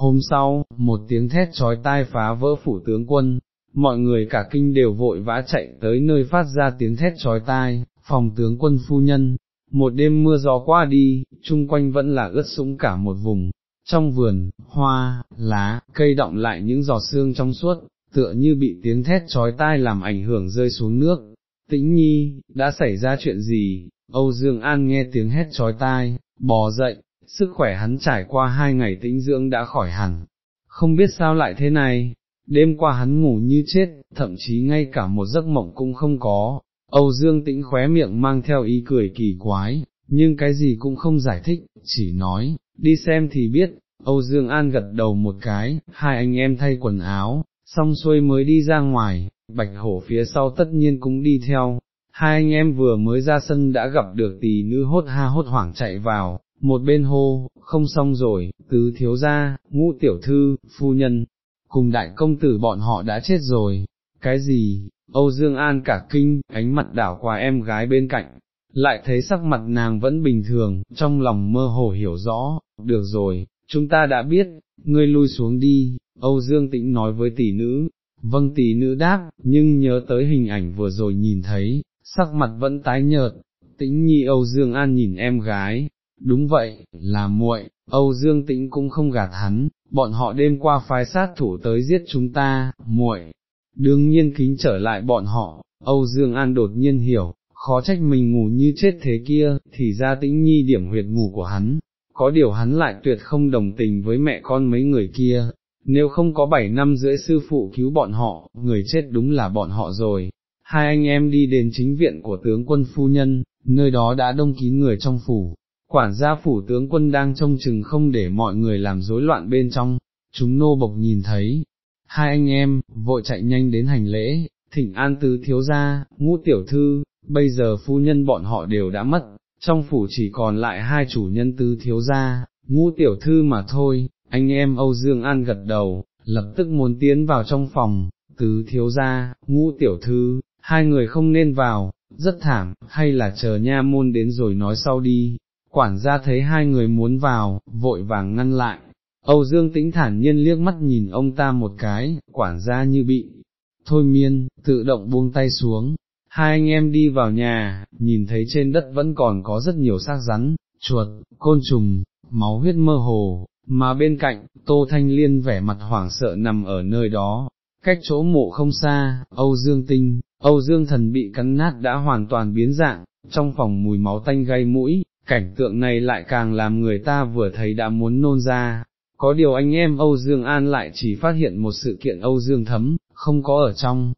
Hôm sau, một tiếng thét trói tai phá vỡ phủ tướng quân, mọi người cả kinh đều vội vã chạy tới nơi phát ra tiếng thét trói tai, phòng tướng quân phu nhân. Một đêm mưa gió qua đi, chung quanh vẫn là ướt sũng cả một vùng, trong vườn, hoa, lá, cây động lại những giọt sương trong suốt, tựa như bị tiếng thét trói tai làm ảnh hưởng rơi xuống nước. Tĩnh nhi, đã xảy ra chuyện gì? Âu Dương An nghe tiếng hét trói tai, bò dậy, sức khỏe hắn trải qua hai ngày tĩnh dưỡng đã khỏi hẳn. Không biết sao lại thế này, đêm qua hắn ngủ như chết, thậm chí ngay cả một giấc mộng cũng không có. Âu Dương tĩnh khóe miệng mang theo ý cười kỳ quái, nhưng cái gì cũng không giải thích, chỉ nói, đi xem thì biết, Âu Dương An gật đầu một cái, hai anh em thay quần áo, xong xuôi mới đi ra ngoài, bạch hổ phía sau tất nhiên cũng đi theo, hai anh em vừa mới ra sân đã gặp được tỷ nữ hốt ha hốt hoảng chạy vào, một bên hô, không xong rồi, tứ thiếu gia, ngũ tiểu thư, phu nhân, cùng đại công tử bọn họ đã chết rồi, cái gì, Âu Dương An cả kinh, ánh mặt đảo qua em gái bên cạnh, lại thấy sắc mặt nàng vẫn bình thường, trong lòng mơ hồ hiểu rõ, được rồi, chúng ta đã biết, ngươi lui xuống đi, Âu Dương Tĩnh nói với tỷ nữ, vâng tỷ nữ đáp, nhưng nhớ tới hình ảnh vừa rồi nhìn thấy, sắc mặt vẫn tái nhợt, tĩnh nhi Âu Dương An nhìn em gái, đúng vậy, là muội. Âu Dương Tĩnh cũng không gạt hắn, bọn họ đêm qua phái sát thủ tới giết chúng ta, muội. Đương nhiên kính trở lại bọn họ, Âu Dương An đột nhiên hiểu, khó trách mình ngủ như chết thế kia, thì ra tĩnh nhi điểm huyệt ngủ của hắn, có điều hắn lại tuyệt không đồng tình với mẹ con mấy người kia, nếu không có bảy năm rưỡi sư phụ cứu bọn họ, người chết đúng là bọn họ rồi. Hai anh em đi đến chính viện của tướng quân phu nhân, nơi đó đã đông kín người trong phủ, quản gia phủ tướng quân đang trông chừng không để mọi người làm rối loạn bên trong, chúng nô bộc nhìn thấy, hai anh em, vội chạy nhanh đến hành lễ, thỉnh an tứ thiếu gia, ngũ tiểu thư, bây giờ phu nhân bọn họ đều đã mất, trong phủ chỉ còn lại hai chủ nhân tứ thiếu gia, ngũ tiểu thư mà thôi, anh em Âu Dương An gật đầu, lập tức muốn tiến vào trong phòng, tứ thiếu gia, ngũ tiểu thư, hai người không nên vào, rất thảm, hay là chờ nha môn đến rồi nói sau đi, quản gia thấy hai người muốn vào, vội vàng ngăn lại, Âu Dương tĩnh thản nhiên liếc mắt nhìn ông ta một cái, quản gia như bị, thôi miên, tự động buông tay xuống, hai anh em đi vào nhà, nhìn thấy trên đất vẫn còn có rất nhiều xác rắn, chuột, côn trùng, máu huyết mơ hồ, mà bên cạnh, Tô Thanh Liên vẻ mặt hoảng sợ nằm ở nơi đó, cách chỗ mộ không xa, Âu Dương Tinh, Âu Dương Thần bị cắn nát đã hoàn toàn biến dạng, trong phòng mùi máu tanh gây mũi, cảnh tượng này lại càng làm người ta vừa thấy đã muốn nôn ra. Có điều anh em Âu Dương An lại chỉ phát hiện một sự kiện Âu Dương Thấm, không có ở trong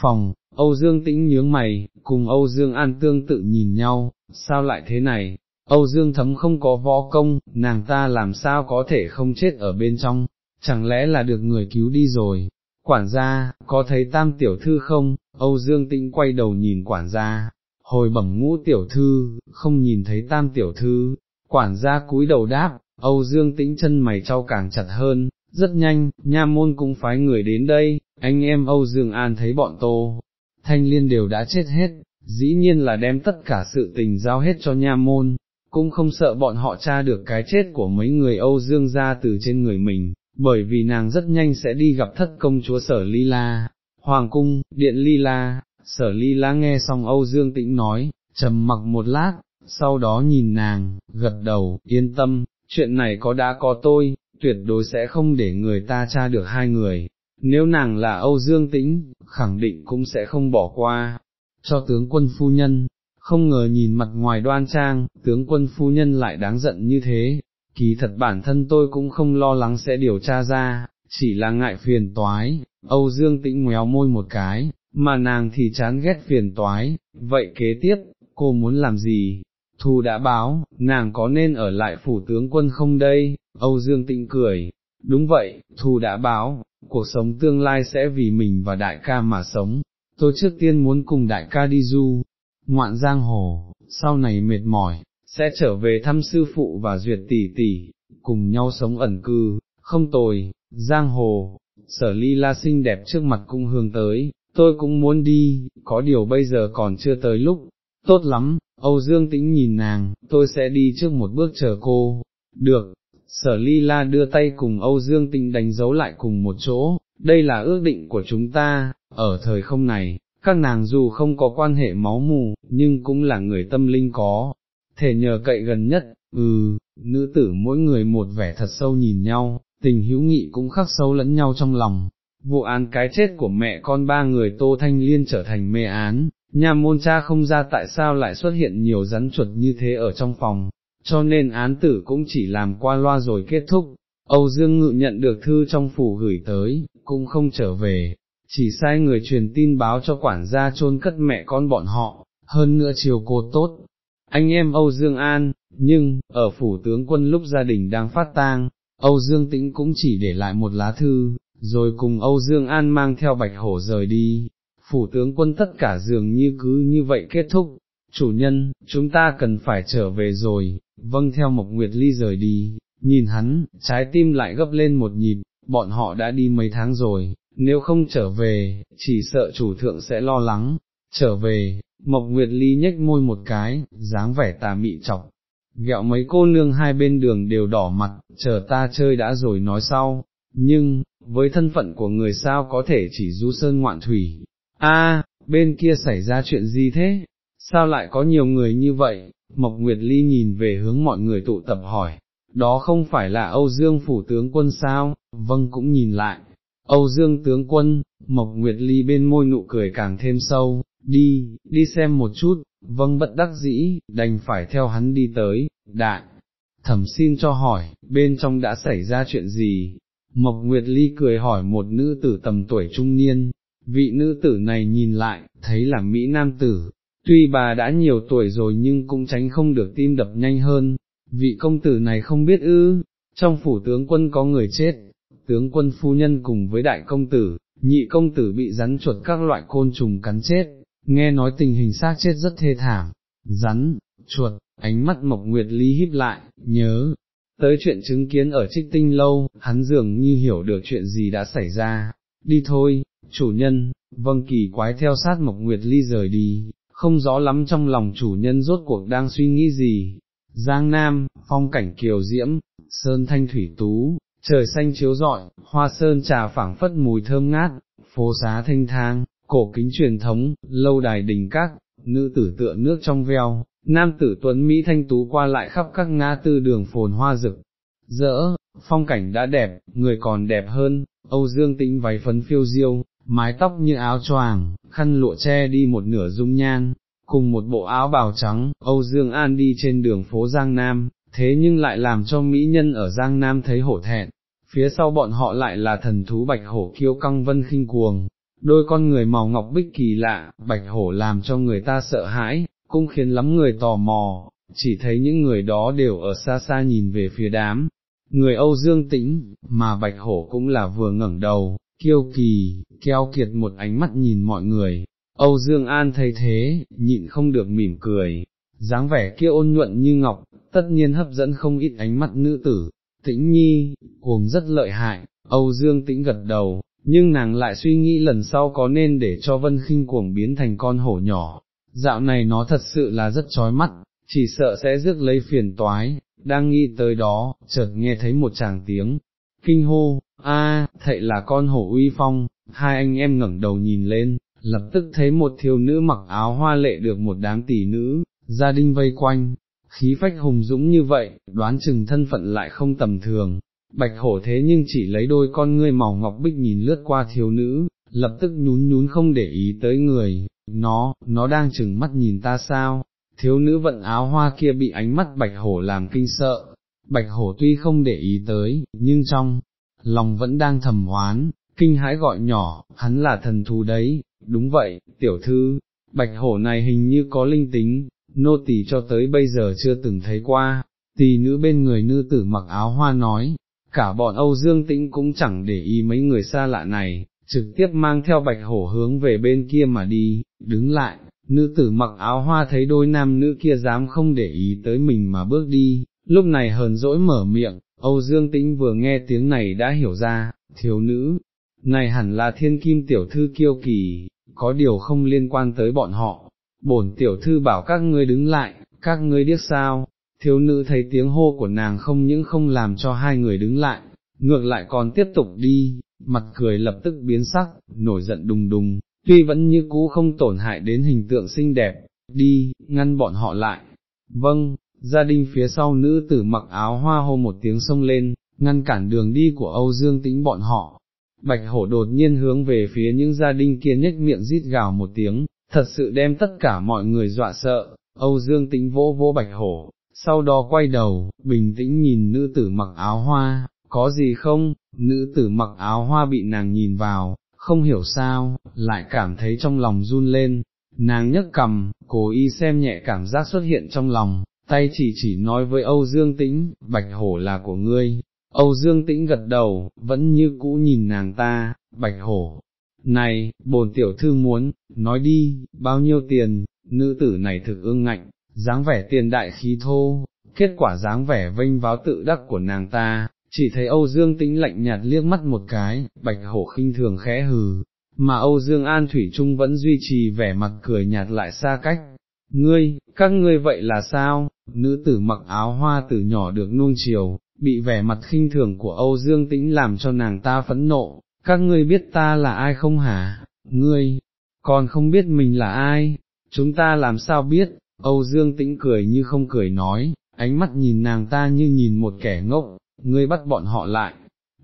phòng, Âu Dương Tĩnh nhướng mày, cùng Âu Dương An tương tự nhìn nhau, sao lại thế này, Âu Dương Thấm không có võ công, nàng ta làm sao có thể không chết ở bên trong, chẳng lẽ là được người cứu đi rồi, quản gia, có thấy tam tiểu thư không, Âu Dương Tĩnh quay đầu nhìn quản gia, hồi bẩm ngũ tiểu thư, không nhìn thấy tam tiểu thư, quản gia cúi đầu đáp, Âu Dương Tĩnh chân mày trao càng chặt hơn, rất nhanh, nha môn cũng phái người đến đây, anh em Âu Dương An thấy bọn tô, thanh liên đều đã chết hết, dĩ nhiên là đem tất cả sự tình giao hết cho nha môn, cũng không sợ bọn họ tra được cái chết của mấy người Âu Dương ra từ trên người mình, bởi vì nàng rất nhanh sẽ đi gặp thất công chúa sở Ly La, Hoàng cung, điện Ly La, sở Ly lá nghe xong Âu Dương tĩnh nói, trầm mặc một lát, sau đó nhìn nàng, gật đầu, yên tâm, chuyện này có đã có tôi, tuyệt đối sẽ không để người ta tra được hai người, nếu nàng là Âu Dương Tĩnh, khẳng định cũng sẽ không bỏ qua, cho tướng quân phu nhân, không ngờ nhìn mặt ngoài đoan trang, tướng quân phu nhân lại đáng giận như thế, kỳ thật bản thân tôi cũng không lo lắng sẽ điều tra ra, chỉ là ngại phiền toái, Âu Dương Tĩnh ngoéo môi một cái, mà nàng thì chán ghét phiền toái, vậy kế tiếp, cô muốn làm gì? Thu đã báo, nàng có nên ở lại phủ tướng quân không đây? Âu Dương tịnh cười, đúng vậy, Thu đã báo, cuộc sống tương lai sẽ vì mình và đại ca mà sống, tôi trước tiên muốn cùng đại ca đi du, ngoạn giang hồ, sau này mệt mỏi, sẽ trở về thăm sư phụ và duyệt tỷ tỷ, cùng nhau sống ẩn cư, không tồi, giang hồ, sở ly la xinh đẹp trước mặt cung hướng tới, tôi cũng muốn đi, có điều bây giờ còn chưa tới lúc, tốt lắm, Âu Dương Tĩnh nhìn nàng, tôi sẽ đi trước một bước chờ cô, được, sở ly la đưa tay cùng Âu Dương Tĩnh đánh dấu lại cùng một chỗ, đây là ước định của chúng ta, ở thời không này, các nàng dù không có quan hệ máu mù, nhưng cũng là người tâm linh có, thể nhờ cậy gần nhất, ừ, nữ tử mỗi người một vẻ thật sâu nhìn nhau, tình hữu nghị cũng khắc sâu lẫn nhau trong lòng. Vụ án cái chết của mẹ con ba người Tô Thanh Liên trở thành mê án, nhà môn cha không ra tại sao lại xuất hiện nhiều rắn chuột như thế ở trong phòng, cho nên án tử cũng chỉ làm qua loa rồi kết thúc. Âu Dương Ngự nhận được thư trong phủ gửi tới, cũng không trở về, chỉ sai người truyền tin báo cho quản gia chôn cất mẹ con bọn họ, hơn nữa chiều cô tốt. Anh em Âu Dương An, nhưng, ở phủ tướng quân lúc gia đình đang phát tang, Âu Dương Tĩnh cũng chỉ để lại một lá thư, rồi cùng Âu Dương An mang theo bạch hổ rời đi. Phủ tướng quân tất cả dường như cứ như vậy kết thúc, chủ nhân, chúng ta cần phải trở về rồi, vâng theo Mộc Nguyệt Ly rời đi, nhìn hắn, trái tim lại gấp lên một nhịp, bọn họ đã đi mấy tháng rồi, nếu không trở về, chỉ sợ chủ thượng sẽ lo lắng, trở về, Mộc Nguyệt Ly nhếch môi một cái, dáng vẻ tà mị chọc, gẹo mấy cô nương hai bên đường đều đỏ mặt, chờ ta chơi đã rồi nói sau, nhưng, với thân phận của người sao có thể chỉ du sơn ngoạn thủy, a bên kia xảy ra chuyện gì thế, sao lại có nhiều người như vậy, Mộc Nguyệt Ly nhìn về hướng mọi người tụ tập hỏi, đó không phải là Âu Dương Phủ tướng quân sao, vâng cũng nhìn lại, Âu Dương tướng quân, Mộc Nguyệt Ly bên môi nụ cười càng thêm sâu, đi, đi xem một chút, vâng bất đắc dĩ, đành phải theo hắn đi tới, đại, thẩm xin cho hỏi, bên trong đã xảy ra chuyện gì? Mộc Nguyệt Ly cười hỏi một nữ tử tầm tuổi trung niên, vị nữ tử này nhìn lại, thấy là Mỹ Nam tử, tuy bà đã nhiều tuổi rồi nhưng cũng tránh không được tim đập nhanh hơn, vị công tử này không biết ư, trong phủ tướng quân có người chết, tướng quân phu nhân cùng với đại công tử, nhị công tử bị rắn chuột các loại côn trùng cắn chết, nghe nói tình hình xác chết rất thê thảm, rắn, chuột, ánh mắt mộc nguyệt ly híp lại, nhớ, tới chuyện chứng kiến ở trích tinh lâu, hắn dường như hiểu được chuyện gì đã xảy ra, đi thôi, chủ nhân, vâng kỳ quái theo sát mộc nguyệt ly rời đi, không rõ lắm trong lòng chủ nhân rốt cuộc đang suy nghĩ gì. Giang Nam, phong cảnh kiều diễm, sơn thanh thủy tú, trời xanh chiếu rọi, hoa sơn trà phảng phất mùi thơm ngát, phố xá thanh thang, cổ kính truyền thống, lâu đài đình các, nữ tử tựa nước trong veo, nam tử tuấn Mỹ thanh tú qua lại khắp các ngã tư đường phồn hoa rực, rỡ, phong cảnh đã đẹp, người còn đẹp hơn, Âu Dương tĩnh váy phấn phiêu diêu, mái tóc như áo choàng, khăn lụa che đi một nửa dung nhan, cùng một bộ áo bào trắng, Âu Dương An đi trên đường phố Giang Nam, thế nhưng lại làm cho mỹ nhân ở Giang Nam thấy hổ thẹn, phía sau bọn họ lại là thần thú bạch hổ kiêu căng vân khinh cuồng, đôi con người màu ngọc bích kỳ lạ, bạch hổ làm cho người ta sợ hãi, cũng khiến lắm người tò mò, chỉ thấy những người đó đều ở xa xa nhìn về phía đám, người Âu Dương tĩnh, mà bạch hổ cũng là vừa ngẩng đầu, kiêu kỳ, keo kiệt một ánh mắt nhìn mọi người, Âu Dương An thấy thế, nhịn không được mỉm cười, dáng vẻ kia ôn nhuận như ngọc, tất nhiên hấp dẫn không ít ánh mắt nữ tử, tĩnh nhi, cuồng rất lợi hại, Âu Dương tĩnh gật đầu, nhưng nàng lại suy nghĩ lần sau có nên để cho vân khinh cuồng biến thành con hổ nhỏ, dạo này nó thật sự là rất chói mắt, chỉ sợ sẽ rước lấy phiền toái, đang nghĩ tới đó, chợt nghe thấy một chàng tiếng, kinh hô, a, thậy là con hổ uy phong, hai anh em ngẩng đầu nhìn lên, lập tức thấy một thiếu nữ mặc áo hoa lệ được một đám tỷ nữ, gia đình vây quanh, khí phách hùng dũng như vậy, đoán chừng thân phận lại không tầm thường, bạch hổ thế nhưng chỉ lấy đôi con ngươi màu ngọc bích nhìn lướt qua thiếu nữ, lập tức nhún nhún không để ý tới người, nó, nó đang chừng mắt nhìn ta sao, thiếu nữ vận áo hoa kia bị ánh mắt bạch hổ làm kinh sợ, bạch hổ tuy không để ý tới, nhưng trong lòng vẫn đang thầm hoán, kinh hãi gọi nhỏ, hắn là thần thú đấy, đúng vậy, tiểu thư, bạch hổ này hình như có linh tính, nô tỳ cho tới bây giờ chưa từng thấy qua, tỳ nữ bên người nữ tử mặc áo hoa nói, cả bọn Âu Dương Tĩnh cũng chẳng để ý mấy người xa lạ này, trực tiếp mang theo bạch hổ hướng về bên kia mà đi, đứng lại, nữ tử mặc áo hoa thấy đôi nam nữ kia dám không để ý tới mình mà bước đi, lúc này hờn dỗi mở miệng, Âu Dương Tĩnh vừa nghe tiếng này đã hiểu ra, thiếu nữ, này hẳn là thiên kim tiểu thư kiêu kỳ, có điều không liên quan tới bọn họ, bổn tiểu thư bảo các ngươi đứng lại, các ngươi điếc sao, thiếu nữ thấy tiếng hô của nàng không những không làm cho hai người đứng lại, ngược lại còn tiếp tục đi, mặt cười lập tức biến sắc, nổi giận đùng đùng, tuy vẫn như cũ không tổn hại đến hình tượng xinh đẹp, đi, ngăn bọn họ lại. Vâng, gia đình phía sau nữ tử mặc áo hoa hô một tiếng sông lên, ngăn cản đường đi của Âu Dương tĩnh bọn họ. Bạch hổ đột nhiên hướng về phía những gia đình kia nhếch miệng rít gào một tiếng, thật sự đem tất cả mọi người dọa sợ, Âu Dương tĩnh vỗ vỗ bạch hổ, sau đó quay đầu, bình tĩnh nhìn nữ tử mặc áo hoa, có gì không, nữ tử mặc áo hoa bị nàng nhìn vào, không hiểu sao, lại cảm thấy trong lòng run lên, nàng nhấc cầm, cố ý xem nhẹ cảm giác xuất hiện trong lòng, tay chỉ chỉ nói với Âu Dương Tĩnh, bạch hổ là của ngươi. Âu Dương Tĩnh gật đầu, vẫn như cũ nhìn nàng ta, bạch hổ. Này, bồn tiểu thư muốn, nói đi, bao nhiêu tiền, nữ tử này thực ương ngạnh, dáng vẻ tiền đại khí thô, kết quả dáng vẻ vinh váo tự đắc của nàng ta, chỉ thấy Âu Dương tĩnh lạnh nhạt liếc mắt một cái, bạch hổ khinh thường khẽ hừ, mà Âu Dương An Thủy Trung vẫn duy trì vẻ mặt cười nhạt lại xa cách. Ngươi, các ngươi vậy là sao? Nữ tử mặc áo hoa từ nhỏ được nuông chiều, bị vẻ mặt khinh thường của Âu Dương Tĩnh làm cho nàng ta phẫn nộ, các ngươi biết ta là ai không hả? Ngươi, còn không biết mình là ai? Chúng ta làm sao biết? Âu Dương Tĩnh cười như không cười nói, ánh mắt nhìn nàng ta như nhìn một kẻ ngốc, ngươi bắt bọn họ lại.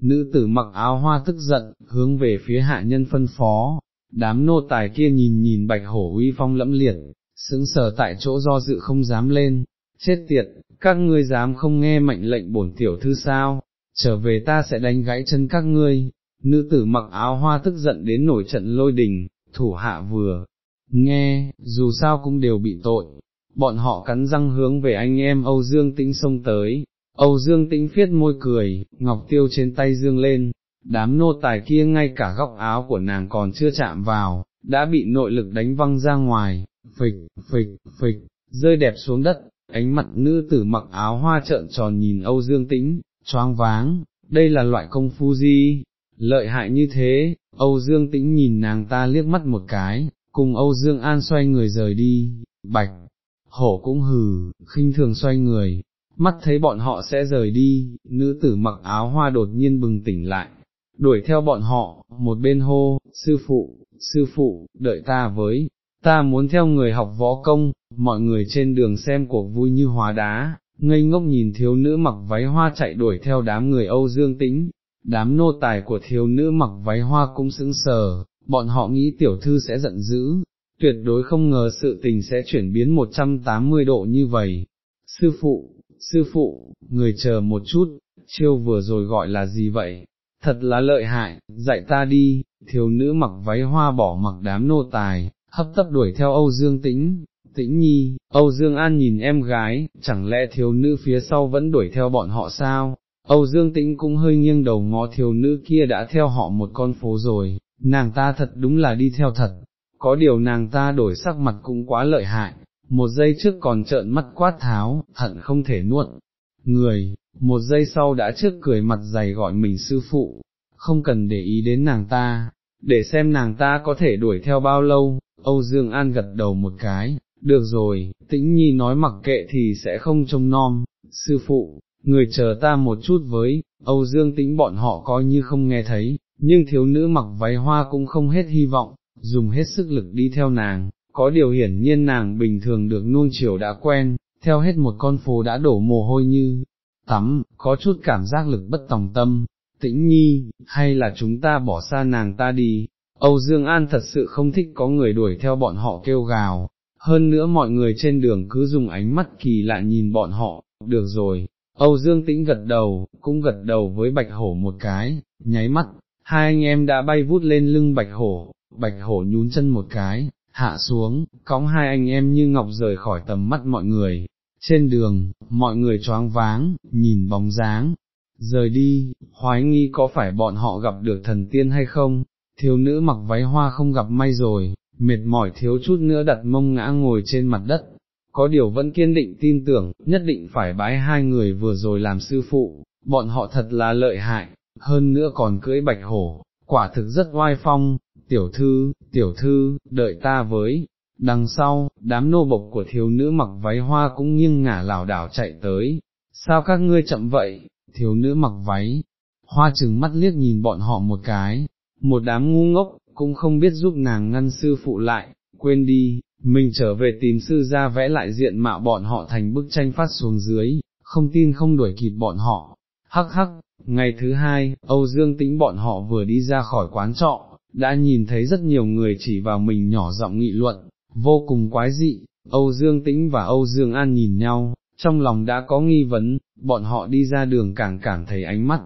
Nữ tử mặc áo hoa tức giận, hướng về phía hạ nhân phân phó, đám nô tài kia nhìn nhìn bạch hổ uy phong lẫm liệt, sững sờ tại chỗ do dự không dám lên, chết tiệt, các ngươi dám không nghe mệnh lệnh bổn tiểu thư sao, trở về ta sẽ đánh gãy chân các ngươi, nữ tử mặc áo hoa tức giận đến nổi trận lôi đình, thủ hạ vừa, nghe, dù sao cũng đều bị tội, bọn họ cắn răng hướng về anh em Âu Dương Tĩnh xông tới, Âu Dương Tĩnh phiết môi cười, ngọc tiêu trên tay dương lên, đám nô tài kia ngay cả góc áo của nàng còn chưa chạm vào, đã bị nội lực đánh văng ra ngoài, phịch, phịch, phịch, rơi đẹp xuống đất, ánh mặt nữ tử mặc áo hoa trợn tròn nhìn Âu Dương Tĩnh, choáng váng, đây là loại công phu gì, lợi hại như thế, Âu Dương Tĩnh nhìn nàng ta liếc mắt một cái, cùng Âu Dương An xoay người rời đi, bạch, hổ cũng hừ, khinh thường xoay người, mắt thấy bọn họ sẽ rời đi, nữ tử mặc áo hoa đột nhiên bừng tỉnh lại, đuổi theo bọn họ, một bên hô, sư phụ, sư phụ, đợi ta với, ta muốn theo người học võ công, mọi người trên đường xem cuộc vui như hóa đá, ngây ngốc nhìn thiếu nữ mặc váy hoa chạy đuổi theo đám người Âu Dương Tĩnh, đám nô tài của thiếu nữ mặc váy hoa cũng sững sờ, bọn họ nghĩ tiểu thư sẽ giận dữ, tuyệt đối không ngờ sự tình sẽ chuyển biến 180 độ như vậy. Sư phụ, sư phụ, người chờ một chút, chiêu vừa rồi gọi là gì vậy? Thật là lợi hại, dạy ta đi, thiếu nữ mặc váy hoa bỏ mặc đám nô tài, hấp tấp đuổi theo Âu Dương Tĩnh, Tĩnh Nhi, Âu Dương An nhìn em gái, chẳng lẽ thiếu nữ phía sau vẫn đuổi theo bọn họ sao? Âu Dương Tĩnh cũng hơi nghiêng đầu ngó thiếu nữ kia đã theo họ một con phố rồi, nàng ta thật đúng là đi theo thật, có điều nàng ta đổi sắc mặt cũng quá lợi hại, một giây trước còn trợn mắt quát tháo, hận không thể nuốt, người, một giây sau đã trước cười mặt dày gọi mình sư phụ, không cần để ý đến nàng ta, để xem nàng ta có thể đuổi theo bao lâu, Âu Dương An gật đầu một cái, được rồi, tĩnh nhi nói mặc kệ thì sẽ không trông nom, sư phụ, người chờ ta một chút với, Âu Dương tĩnh bọn họ coi như không nghe thấy, nhưng thiếu nữ mặc váy hoa cũng không hết hy vọng, dùng hết sức lực đi theo nàng, có điều hiển nhiên nàng bình thường được nuông chiều đã quen, theo hết một con phố đã đổ mồ hôi như tắm, có chút cảm giác lực bất tòng tâm, tĩnh nhi, hay là chúng ta bỏ xa nàng ta đi, Âu Dương An thật sự không thích có người đuổi theo bọn họ kêu gào, hơn nữa mọi người trên đường cứ dùng ánh mắt kỳ lạ nhìn bọn họ, được rồi, Âu Dương Tĩnh gật đầu, cũng gật đầu với Bạch Hổ một cái, nháy mắt, hai anh em đã bay vút lên lưng Bạch Hổ, Bạch Hổ nhún chân một cái, hạ xuống, cõng hai anh em như ngọc rời khỏi tầm mắt mọi người. Trên đường, mọi người choáng váng, nhìn bóng dáng, rời đi, hoái nghi có phải bọn họ gặp được thần tiên hay không, thiếu nữ mặc váy hoa không gặp may rồi, mệt mỏi thiếu chút nữa đặt mông ngã ngồi trên mặt đất, có điều vẫn kiên định tin tưởng, nhất định phải bái hai người vừa rồi làm sư phụ, bọn họ thật là lợi hại, hơn nữa còn cưỡi bạch hổ, quả thực rất oai phong, tiểu thư, tiểu thư, đợi ta với, Đằng sau, đám nô bộc của thiếu nữ mặc váy hoa cũng nghiêng ngả lảo đảo chạy tới, sao các ngươi chậm vậy, thiếu nữ mặc váy, hoa chừng mắt liếc nhìn bọn họ một cái, một đám ngu ngốc, cũng không biết giúp nàng ngăn sư phụ lại, quên đi, mình trở về tìm sư ra vẽ lại diện mạo bọn họ thành bức tranh phát xuống dưới, không tin không đuổi kịp bọn họ. Hắc hắc, ngày thứ hai, Âu Dương tĩnh bọn họ vừa đi ra khỏi quán trọ, đã nhìn thấy rất nhiều người chỉ vào mình nhỏ giọng nghị luận, vô cùng quái dị, Âu Dương tĩnh và Âu Dương An nhìn nhau, trong lòng đã có nghi vấn, bọn họ đi ra đường càng cảm thấy ánh mắt,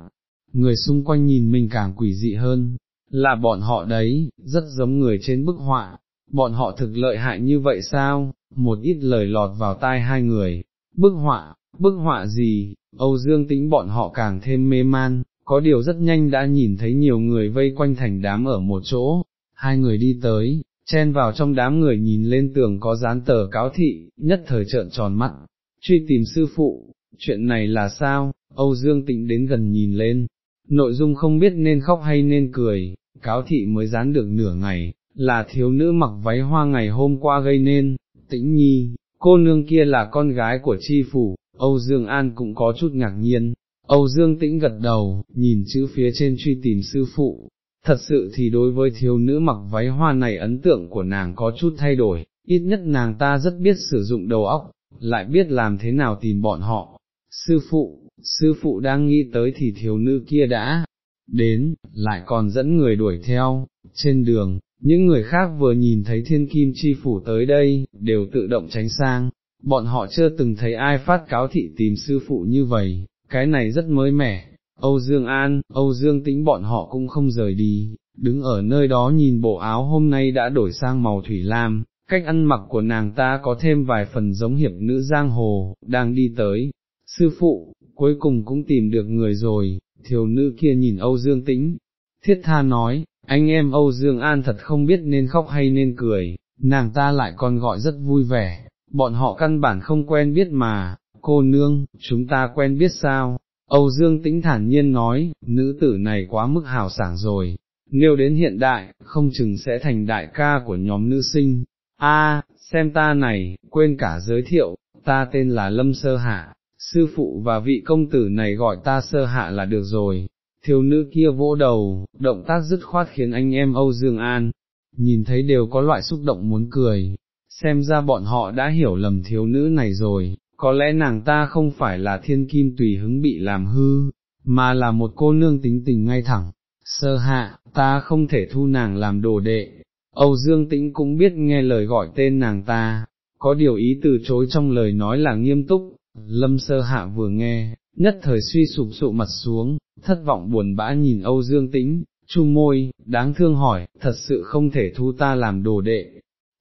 người xung quanh nhìn mình càng quỷ dị hơn, là bọn họ đấy, rất giống người trên bức họa, bọn họ thực lợi hại như vậy sao, một ít lời lọt vào tai hai người, bức họa, bức họa gì, Âu Dương Tĩnh bọn họ càng thêm mê man, có điều rất nhanh đã nhìn thấy nhiều người vây quanh thành đám ở một chỗ, hai người đi tới, chen vào trong đám người nhìn lên tường có dán tờ cáo thị, nhất thời trợn tròn mắt, truy tìm sư phụ, chuyện này là sao, Âu Dương tĩnh đến gần nhìn lên, nội dung không biết nên khóc hay nên cười, cáo thị mới dán được nửa ngày, là thiếu nữ mặc váy hoa ngày hôm qua gây nên, tĩnh nhi, cô nương kia là con gái của chi phủ, Âu Dương An cũng có chút ngạc nhiên, Âu Dương tĩnh gật đầu, nhìn chữ phía trên truy tìm sư phụ, thật sự thì đối với thiếu nữ mặc váy hoa này ấn tượng của nàng có chút thay đổi, ít nhất nàng ta rất biết sử dụng đầu óc, lại biết làm thế nào tìm bọn họ. Sư phụ, sư phụ đang nghĩ tới thì thiếu nữ kia đã đến, lại còn dẫn người đuổi theo, trên đường, những người khác vừa nhìn thấy thiên kim chi phủ tới đây, đều tự động tránh sang, bọn họ chưa từng thấy ai phát cáo thị tìm sư phụ như vậy, cái này rất mới mẻ. Âu Dương An, Âu Dương Tĩnh bọn họ cũng không rời đi, đứng ở nơi đó nhìn bộ áo hôm nay đã đổi sang màu thủy lam, cách ăn mặc của nàng ta có thêm vài phần giống hiệp nữ giang hồ, đang đi tới. Sư phụ, cuối cùng cũng tìm được người rồi, thiếu nữ kia nhìn Âu Dương Tĩnh, thiết tha nói, anh em Âu Dương An thật không biết nên khóc hay nên cười, nàng ta lại còn gọi rất vui vẻ, bọn họ căn bản không quen biết mà, cô nương, chúng ta quen biết sao, Âu Dương Tĩnh thản nhiên nói, nữ tử này quá mức hào sảng rồi, nếu đến hiện đại, không chừng sẽ thành đại ca của nhóm nữ sinh, a xem ta này, quên cả giới thiệu, ta tên là Lâm Sơ Hạ, sư phụ và vị công tử này gọi ta Sơ Hạ là được rồi, thiếu nữ kia vỗ đầu, động tác dứt khoát khiến anh em Âu Dương An, nhìn thấy đều có loại xúc động muốn cười, xem ra bọn họ đã hiểu lầm thiếu nữ này rồi, có lẽ nàng ta không phải là thiên kim tùy hứng bị làm hư, mà là một cô nương tính tình ngay thẳng, sơ hạ, ta không thể thu nàng làm đồ đệ. Âu Dương Tĩnh cũng biết nghe lời gọi tên nàng ta, có điều ý từ chối trong lời nói là nghiêm túc, lâm sơ hạ vừa nghe, nhất thời suy sụp sụ mặt xuống, thất vọng buồn bã nhìn Âu Dương Tĩnh, chu môi, đáng thương hỏi, thật sự không thể thu ta làm đồ đệ.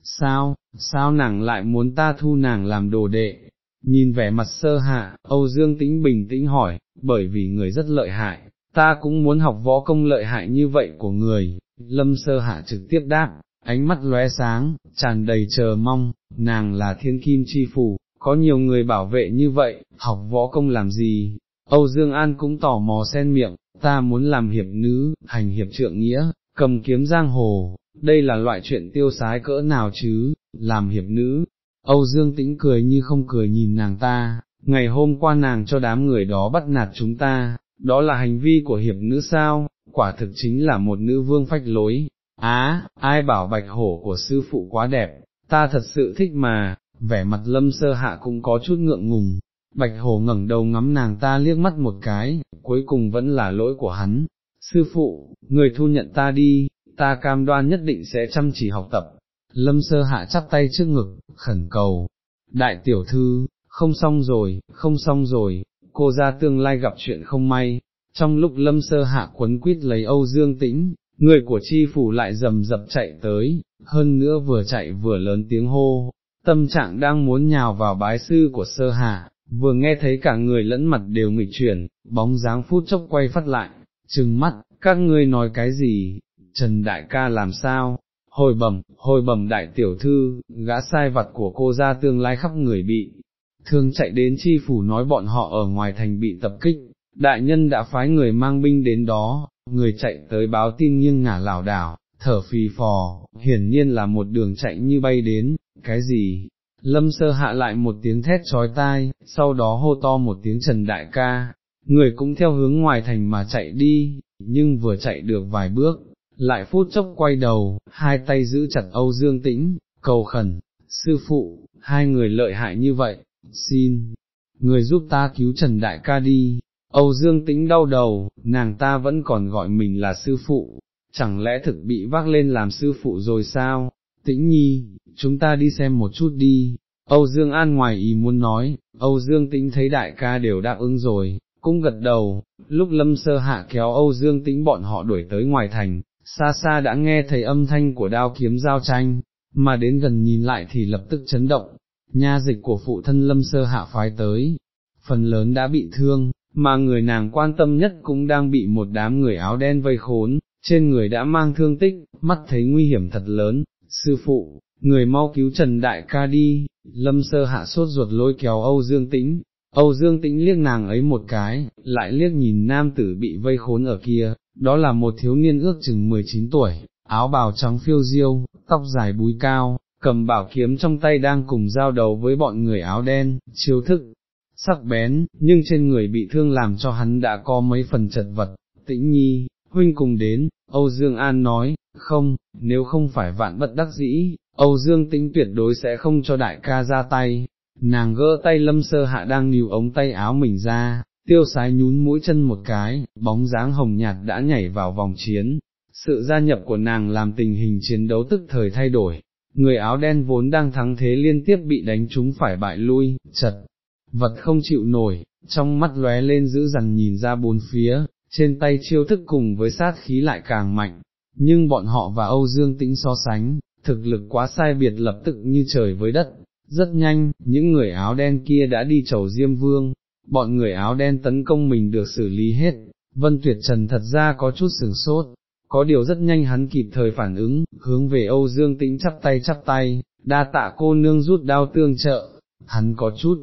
Sao, sao nàng lại muốn ta thu nàng làm đồ đệ? Nhìn vẻ mặt sơ hạ, Âu Dương Tĩnh bình tĩnh hỏi, bởi vì người rất lợi hại, ta cũng muốn học võ công lợi hại như vậy của người, lâm sơ hạ trực tiếp đáp, ánh mắt lóe sáng, tràn đầy chờ mong, nàng là thiên kim chi phủ, có nhiều người bảo vệ như vậy, học võ công làm gì, Âu Dương An cũng tò mò sen miệng, ta muốn làm hiệp nữ, hành hiệp trượng nghĩa, cầm kiếm giang hồ, đây là loại chuyện tiêu sái cỡ nào chứ, làm hiệp nữ. Âu Dương tĩnh cười như không cười nhìn nàng ta, ngày hôm qua nàng cho đám người đó bắt nạt chúng ta, đó là hành vi của hiệp nữ sao, quả thực chính là một nữ vương phách lối. Á, ai bảo bạch hổ của sư phụ quá đẹp, ta thật sự thích mà, vẻ mặt lâm sơ hạ cũng có chút ngượng ngùng, bạch hổ ngẩng đầu ngắm nàng ta liếc mắt một cái, cuối cùng vẫn là lỗi của hắn, sư phụ, người thu nhận ta đi, ta cam đoan nhất định sẽ chăm chỉ học tập, lâm sơ hạ chắp tay trước ngực, khẩn cầu, đại tiểu thư, không xong rồi, không xong rồi, cô ra tương lai gặp chuyện không may, trong lúc lâm sơ hạ quấn quýt lấy Âu Dương Tĩnh, người của chi phủ lại rầm rập chạy tới, hơn nữa vừa chạy vừa lớn tiếng hô, tâm trạng đang muốn nhào vào bái sư của sơ hạ, vừa nghe thấy cả người lẫn mặt đều nghịch chuyển, bóng dáng phút chốc quay phát lại, trừng mắt, các ngươi nói cái gì, Trần Đại ca làm sao, hồi bẩm, hồi bẩm đại tiểu thư, gã sai vặt của cô ra tương lai khắp người bị, thương chạy đến chi phủ nói bọn họ ở ngoài thành bị tập kích, đại nhân đã phái người mang binh đến đó, người chạy tới báo tin nghiêng ngả lảo đảo, thở phì phò, hiển nhiên là một đường chạy như bay đến, cái gì? Lâm sơ hạ lại một tiếng thét trói tai, sau đó hô to một tiếng trần đại ca, người cũng theo hướng ngoài thành mà chạy đi, nhưng vừa chạy được vài bước, lại phút chốc quay đầu, hai tay giữ chặt Âu Dương Tĩnh, cầu khẩn, sư phụ, hai người lợi hại như vậy, xin, người giúp ta cứu Trần Đại ca đi, Âu Dương Tĩnh đau đầu, nàng ta vẫn còn gọi mình là sư phụ, chẳng lẽ thực bị vác lên làm sư phụ rồi sao, Tĩnh Nhi, chúng ta đi xem một chút đi, Âu Dương An ngoài ý muốn nói, Âu Dương Tĩnh thấy đại ca đều đáp ứng rồi, cũng gật đầu, lúc lâm sơ hạ kéo Âu Dương Tĩnh bọn họ đuổi tới ngoài thành, xa xa đã nghe thấy âm thanh của đao kiếm giao tranh, mà đến gần nhìn lại thì lập tức chấn động, nha dịch của phụ thân lâm sơ hạ phái tới, phần lớn đã bị thương, mà người nàng quan tâm nhất cũng đang bị một đám người áo đen vây khốn, trên người đã mang thương tích, mắt thấy nguy hiểm thật lớn, sư phụ, người mau cứu Trần Đại ca đi, lâm sơ hạ sốt ruột lôi kéo Âu Dương Tĩnh, Âu Dương Tĩnh liếc nàng ấy một cái, lại liếc nhìn nam tử bị vây khốn ở kia, đó là một thiếu niên ước chừng 19 tuổi, áo bào trắng phiêu diêu, tóc dài búi cao, cầm bảo kiếm trong tay đang cùng giao đầu với bọn người áo đen, chiêu thức, sắc bén, nhưng trên người bị thương làm cho hắn đã có mấy phần chật vật, tĩnh nhi, huynh cùng đến, Âu Dương An nói, không, nếu không phải vạn bất đắc dĩ, Âu Dương tĩnh tuyệt đối sẽ không cho đại ca ra tay, nàng gỡ tay lâm sơ hạ đang níu ống tay áo mình ra, tiêu sái nhún mũi chân một cái, bóng dáng hồng nhạt đã nhảy vào vòng chiến, sự gia nhập của nàng làm tình hình chiến đấu tức thời thay đổi, người áo đen vốn đang thắng thế liên tiếp bị đánh trúng phải bại lui, chật, vật không chịu nổi, trong mắt lóe lên giữ dằn nhìn ra bốn phía, trên tay chiêu thức cùng với sát khí lại càng mạnh, nhưng bọn họ và Âu Dương Tĩnh so sánh, thực lực quá sai biệt lập tức như trời với đất, rất nhanh, những người áo đen kia đã đi chầu Diêm Vương, bọn người áo đen tấn công mình được xử lý hết, Vân Tuyệt Trần thật ra có chút sửng sốt, có điều rất nhanh hắn kịp thời phản ứng, hướng về Âu Dương Tĩnh chắp tay chắp tay, đa tạ cô nương rút đao tương trợ, hắn có chút,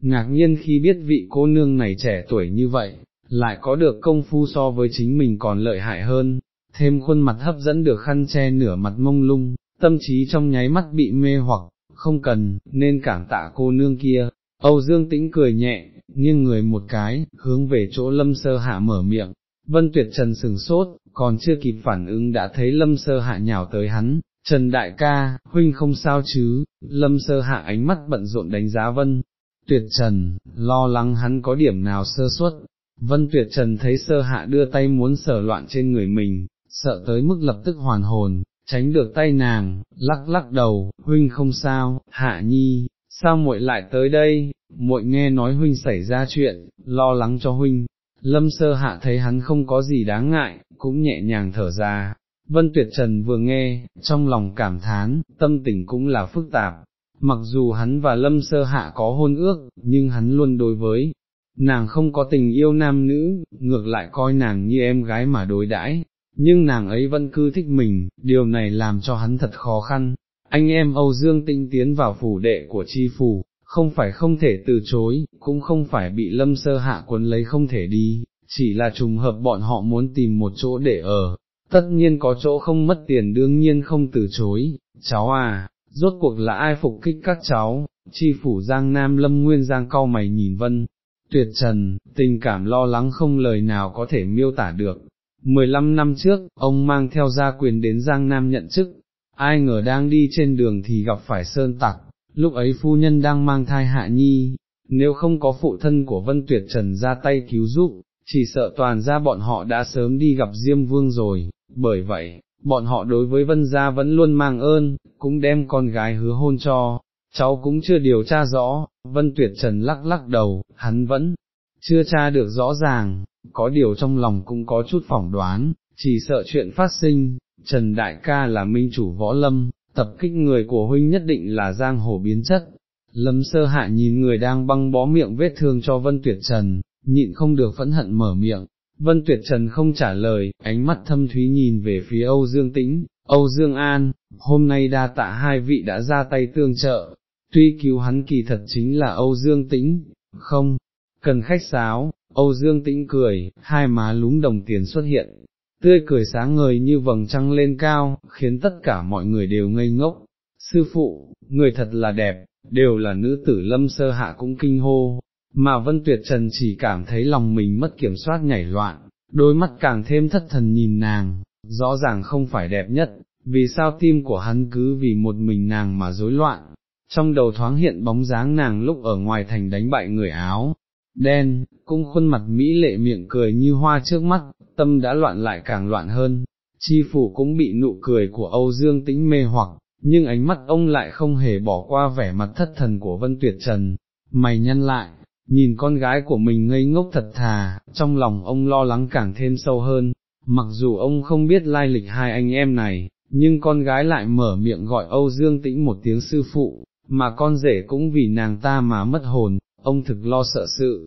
ngạc nhiên khi biết vị cô nương này trẻ tuổi như vậy, lại có được công phu so với chính mình còn lợi hại hơn, thêm khuôn mặt hấp dẫn được khăn che nửa mặt mông lung, tâm trí trong nháy mắt bị mê hoặc, không cần, nên cảm tạ cô nương kia. Âu Dương Tĩnh cười nhẹ, nghiêng người một cái, hướng về chỗ lâm sơ hạ mở miệng, vân tuyệt trần sừng sốt, còn chưa kịp phản ứng đã thấy lâm sơ hạ nhào tới hắn, Trần đại ca, huynh không sao chứ, lâm sơ hạ ánh mắt bận rộn đánh giá vân, tuyệt trần, lo lắng hắn có điểm nào sơ suất, vân tuyệt trần thấy sơ hạ đưa tay muốn sở loạn trên người mình, sợ tới mức lập tức hoàn hồn, tránh được tay nàng, lắc lắc đầu, huynh không sao, hạ nhi, sao muội lại tới đây, muội nghe nói huynh xảy ra chuyện, lo lắng cho huynh, lâm sơ hạ thấy hắn không có gì đáng ngại, cũng nhẹ nhàng thở ra, vân tuyệt trần vừa nghe, trong lòng cảm thán, tâm tình cũng là phức tạp, mặc dù hắn và lâm sơ hạ có hôn ước, nhưng hắn luôn đối với, nàng không có tình yêu nam nữ, ngược lại coi nàng như em gái mà đối đãi, nhưng nàng ấy vẫn cứ thích mình, điều này làm cho hắn thật khó khăn. Anh em Âu Dương Tinh tiến vào phủ đệ của chi phủ, không phải không thể từ chối, cũng không phải bị lâm sơ hạ quân lấy không thể đi, chỉ là trùng hợp bọn họ muốn tìm một chỗ để ở, tất nhiên có chỗ không mất tiền đương nhiên không từ chối, cháu à, rốt cuộc là ai phục kích các cháu, chi phủ Giang Nam Lâm Nguyên Giang cau mày nhìn vân, tuyệt trần, tình cảm lo lắng không lời nào có thể miêu tả được, 15 năm trước, ông mang theo gia quyền đến Giang Nam nhận chức, ai ngờ đang đi trên đường thì gặp phải sơn tặc, lúc ấy phu nhân đang mang thai hạ nhi, nếu không có phụ thân của Vân Tuyệt Trần ra tay cứu giúp, chỉ sợ toàn ra bọn họ đã sớm đi gặp Diêm Vương rồi, bởi vậy, bọn họ đối với Vân Gia vẫn luôn mang ơn, cũng đem con gái hứa hôn cho, cháu cũng chưa điều tra rõ, Vân Tuyệt Trần lắc lắc đầu, hắn vẫn chưa tra được rõ ràng, có điều trong lòng cũng có chút phỏng đoán, chỉ sợ chuyện phát sinh, Trần Đại ca là minh chủ võ lâm, tập kích người của huynh nhất định là giang hồ biến chất. Lâm sơ hạ nhìn người đang băng bó miệng vết thương cho Vân Tuyệt Trần, nhịn không được phẫn hận mở miệng, Vân Tuyệt Trần không trả lời, ánh mắt thâm thúy nhìn về phía Âu Dương Tĩnh, Âu Dương An, hôm nay đa tạ hai vị đã ra tay tương trợ, tuy cứu hắn kỳ thật chính là Âu Dương Tĩnh, không, cần khách sáo, Âu Dương Tĩnh cười, hai má lúm đồng tiền xuất hiện, tươi cười sáng ngời như vầng trăng lên cao, khiến tất cả mọi người đều ngây ngốc. Sư phụ, người thật là đẹp, đều là nữ tử lâm sơ hạ cũng kinh hô, mà Vân Tuyệt Trần chỉ cảm thấy lòng mình mất kiểm soát nhảy loạn, đôi mắt càng thêm thất thần nhìn nàng, rõ ràng không phải đẹp nhất, vì sao tim của hắn cứ vì một mình nàng mà rối loạn, trong đầu thoáng hiện bóng dáng nàng lúc ở ngoài thành đánh bại người áo, đen, cũng khuôn mặt mỹ lệ miệng cười như hoa trước mắt, tâm đã loạn lại càng loạn hơn, chi phủ cũng bị nụ cười của Âu Dương tĩnh mê hoặc, nhưng ánh mắt ông lại không hề bỏ qua vẻ mặt thất thần của Vân Tuyệt Trần, mày nhăn lại, nhìn con gái của mình ngây ngốc thật thà, trong lòng ông lo lắng càng thêm sâu hơn, mặc dù ông không biết lai lịch hai anh em này, nhưng con gái lại mở miệng gọi Âu Dương Tĩnh một tiếng sư phụ, mà con rể cũng vì nàng ta mà mất hồn, ông thực lo sợ sự.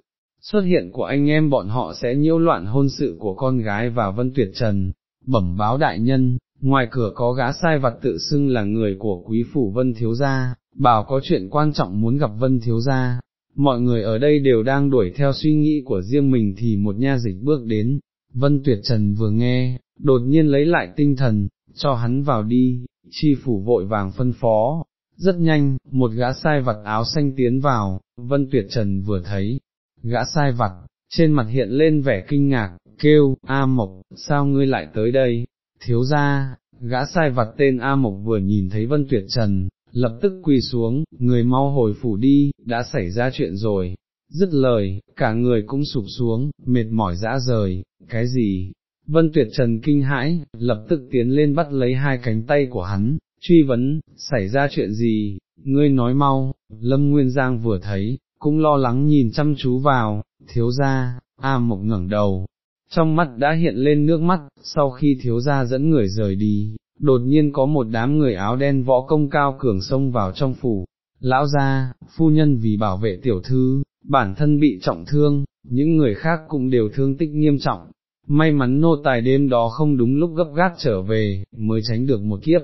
Xuất hiện của anh em bọn họ sẽ nhiễu loạn hôn sự của con gái và Vân Tuyệt Trần, bẩm báo đại nhân, ngoài cửa có gã sai vặt tự xưng là người của quý phủ Vân Thiếu Gia, bảo có chuyện quan trọng muốn gặp Vân Thiếu Gia. Mọi người ở đây đều đang đuổi theo suy nghĩ của riêng mình thì một nha dịch bước đến, Vân Tuyệt Trần vừa nghe, đột nhiên lấy lại tinh thần, cho hắn vào đi, chi phủ vội vàng phân phó. Rất nhanh, một gã sai vặt áo xanh tiến vào, Vân Tuyệt Trần vừa thấy, gã sai vặt, trên mặt hiện lên vẻ kinh ngạc, kêu, A Mộc, sao ngươi lại tới đây, thiếu ra, gã sai vặt tên A Mộc vừa nhìn thấy Vân Tuyệt Trần, lập tức quỳ xuống, người mau hồi phủ đi, đã xảy ra chuyện rồi, dứt lời, cả người cũng sụp xuống, mệt mỏi dã rời, cái gì? Vân Tuyệt Trần kinh hãi, lập tức tiến lên bắt lấy hai cánh tay của hắn, truy vấn, xảy ra chuyện gì, ngươi nói mau, Lâm Nguyên Giang vừa thấy, cũng lo lắng nhìn chăm chú vào, thiếu gia, A Mộc ngẩng đầu, trong mắt đã hiện lên nước mắt, sau khi thiếu gia dẫn người rời đi, đột nhiên có một đám người áo đen võ công cao cường xông vào trong phủ, lão gia, phu nhân vì bảo vệ tiểu thư, bản thân bị trọng thương, những người khác cũng đều thương tích nghiêm trọng, may mắn nô tài đêm đó không đúng lúc gấp gáp trở về, mới tránh được một kiếp.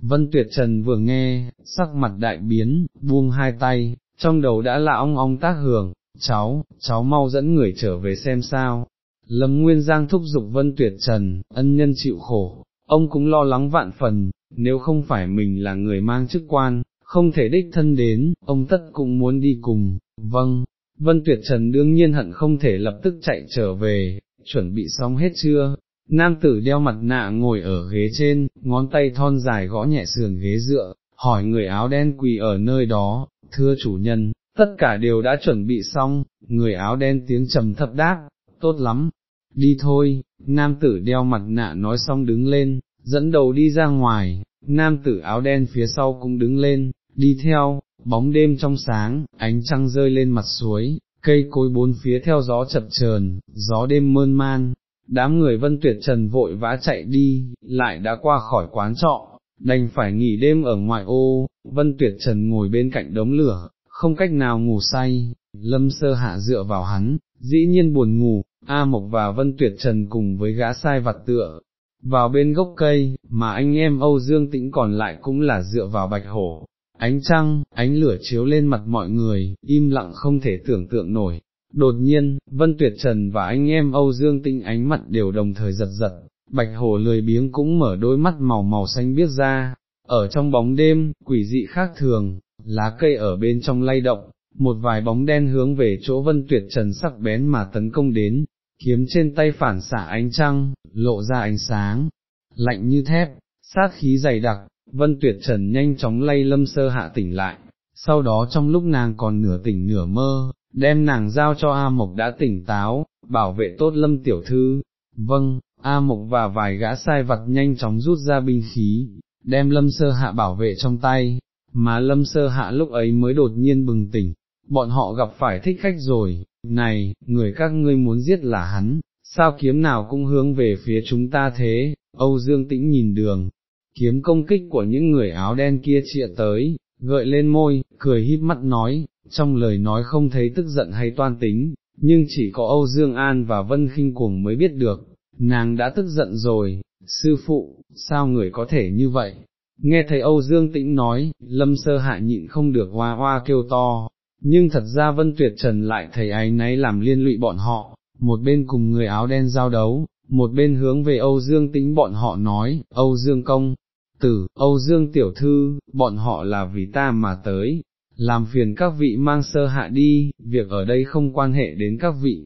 Vân Tuyệt Trần vừa nghe, sắc mặt đại biến, buông hai tay, trong đầu đã là ong ong tác hưởng, cháu, cháu mau dẫn người trở về xem sao. Lâm Nguyên Giang thúc giục Vân Tuyệt Trần, ân nhân chịu khổ, ông cũng lo lắng vạn phần, nếu không phải mình là người mang chức quan, không thể đích thân đến, ông tất cũng muốn đi cùng, vâng, Vân Tuyệt Trần đương nhiên hận không thể lập tức chạy trở về, chuẩn bị xong hết chưa? Nam tử đeo mặt nạ ngồi ở ghế trên, ngón tay thon dài gõ nhẹ sườn ghế dựa, hỏi người áo đen quỳ ở nơi đó, thưa chủ nhân, tất cả đều đã chuẩn bị xong, người áo đen tiếng trầm thấp đáp, tốt lắm, đi thôi, nam tử đeo mặt nạ nói xong đứng lên, dẫn đầu đi ra ngoài, nam tử áo đen phía sau cũng đứng lên, đi theo, bóng đêm trong sáng, ánh trăng rơi lên mặt suối, cây cối bốn phía theo gió chập chờn, gió đêm mơn man, đám người vân tuyệt trần vội vã chạy đi, lại đã qua khỏi quán trọ, đành phải nghỉ đêm ở ngoại ô, vân tuyệt trần ngồi bên cạnh đống lửa, không cách nào ngủ say, lâm sơ hạ dựa vào hắn, dĩ nhiên buồn ngủ, A Mộc và Vân Tuyệt Trần cùng với gã sai vặt tựa, vào bên gốc cây, mà anh em Âu Dương Tĩnh còn lại cũng là dựa vào bạch hổ, ánh trăng, ánh lửa chiếu lên mặt mọi người, im lặng không thể tưởng tượng nổi. Đột nhiên, Vân Tuyệt Trần và anh em Âu Dương Tinh ánh mặt đều đồng thời giật giật, bạch hồ lười biếng cũng mở đôi mắt màu màu xanh biếc ra, ở trong bóng đêm, quỷ dị khác thường, lá cây ở bên trong lay động, một vài bóng đen hướng về chỗ Vân Tuyệt Trần sắc bén mà tấn công đến, kiếm trên tay phản xả ánh trăng, lộ ra ánh sáng, lạnh như thép, sát khí dày đặc, Vân Tuyệt Trần nhanh chóng lay lâm sơ hạ tỉnh lại, sau đó trong lúc nàng còn nửa tỉnh nửa mơ, đem nàng giao cho A Mộc đã tỉnh táo, bảo vệ tốt lâm tiểu thư, vâng, A Mộc và vài gã sai vặt nhanh chóng rút ra binh khí, đem lâm sơ hạ bảo vệ trong tay, mà lâm sơ hạ lúc ấy mới đột nhiên bừng tỉnh, bọn họ gặp phải thích khách rồi, này, người các ngươi muốn giết là hắn, sao kiếm nào cũng hướng về phía chúng ta thế, Âu Dương Tĩnh nhìn đường, kiếm công kích của những người áo đen kia chịa tới, gợi lên môi, cười híp mắt nói, trong lời nói không thấy tức giận hay toan tính, nhưng chỉ có Âu Dương An và Vân Kinh Cuồng mới biết được, nàng đã tức giận rồi, sư phụ, sao người có thể như vậy? Nghe thấy Âu Dương Tĩnh nói, lâm sơ hạ nhịn không được hoa hoa kêu to, nhưng thật ra Vân Tuyệt Trần lại thấy ái náy làm liên lụy bọn họ, một bên cùng người áo đen giao đấu, một bên hướng về Âu Dương tĩnh bọn họ nói, Âu Dương công, tử, Âu Dương tiểu thư, bọn họ là vì ta mà tới, làm phiền các vị mang sơ hạ đi, việc ở đây không quan hệ đến các vị.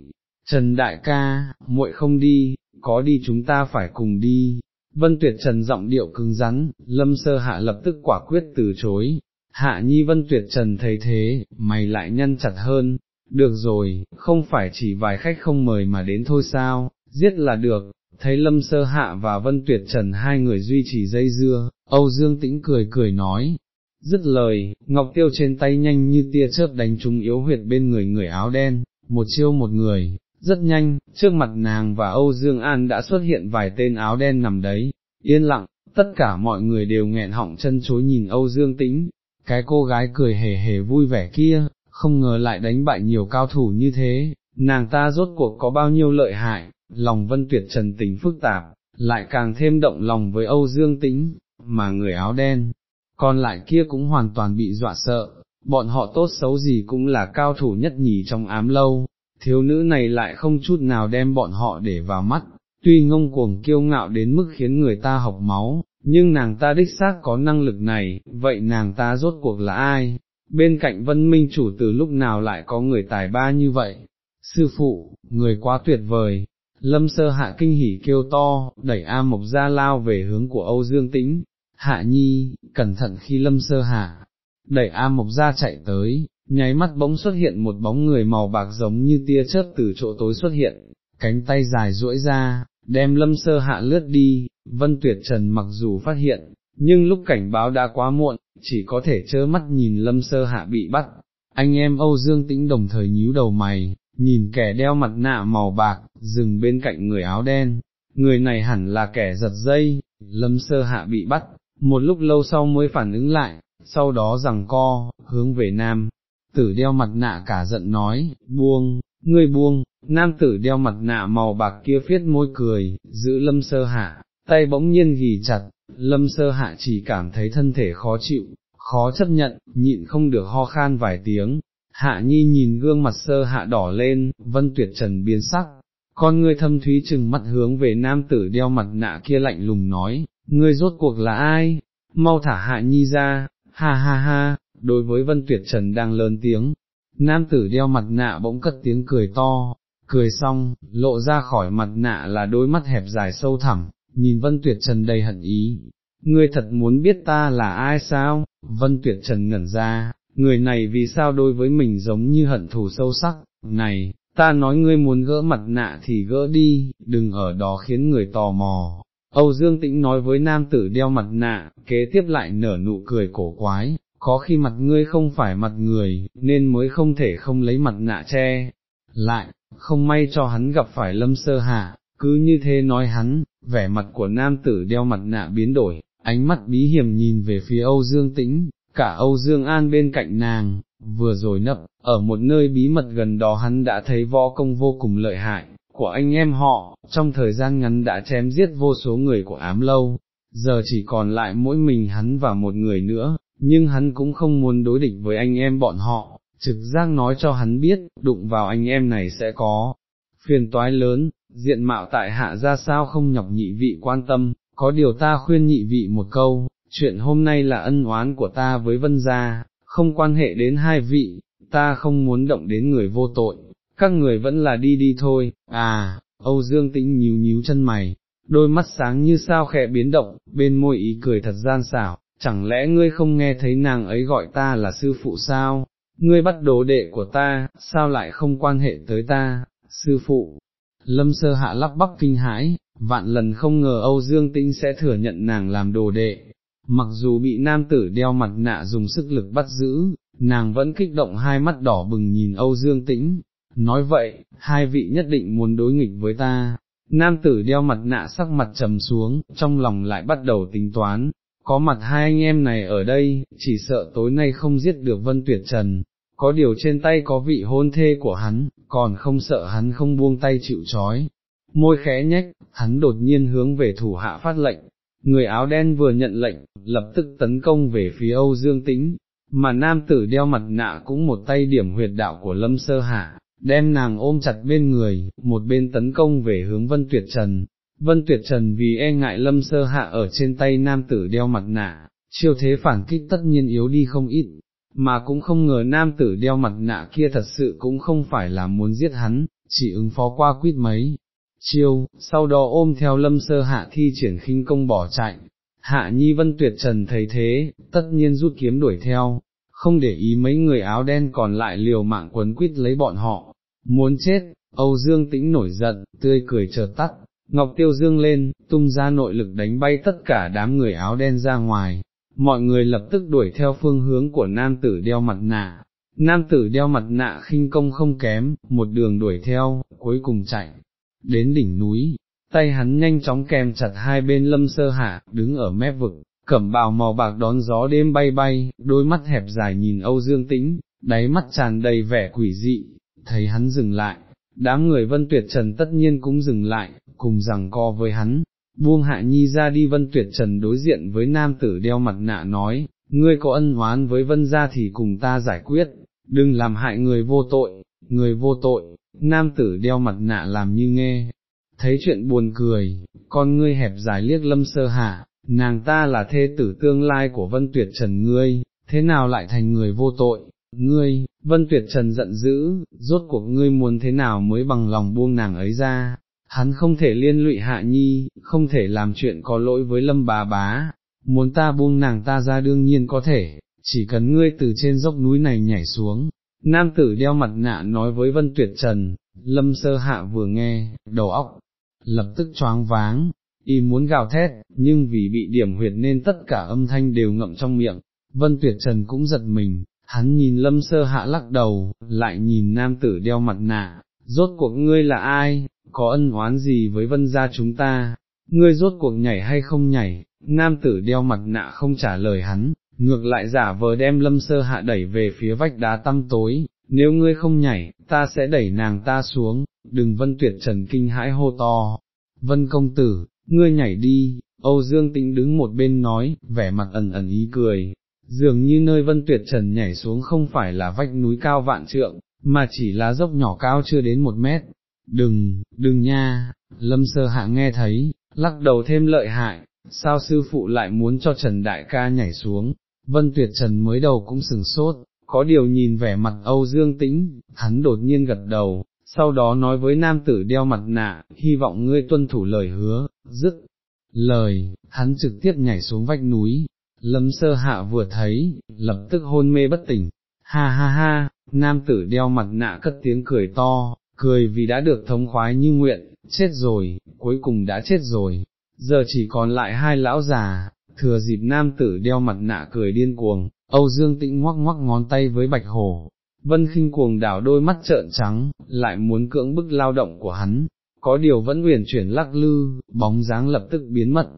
Trần đại ca, muội không đi, có đi chúng ta phải cùng đi. Vân Tuyệt Trần giọng điệu cứng rắn, Lâm Sơ Hạ lập tức quả quyết từ chối. Hạ Nhi Vân Tuyệt Trần thấy thế, mày lại nhăn chặt hơn, được rồi, không phải chỉ vài khách không mời mà đến thôi sao, giết là được, thấy Lâm Sơ Hạ và Vân Tuyệt Trần hai người duy trì dây dưa, Âu Dương Tĩnh cười cười nói, dứt lời, ngọc tiêu trên tay nhanh như tia chớp đánh trúng yếu huyệt bên người người áo đen, một chiêu một người, rất nhanh, trước mặt nàng và Âu Dương An đã xuất hiện vài tên áo đen nằm đấy, yên lặng, tất cả mọi người đều nghẹn họng chân chối nhìn Âu Dương Tĩnh, cái cô gái cười hề hề vui vẻ kia, không ngờ lại đánh bại nhiều cao thủ như thế, nàng ta rốt cuộc có bao nhiêu lợi hại, lòng vân tuyệt trần tình phức tạp, lại càng thêm động lòng với Âu Dương Tĩnh, mà người áo đen, còn lại kia cũng hoàn toàn bị dọa sợ, bọn họ tốt xấu gì cũng là cao thủ nhất nhì trong ám lâu, thiếu nữ này lại không chút nào đem bọn họ để vào mắt, tuy ngông cuồng kiêu ngạo đến mức khiến người ta học máu, nhưng nàng ta đích xác có năng lực này, vậy nàng ta rốt cuộc là ai? Bên cạnh vân minh chủ từ lúc nào lại có người tài ba như vậy? Sư phụ, người quá tuyệt vời, lâm sơ hạ kinh hỉ kêu to, đẩy A Mộc ra lao về hướng của Âu Dương Tĩnh, hạ nhi, cẩn thận khi lâm sơ hạ, đẩy A Mộc ra chạy tới, nháy mắt bỗng xuất hiện một bóng người màu bạc giống như tia chớp từ chỗ tối xuất hiện, cánh tay dài duỗi ra, đem lâm sơ hạ lướt đi, vân tuyệt trần mặc dù phát hiện, nhưng lúc cảnh báo đã quá muộn, chỉ có thể chớ mắt nhìn lâm sơ hạ bị bắt, anh em Âu Dương Tĩnh đồng thời nhíu đầu mày, nhìn kẻ đeo mặt nạ màu bạc, dừng bên cạnh người áo đen, người này hẳn là kẻ giật dây, lâm sơ hạ bị bắt, một lúc lâu sau mới phản ứng lại, sau đó rằng co, hướng về nam, tử đeo mặt nạ cả giận nói, buông, ngươi buông, nam tử đeo mặt nạ màu bạc kia phiết môi cười, giữ lâm sơ hạ, tay bỗng nhiên ghi chặt, lâm sơ hạ chỉ cảm thấy thân thể khó chịu, khó chấp nhận, nhịn không được ho khan vài tiếng, hạ nhi nhìn gương mặt sơ hạ đỏ lên, vân tuyệt trần biến sắc, con ngươi thâm thúy chừng mắt hướng về nam tử đeo mặt nạ kia lạnh lùng nói, ngươi rốt cuộc là ai, mau thả hạ nhi ra, ha ha ha, đối với vân tuyệt trần đang lớn tiếng, nam tử đeo mặt nạ bỗng cất tiếng cười to, cười xong, lộ ra khỏi mặt nạ là đôi mắt hẹp dài sâu thẳm, nhìn vân tuyệt trần đầy hận ý, ngươi thật muốn biết ta là ai sao, vân tuyệt trần ngẩn ra, người này vì sao đối với mình giống như hận thù sâu sắc, này, ta nói ngươi muốn gỡ mặt nạ thì gỡ đi, đừng ở đó khiến người tò mò. Âu Dương Tĩnh nói với nam tử đeo mặt nạ, kế tiếp lại nở nụ cười cổ quái, có khi mặt ngươi không phải mặt người, nên mới không thể không lấy mặt nạ che, lại, không may cho hắn gặp phải lâm sơ hạ, cứ như thế nói hắn, vẻ mặt của nam tử đeo mặt nạ biến đổi, ánh mắt bí hiểm nhìn về phía Âu Dương Tĩnh, cả Âu Dương An bên cạnh nàng, vừa rồi nấp, ở một nơi bí mật gần đó hắn đã thấy võ công vô cùng lợi hại, của anh em họ, trong thời gian ngắn đã chém giết vô số người của ám lâu, giờ chỉ còn lại mỗi mình hắn và một người nữa, nhưng hắn cũng không muốn đối địch với anh em bọn họ, trực giác nói cho hắn biết, đụng vào anh em này sẽ có phiền toái lớn, diện mạo tại hạ ra sao không nhọc nhị vị quan tâm, có điều ta khuyên nhị vị một câu, chuyện hôm nay là ân oán của ta với vân gia, không quan hệ đến hai vị, ta không muốn động đến người vô tội, các người vẫn là đi đi thôi, à, Âu Dương Tĩnh nhíu nhíu chân mày, đôi mắt sáng như sao khẽ biến động, bên môi ý cười thật gian xảo, chẳng lẽ ngươi không nghe thấy nàng ấy gọi ta là sư phụ sao, ngươi bắt đồ đệ của ta, sao lại không quan hệ tới ta, sư phụ. Lâm sơ hạ lắp bắp kinh hãi, vạn lần không ngờ Âu Dương Tĩnh sẽ thừa nhận nàng làm đồ đệ, mặc dù bị nam tử đeo mặt nạ dùng sức lực bắt giữ, nàng vẫn kích động hai mắt đỏ bừng nhìn Âu Dương Tĩnh, nói vậy, hai vị nhất định muốn đối nghịch với ta. Nam tử đeo mặt nạ sắc mặt trầm xuống, trong lòng lại bắt đầu tính toán, có mặt hai anh em này ở đây, chỉ sợ tối nay không giết được Vân Tuyệt Trần, có điều trên tay có vị hôn thê của hắn, còn không sợ hắn không buông tay chịu trói. Môi khẽ nhách, hắn đột nhiên hướng về thủ hạ phát lệnh, người áo đen vừa nhận lệnh, lập tức tấn công về phía Âu Dương Tĩnh, mà nam tử đeo mặt nạ cũng một tay điểm huyệt đạo của Lâm Sơ Hạ, đem nàng ôm chặt bên người, một bên tấn công về hướng Vân Tuyệt Trần, Vân Tuyệt Trần vì e ngại lâm sơ hạ ở trên tay nam tử đeo mặt nạ, chiêu thế phản kích tất nhiên yếu đi không ít, mà cũng không ngờ nam tử đeo mặt nạ kia thật sự cũng không phải là muốn giết hắn, chỉ ứng phó qua quýt mấy. Chiêu, sau đó ôm theo lâm sơ hạ thi triển khinh công bỏ chạy, hạ nhi vân tuyệt trần thấy thế, tất nhiên rút kiếm đuổi theo, không để ý mấy người áo đen còn lại liều mạng quấn quýt lấy bọn họ, muốn chết, Âu Dương tĩnh nổi giận, tươi cười chợt tắt, Ngọc Tiêu Dương lên, tung ra nội lực đánh bay tất cả đám người áo đen ra ngoài, mọi người lập tức đuổi theo phương hướng của nam tử đeo mặt nạ. Nam tử đeo mặt nạ khinh công không kém, một đường đuổi theo, cuối cùng chạy, đến đỉnh núi, tay hắn nhanh chóng kèm chặt hai bên lâm sơ hạ, đứng ở mép vực, cẩm bào màu bạc đón gió đêm bay bay, đôi mắt hẹp dài nhìn Âu Dương Tĩnh, đáy mắt tràn đầy vẻ quỷ dị, thấy hắn dừng lại, đám người vân tuyệt trần tất nhiên cũng dừng lại, cùng rằng co với hắn, buông hạ nhi ra đi vân tuyệt trần đối diện với nam tử đeo mặt nạ nói, ngươi có ân oán với vân gia thì cùng ta giải quyết, đừng làm hại người vô tội, người vô tội, nam tử đeo mặt nạ làm như nghe, thấy chuyện buồn cười, con ngươi hẹp dài liếc lâm sơ hạ, nàng ta là thê tử tương lai của vân tuyệt trần ngươi, thế nào lại thành người vô tội, ngươi, vân tuyệt trần giận dữ, rốt cuộc ngươi muốn thế nào mới bằng lòng buông nàng ấy ra, hắn không thể liên lụy hạ nhi, không thể làm chuyện có lỗi với lâm bà bá, muốn ta buông nàng ta ra đương nhiên có thể, chỉ cần ngươi từ trên dốc núi này nhảy xuống. Nam tử đeo mặt nạ nói với Vân Tuyệt Trần, lâm sơ hạ vừa nghe, đầu óc, lập tức choáng váng, y muốn gào thét, nhưng vì bị điểm huyệt nên tất cả âm thanh đều ngậm trong miệng, Vân Tuyệt Trần cũng giật mình, hắn nhìn lâm sơ hạ lắc đầu, lại nhìn nam tử đeo mặt nạ, rốt cuộc ngươi là ai, có ân oán gì với vân gia chúng ta, ngươi rốt cuộc nhảy hay không nhảy, nam tử đeo mặt nạ không trả lời hắn, ngược lại giả vờ đem lâm sơ hạ đẩy về phía vách đá tăm tối, nếu ngươi không nhảy, ta sẽ đẩy nàng ta xuống, đừng vân tuyệt trần kinh hãi hô to, vân công tử, ngươi nhảy đi, Âu Dương Tĩnh đứng một bên nói, vẻ mặt ẩn ẩn ý cười, dường như nơi vân tuyệt trần nhảy xuống không phải là vách núi cao vạn trượng, mà chỉ là dốc nhỏ cao chưa đến một mét, đừng, đừng nha, lâm sơ hạ nghe thấy, lắc đầu thêm lợi hại, sao sư phụ lại muốn cho Trần Đại ca nhảy xuống, vân tuyệt Trần mới đầu cũng sừng sốt, có điều nhìn vẻ mặt Âu Dương Tĩnh, hắn đột nhiên gật đầu, sau đó nói với nam tử đeo mặt nạ, hy vọng ngươi tuân thủ lời hứa, dứt lời, hắn trực tiếp nhảy xuống vách núi, lâm sơ hạ vừa thấy, lập tức hôn mê bất tỉnh, ha ha ha, nam tử đeo mặt nạ cất tiếng cười to, cười vì đã được thống khoái như nguyện, chết rồi, cuối cùng đã chết rồi, giờ chỉ còn lại hai lão già, thừa dịp nam tử đeo mặt nạ cười điên cuồng, Âu Dương Tĩnh ngoắc ngoắc ngón tay với bạch hổ, vân khinh cuồng đảo đôi mắt trợn trắng, lại muốn cưỡng bức lao động của hắn, có điều vẫn uyển chuyển lắc lư, bóng dáng lập tức biến mất.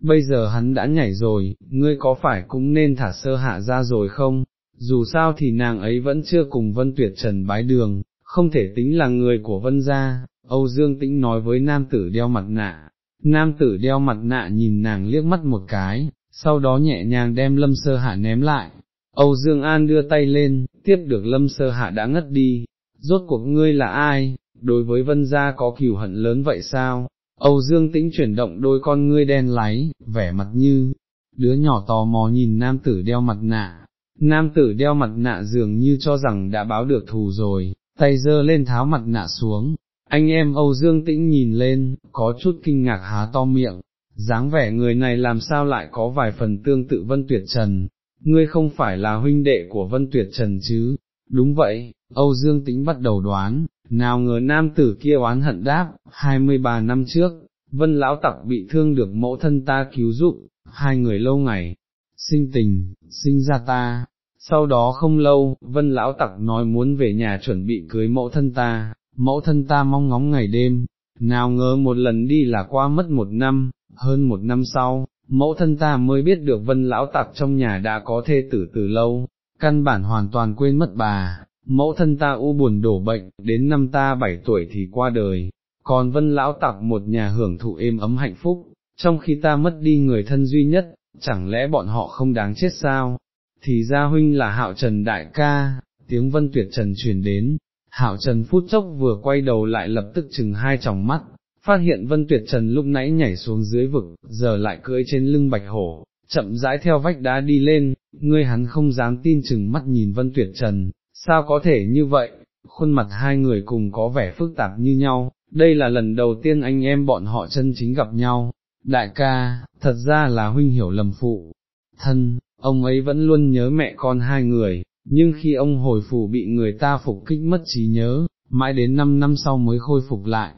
Bây giờ hắn đã nhảy rồi, ngươi có phải cũng nên thả sơ hạ ra rồi không? Dù sao thì nàng ấy vẫn chưa cùng Vân Tuyệt Trần bái đường, không thể tính là người của vân gia, Âu Dương Tĩnh nói với nam tử đeo mặt nạ, nam tử đeo mặt nạ nhìn nàng liếc mắt một cái, sau đó nhẹ nhàng đem lâm sơ hạ ném lại, Âu Dương An đưa tay lên, tiếp được lâm sơ hạ đã ngất đi, rốt cuộc ngươi là ai, đối với vân gia có cừu hận lớn vậy sao? Âu Dương Tĩnh chuyển động đôi con ngươi đen láy, vẻ mặt như, đứa nhỏ tò mò nhìn nam tử đeo mặt nạ, nam tử đeo mặt nạ dường như cho rằng đã báo được thù rồi, tay giơ lên tháo mặt nạ xuống, anh em Âu Dương Tĩnh nhìn lên, có chút kinh ngạc há to miệng, dáng vẻ người này làm sao lại có vài phần tương tự Vân Tuyệt Trần, ngươi không phải là huynh đệ của Vân Tuyệt Trần chứ, đúng vậy, Âu Dương Tĩnh bắt đầu đoán, nào ngờ nam tử kia oán hận đáp, 23 năm trước, Vân Lão Tặc bị thương được mẫu thân ta cứu giúp, hai người lâu ngày, sinh tình, sinh ra ta, sau đó không lâu, vân lão tặc nói muốn về nhà chuẩn bị cưới mẫu thân ta, mẫu thân ta mong ngóng ngày đêm, nào ngờ một lần đi là qua mất một năm, hơn một năm sau, mẫu thân ta mới biết được vân lão tặc trong nhà đã có thê tử từ lâu, căn bản hoàn toàn quên mất bà, mẫu thân ta u buồn đổ bệnh, đến năm ta bảy tuổi thì qua đời, còn vân lão tặc một nhà hưởng thụ êm ấm hạnh phúc, trong khi ta mất đi người thân duy nhất, chẳng lẽ bọn họ không đáng chết sao? thì gia huynh là hạo trần đại ca, tiếng vân tuyệt trần truyền đến, hạo trần phút chốc vừa quay đầu lại lập tức chừng hai tròng mắt, phát hiện Vân Tuyệt Trần lúc nãy nhảy xuống dưới vực, giờ lại cưỡi trên lưng bạch hổ, chậm rãi theo vách đá đi lên, ngươi hắn không dám tin chừng mắt nhìn Vân Tuyệt Trần, sao có thể như vậy, khuôn mặt hai người cùng có vẻ phức tạp như nhau, đây là lần đầu tiên anh em bọn họ chân chính gặp nhau, đại ca, thật ra là huynh hiểu lầm phụ, thân, ông ấy vẫn luôn nhớ mẹ con hai người, nhưng khi ông hồi phủ bị người ta phục kích mất trí nhớ, mãi đến 5 năm sau mới khôi phục lại.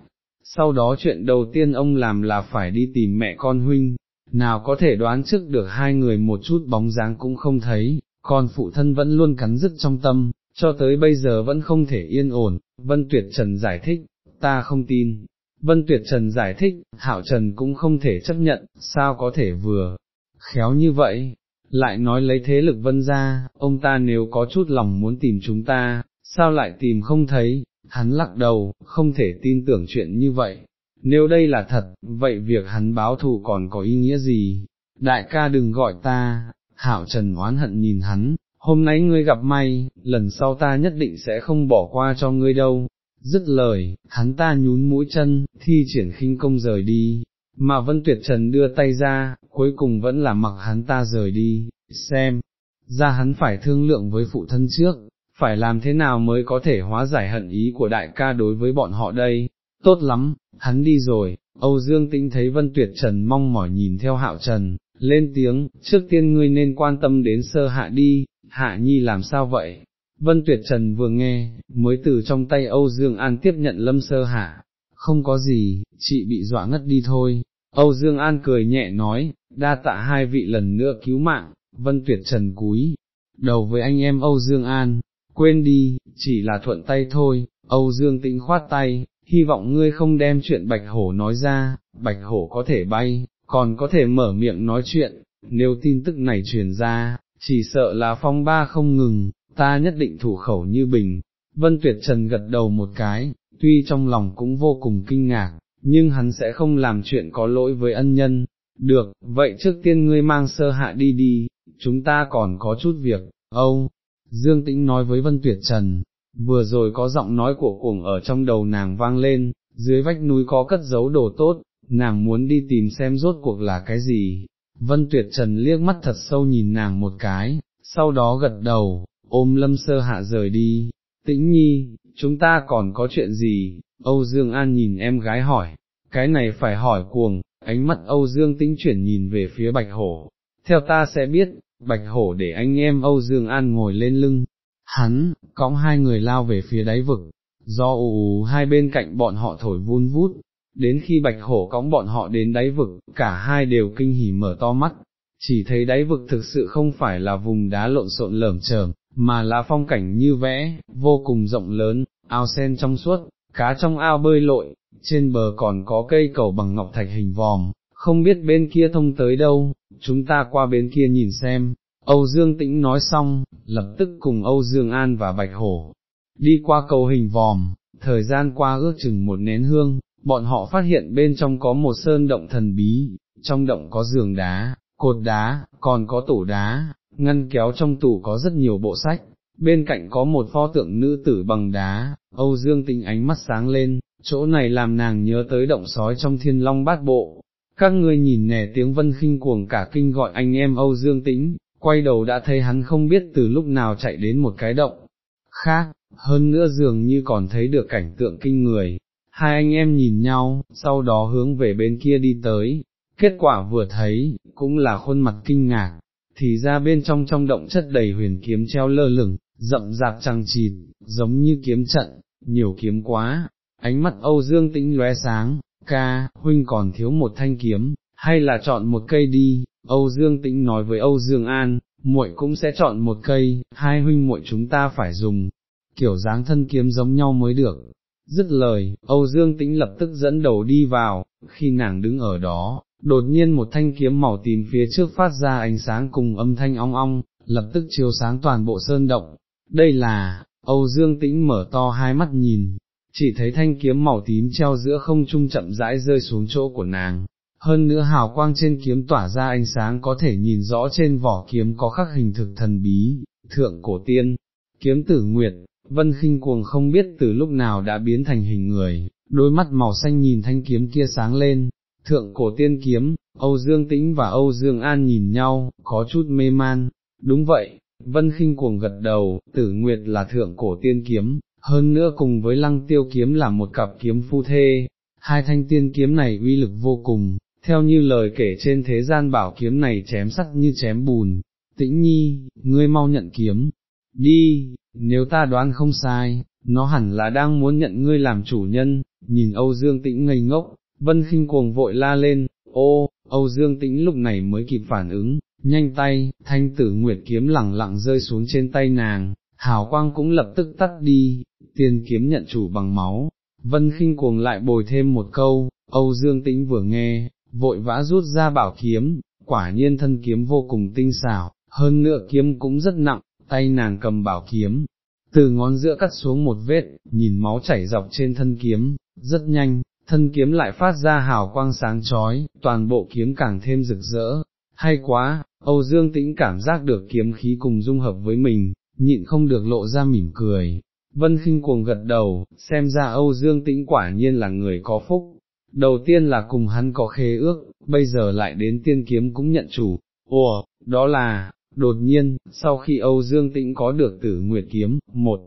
Sau đó chuyện đầu tiên ông làm là phải đi tìm mẹ con huynh, nào có thể đoán trước được hai người một chút bóng dáng cũng không thấy, còn phụ thân vẫn luôn cắn rứt trong tâm, cho tới bây giờ vẫn không thể yên ổn, Vân Tuyệt Trần giải thích, ta không tin. Vân Tuyệt Trần giải thích, Hạo Trần cũng không thể chấp nhận, sao có thể vừa, khéo như vậy, lại nói lấy thế lực vân ra, ông ta nếu có chút lòng muốn tìm chúng ta, sao lại tìm không thấy, hắn lắc đầu, không thể tin tưởng chuyện như vậy. Nếu đây là thật, vậy việc hắn báo thù còn có ý nghĩa gì? Đại ca đừng gọi ta, Hảo Trần oán hận nhìn hắn, hôm nay ngươi gặp may, lần sau ta nhất định sẽ không bỏ qua cho ngươi đâu. Dứt lời, hắn ta nhún mũi chân, thi triển khinh công rời đi, mà Vân Tuyệt Trần đưa tay ra, cuối cùng vẫn là mặc hắn ta rời đi, xem, ra hắn phải thương lượng với phụ thân trước, phải làm thế nào mới có thể hóa giải hận ý của đại ca đối với bọn họ đây, tốt lắm, hắn đi rồi, Âu Dương Tĩnh thấy Vân Tuyệt Trần mong mỏi nhìn theo hạo trần, lên tiếng, trước tiên ngươi nên quan tâm đến sơ hạ đi, hạ nhi làm sao vậy? Vân Tuyệt Trần vừa nghe, mới từ trong tay Âu Dương An tiếp nhận lâm sơ hạ, không có gì, chị bị dọa ngất đi thôi. Âu Dương An cười nhẹ nói, đa tạ hai vị lần nữa cứu mạng, Vân Tuyệt Trần cúi, đầu với anh em Âu Dương An, quên đi, chỉ là thuận tay thôi, Âu Dương tĩnh khoát tay, hy vọng ngươi không đem chuyện Bạch Hổ nói ra, Bạch Hổ có thể bay, còn có thể mở miệng nói chuyện, nếu tin tức này truyền ra, chỉ sợ là phong ba không ngừng, ta nhất định thủ khẩu như bình. Vân Tuyệt Trần gật đầu một cái, tuy trong lòng cũng vô cùng kinh ngạc, nhưng hắn sẽ không làm chuyện có lỗi với ân nhân. Được, vậy trước tiên ngươi mang sơ hạ đi đi, chúng ta còn có chút việc, Âu. Dương Tĩnh nói với Vân Tuyệt Trần, vừa rồi có giọng nói của cuồng ở trong đầu nàng vang lên, dưới vách núi có cất giấu đồ tốt, nàng muốn đi tìm xem rốt cuộc là cái gì. Vân Tuyệt Trần liếc mắt thật sâu nhìn nàng một cái, sau đó gật đầu, ôm lâm sơ hạ rời đi, tĩnh nhi, chúng ta còn có chuyện gì, Âu Dương An nhìn em gái hỏi, cái này phải hỏi cuồng, ánh mắt Âu Dương tĩnh chuyển nhìn về phía Bạch Hổ, theo ta sẽ biết, Bạch Hổ để anh em Âu Dương An ngồi lên lưng, hắn, cõng hai người lao về phía đáy vực, do ù ù hai bên cạnh bọn họ thổi vun vút, đến khi Bạch Hổ cõng bọn họ đến đáy vực, cả hai đều kinh hỉ mở to mắt, chỉ thấy đáy vực thực sự không phải là vùng đá lộn xộn lởm chởm, mà là phong cảnh như vẽ, vô cùng rộng lớn, ao sen trong suốt, cá trong ao bơi lội, trên bờ còn có cây cầu bằng ngọc thạch hình vòm, không biết bên kia thông tới đâu, chúng ta qua bên kia nhìn xem. Âu Dương Tĩnh nói xong, lập tức cùng Âu Dương An và Bạch Hổ, đi qua cầu hình vòm, thời gian qua ước chừng một nén hương, bọn họ phát hiện bên trong có một sơn động thần bí, trong động có giường đá, cột đá, còn có tủ đá, ngăn kéo trong tủ có rất nhiều bộ sách, bên cạnh có một pho tượng nữ tử bằng đá, Âu Dương Tĩnh ánh mắt sáng lên, chỗ này làm nàng nhớ tới động sói trong thiên long bát bộ. Các ngươi nhìn nè tiếng vân khinh cuồng cả kinh gọi anh em Âu Dương Tĩnh, quay đầu đã thấy hắn không biết từ lúc nào chạy đến một cái động khác, hơn nữa dường như còn thấy được cảnh tượng kinh người. Hai anh em nhìn nhau, sau đó hướng về bên kia đi tới, kết quả vừa thấy, cũng là khuôn mặt kinh ngạc, thì ra bên trong trong động chất đầy huyền kiếm treo lơ lửng, rậm rạp trăng trịt, giống như kiếm trận, nhiều kiếm quá, ánh mắt Âu Dương tĩnh lóe sáng, ca, huynh còn thiếu một thanh kiếm, hay là chọn một cây đi, Âu Dương tĩnh nói với Âu Dương An, muội cũng sẽ chọn một cây, hai huynh muội chúng ta phải dùng, kiểu dáng thân kiếm giống nhau mới được. Dứt lời, Âu Dương Tĩnh lập tức dẫn đầu đi vào, khi nàng đứng ở đó, đột nhiên một thanh kiếm màu tím phía trước phát ra ánh sáng cùng âm thanh ong ong, lập tức chiếu sáng toàn bộ sơn động. Đây là, Âu Dương Tĩnh mở to hai mắt nhìn, chỉ thấy thanh kiếm màu tím treo giữa không trung chậm rãi rơi xuống chỗ của nàng. Hơn nữa hào quang trên kiếm tỏa ra ánh sáng có thể nhìn rõ trên vỏ kiếm có khắc hình thực thần bí, thượng cổ tiên, kiếm tử nguyệt, vân khinh cuồng không biết từ lúc nào đã biến thành hình người, đôi mắt màu xanh nhìn thanh kiếm kia sáng lên, thượng cổ tiên kiếm, Âu Dương Tĩnh và Âu Dương An nhìn nhau, có chút mê man, đúng vậy, Vân khinh cuồng gật đầu, tử nguyệt là thượng cổ tiên kiếm, hơn nữa cùng với lăng tiêu kiếm là một cặp kiếm phu thê, hai thanh tiên kiếm này uy lực vô cùng, theo như lời kể trên thế gian bảo kiếm này chém sắt như chém bùn, tĩnh nhi, ngươi mau nhận kiếm, đi, nếu ta đoán không sai, nó hẳn là đang muốn nhận ngươi làm chủ nhân, nhìn Âu Dương Tĩnh ngây ngốc, Vân khinh cuồng vội la lên, ô, Âu Dương Tĩnh lúc này mới kịp phản ứng, nhanh tay, thanh tử nguyệt kiếm lẳng lặng rơi xuống trên tay nàng, hào quang cũng lập tức tắt đi, tiền kiếm nhận chủ bằng máu, vân khinh cuồng lại bồi thêm một câu, Âu Dương Tĩnh vừa nghe, vội vã rút ra bảo kiếm, quả nhiên thân kiếm vô cùng tinh xảo, hơn nữa kiếm cũng rất nặng, tay nàng cầm bảo kiếm, từ ngón giữa cắt xuống một vết, nhìn máu chảy dọc trên thân kiếm, rất nhanh, thân kiếm lại phát ra hào quang sáng chói, toàn bộ kiếm càng thêm rực rỡ, hay quá, Âu Dương Tĩnh cảm giác được kiếm khí cùng dung hợp với mình, nhịn không được lộ ra mỉm cười. Vân khinh cuồng gật đầu, xem ra Âu Dương Tĩnh quả nhiên là người có phúc. Đầu tiên là cùng hắn có khế ước, bây giờ lại đến tiên kiếm cũng nhận chủ. ồ đó là, đột nhiên, sau khi Âu Dương Tĩnh có được tử nguyệt kiếm, một,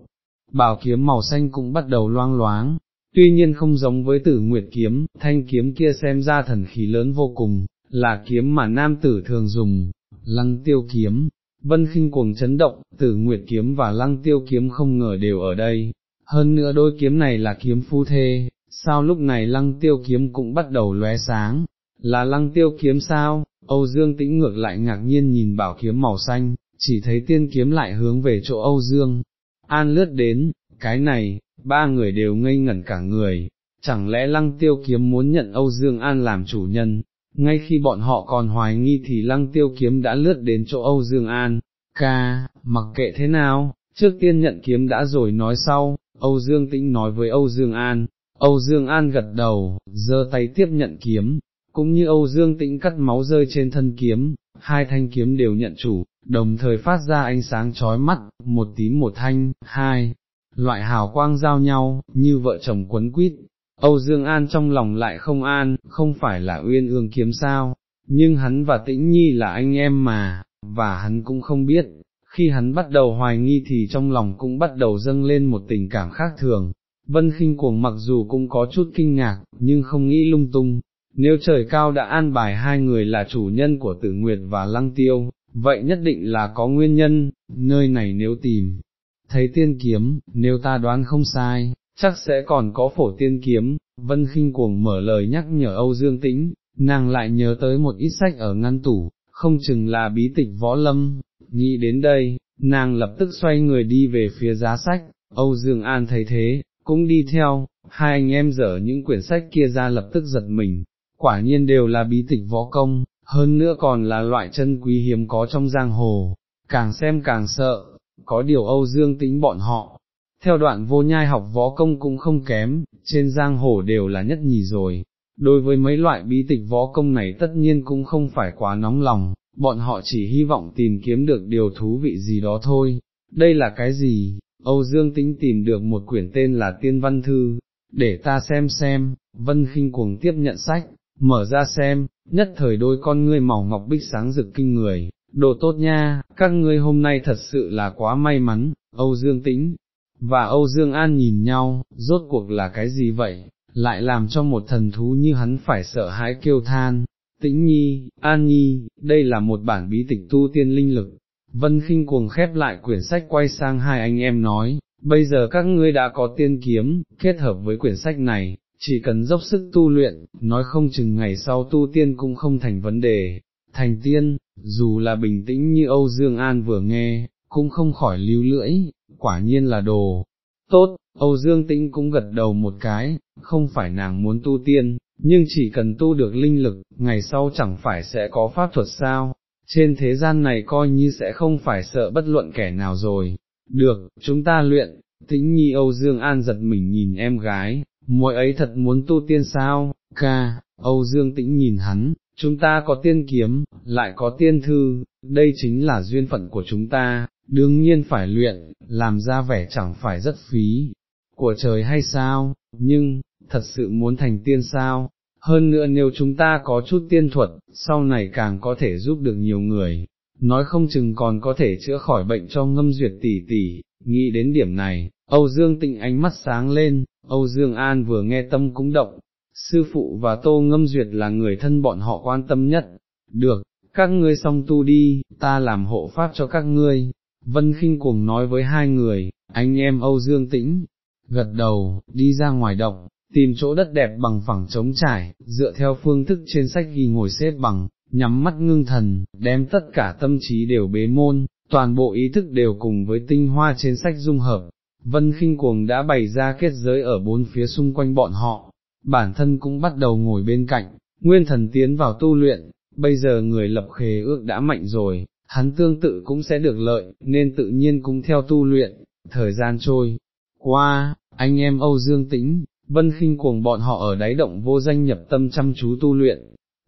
bảo kiếm màu xanh cũng bắt đầu loang loáng. Tuy nhiên không giống với tử nguyệt kiếm, thanh kiếm kia xem ra thần khí lớn vô cùng, là kiếm mà nam tử thường dùng, lăng tiêu kiếm, vân khinh cuồng chấn động, tử nguyệt kiếm và lăng tiêu kiếm không ngờ đều ở đây, hơn nữa đôi kiếm này là kiếm phu thê, sao lúc này lăng tiêu kiếm cũng bắt đầu lóe sáng, là lăng tiêu kiếm sao, Âu Dương tĩnh ngược lại ngạc nhiên nhìn bảo kiếm màu xanh, chỉ thấy tiên kiếm lại hướng về chỗ Âu Dương, an lướt đến, cái này, ba người đều ngây ngẩn cả người, chẳng lẽ lăng tiêu kiếm muốn nhận Âu Dương An làm chủ nhân, ngay khi bọn họ còn hoài nghi thì lăng tiêu kiếm đã lướt đến chỗ Âu Dương An, ca, mặc kệ thế nào, trước tiên nhận kiếm đã rồi nói sau, Âu Dương Tĩnh nói với Âu Dương An, Âu Dương An gật đầu, giơ tay tiếp nhận kiếm, cũng như Âu Dương Tĩnh cắt máu rơi trên thân kiếm, hai thanh kiếm đều nhận chủ, đồng thời phát ra ánh sáng chói mắt, một tím một thanh, hai, loại hào quang giao nhau, như vợ chồng quấn quýt, Âu Dương An trong lòng lại không an, không phải là uyên ương kiếm sao, nhưng hắn và tĩnh nhi là anh em mà, và hắn cũng không biết, khi hắn bắt đầu hoài nghi thì trong lòng cũng bắt đầu dâng lên một tình cảm khác thường. Vân khinh cuồng mặc dù cũng có chút kinh ngạc, nhưng không nghĩ lung tung, nếu trời cao đã an bài hai người là chủ nhân của tử nguyệt và lăng tiêu, vậy nhất định là có nguyên nhân, nơi này nếu tìm, thấy tiên kiếm, nếu ta đoán không sai, chắc sẽ còn có phổ tiên kiếm, vân khinh cuồng mở lời nhắc nhở Âu Dương Tĩnh, nàng lại nhớ tới một ít sách ở ngăn tủ, không chừng là bí tịch võ lâm, nghĩ đến đây, nàng lập tức xoay người đi về phía giá sách, Âu Dương An thấy thế, cũng đi theo, hai anh em dở những quyển sách kia ra lập tức giật mình, quả nhiên đều là bí tịch võ công, hơn nữa còn là loại chân quý hiếm có trong giang hồ, càng xem càng sợ, có điều Âu Dương Tĩnh bọn họ, theo đoạn vô nhai học võ công cũng không kém, trên giang hồ đều là nhất nhì rồi. Đối với mấy loại bí tịch võ công này tất nhiên cũng không phải quá nóng lòng, bọn họ chỉ hy vọng tìm kiếm được điều thú vị gì đó thôi. Đây là cái gì? Âu Dương Tĩnh tìm được một quyển tên là Tiên Văn Thư, để ta xem xem, Vân Kinh cuồng tiếp nhận sách, mở ra xem, nhất thời đôi con ngươi màu ngọc bích sáng rực kinh người, đồ tốt nha, các ngươi hôm nay thật sự là quá may mắn, Âu Dương Tĩnh, và Âu Dương An nhìn nhau, rốt cuộc là cái gì vậy, lại làm cho một thần thú như hắn phải sợ hãi kêu than. Tĩnh Nhi, An Nhi, đây là một bản bí tịch tu tiên linh lực. Vân khinh cuồng khép lại quyển sách quay sang hai anh em nói, bây giờ các ngươi đã có tiên kiếm, kết hợp với quyển sách này, chỉ cần dốc sức tu luyện, nói không chừng ngày sau tu tiên cũng không thành vấn đề. Thành tiên, dù là bình tĩnh như Âu Dương An vừa nghe, cũng không khỏi lưu lưỡi, quả nhiên là đồ. Tốt, Âu Dương Tĩnh cũng gật đầu một cái, không phải nàng muốn tu tiên, nhưng chỉ cần tu được linh lực, ngày sau chẳng phải sẽ có pháp thuật sao, trên thế gian này coi như sẽ không phải sợ bất luận kẻ nào rồi. Được, chúng ta luyện, tĩnh nhi Âu Dương An giật mình nhìn em gái, muội ấy thật muốn tu tiên sao, ca, Âu Dương Tĩnh nhìn hắn, chúng ta có tiên kiếm, lại có tiên thư, đây chính là duyên phận của chúng ta, đương nhiên phải luyện, làm ra vẻ chẳng phải rất phí, của trời hay sao, nhưng, thật sự muốn thành tiên sao, hơn nữa nếu chúng ta có chút tiên thuật, sau này càng có thể giúp được nhiều người, nói không chừng còn có thể chữa khỏi bệnh cho ngâm duyệt tỷ tỷ, nghĩ đến điểm này, Âu Dương Tịnh ánh mắt sáng lên, Âu Dương An vừa nghe tâm cũng động, sư phụ và tô ngâm duyệt là người thân bọn họ quan tâm nhất, được, các ngươi xong tu đi, ta làm hộ pháp cho các ngươi, Vân khinh cùng nói với hai người, anh em Âu Dương Tĩnh, gật đầu, đi ra ngoài động, tìm chỗ đất đẹp bằng phẳng trống trải, dựa theo phương thức trên sách ghi ngồi xếp bằng, nhắm mắt ngưng thần, đem tất cả tâm trí đều bế môn, toàn bộ ý thức đều cùng với tinh hoa trên sách dung hợp. Vân khinh cuồng đã bày ra kết giới ở bốn phía xung quanh bọn họ, bản thân cũng bắt đầu ngồi bên cạnh, nguyên thần tiến vào tu luyện, bây giờ người lập khế ước đã mạnh rồi, hắn tương tự cũng sẽ được lợi, nên tự nhiên cũng theo tu luyện, thời gian trôi. Qua, anh em Âu Dương Tĩnh, Vân khinh cuồng bọn họ ở đáy động vô danh nhập tâm chăm chú tu luyện,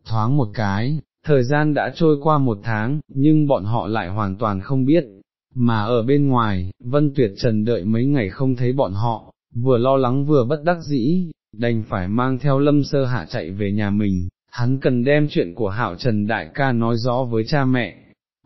thoáng một cái, thời gian đã trôi qua một tháng, nhưng bọn họ lại hoàn toàn không biết, mà ở bên ngoài, Vân Tuyệt Trần đợi mấy ngày không thấy bọn họ, vừa lo lắng vừa bất đắc dĩ, đành phải mang theo lâm sơ hạ chạy về nhà mình, hắn cần đem chuyện của Hạo Trần Đại ca nói rõ với cha mẹ.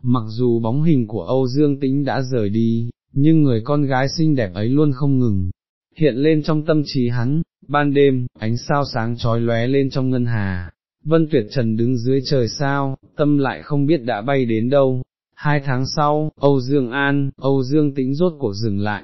Mặc dù bóng hình của Âu Dương Tĩnh đã rời đi, nhưng người con gái xinh đẹp ấy luôn không ngừng, hiện lên trong tâm trí hắn, ban đêm, ánh sao sáng trói lóe lên trong ngân hà, Vân Tuyệt Trần đứng dưới trời sao, tâm lại không biết đã bay đến đâu. Hai tháng sau, Âu Dương An, Âu Dương Tĩnh rốt cuộc dừng lại.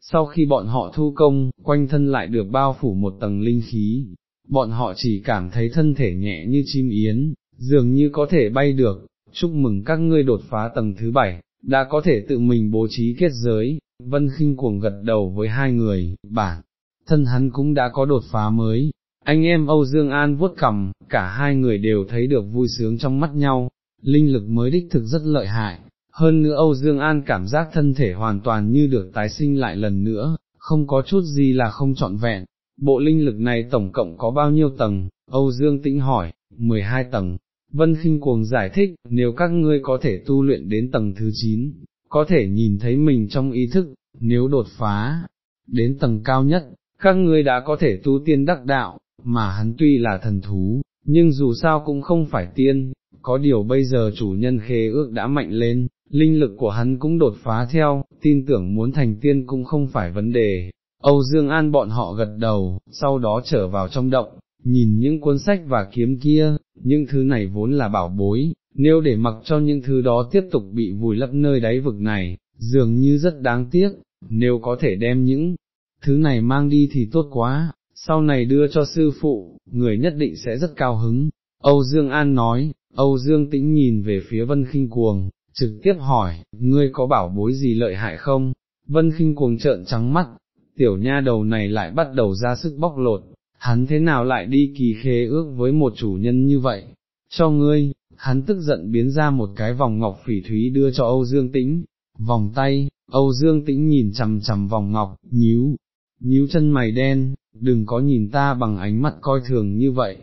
Sau khi bọn họ thu công, quanh thân lại được bao phủ một tầng linh khí, bọn họ chỉ cảm thấy thân thể nhẹ như chim yến, dường như có thể bay được, chúc mừng các ngươi đột phá tầng thứ bảy, đã có thể tự mình bố trí kết giới, Vân khinh cuồng gật đầu với hai người, bản, thân hắn cũng đã có đột phá mới, anh em Âu Dương An vuốt cằm, cả hai người đều thấy được vui sướng trong mắt nhau, linh lực mới đích thực rất lợi hại, hơn nữa Âu Dương An cảm giác thân thể hoàn toàn như được tái sinh lại lần nữa, không có chút gì là không trọn vẹn. Bộ linh lực này tổng cộng có bao nhiêu tầng? Âu Dương Tĩnh hỏi, 12 tầng. Vân Kinh Cuồng giải thích, nếu các ngươi có thể tu luyện đến tầng thứ 9, có thể nhìn thấy mình trong ý thức, nếu đột phá, đến tầng cao nhất, các ngươi đã có thể tu tiên đắc đạo, mà hắn tuy là thần thú, nhưng dù sao cũng không phải tiên, có điều bây giờ chủ nhân khế ước đã mạnh lên, linh lực của hắn cũng đột phá theo, tin tưởng muốn thành tiên cũng không phải vấn đề. Âu Dương An bọn họ gật đầu, sau đó trở vào trong động, nhìn những cuốn sách và kiếm kia, những thứ này vốn là bảo bối, nếu để mặc cho những thứ đó tiếp tục bị vùi lấp nơi đáy vực này, dường như rất đáng tiếc, nếu có thể đem những thứ này mang đi thì tốt quá, sau này đưa cho sư phụ, người nhất định sẽ rất cao hứng. Âu Dương An nói, Âu Dương tĩnh nhìn về phía Vân Kinh Cuồng, trực tiếp hỏi, ngươi có bảo bối gì lợi hại không? Vân Kinh Cuồng trợn trắng mắt, tiểu nha đầu này lại bắt đầu ra sức bóc lột, hắn thế nào lại đi kỳ khế ước với một chủ nhân như vậy? Cho ngươi, hắn tức giận biến ra một cái vòng ngọc phỉ thúy đưa cho Âu Dương Tĩnh, vòng tay, Âu Dương Tĩnh nhìn chằm chằm vòng ngọc, nhíu, nhíu chân mày đen, đừng có nhìn ta bằng ánh mắt coi thường như vậy.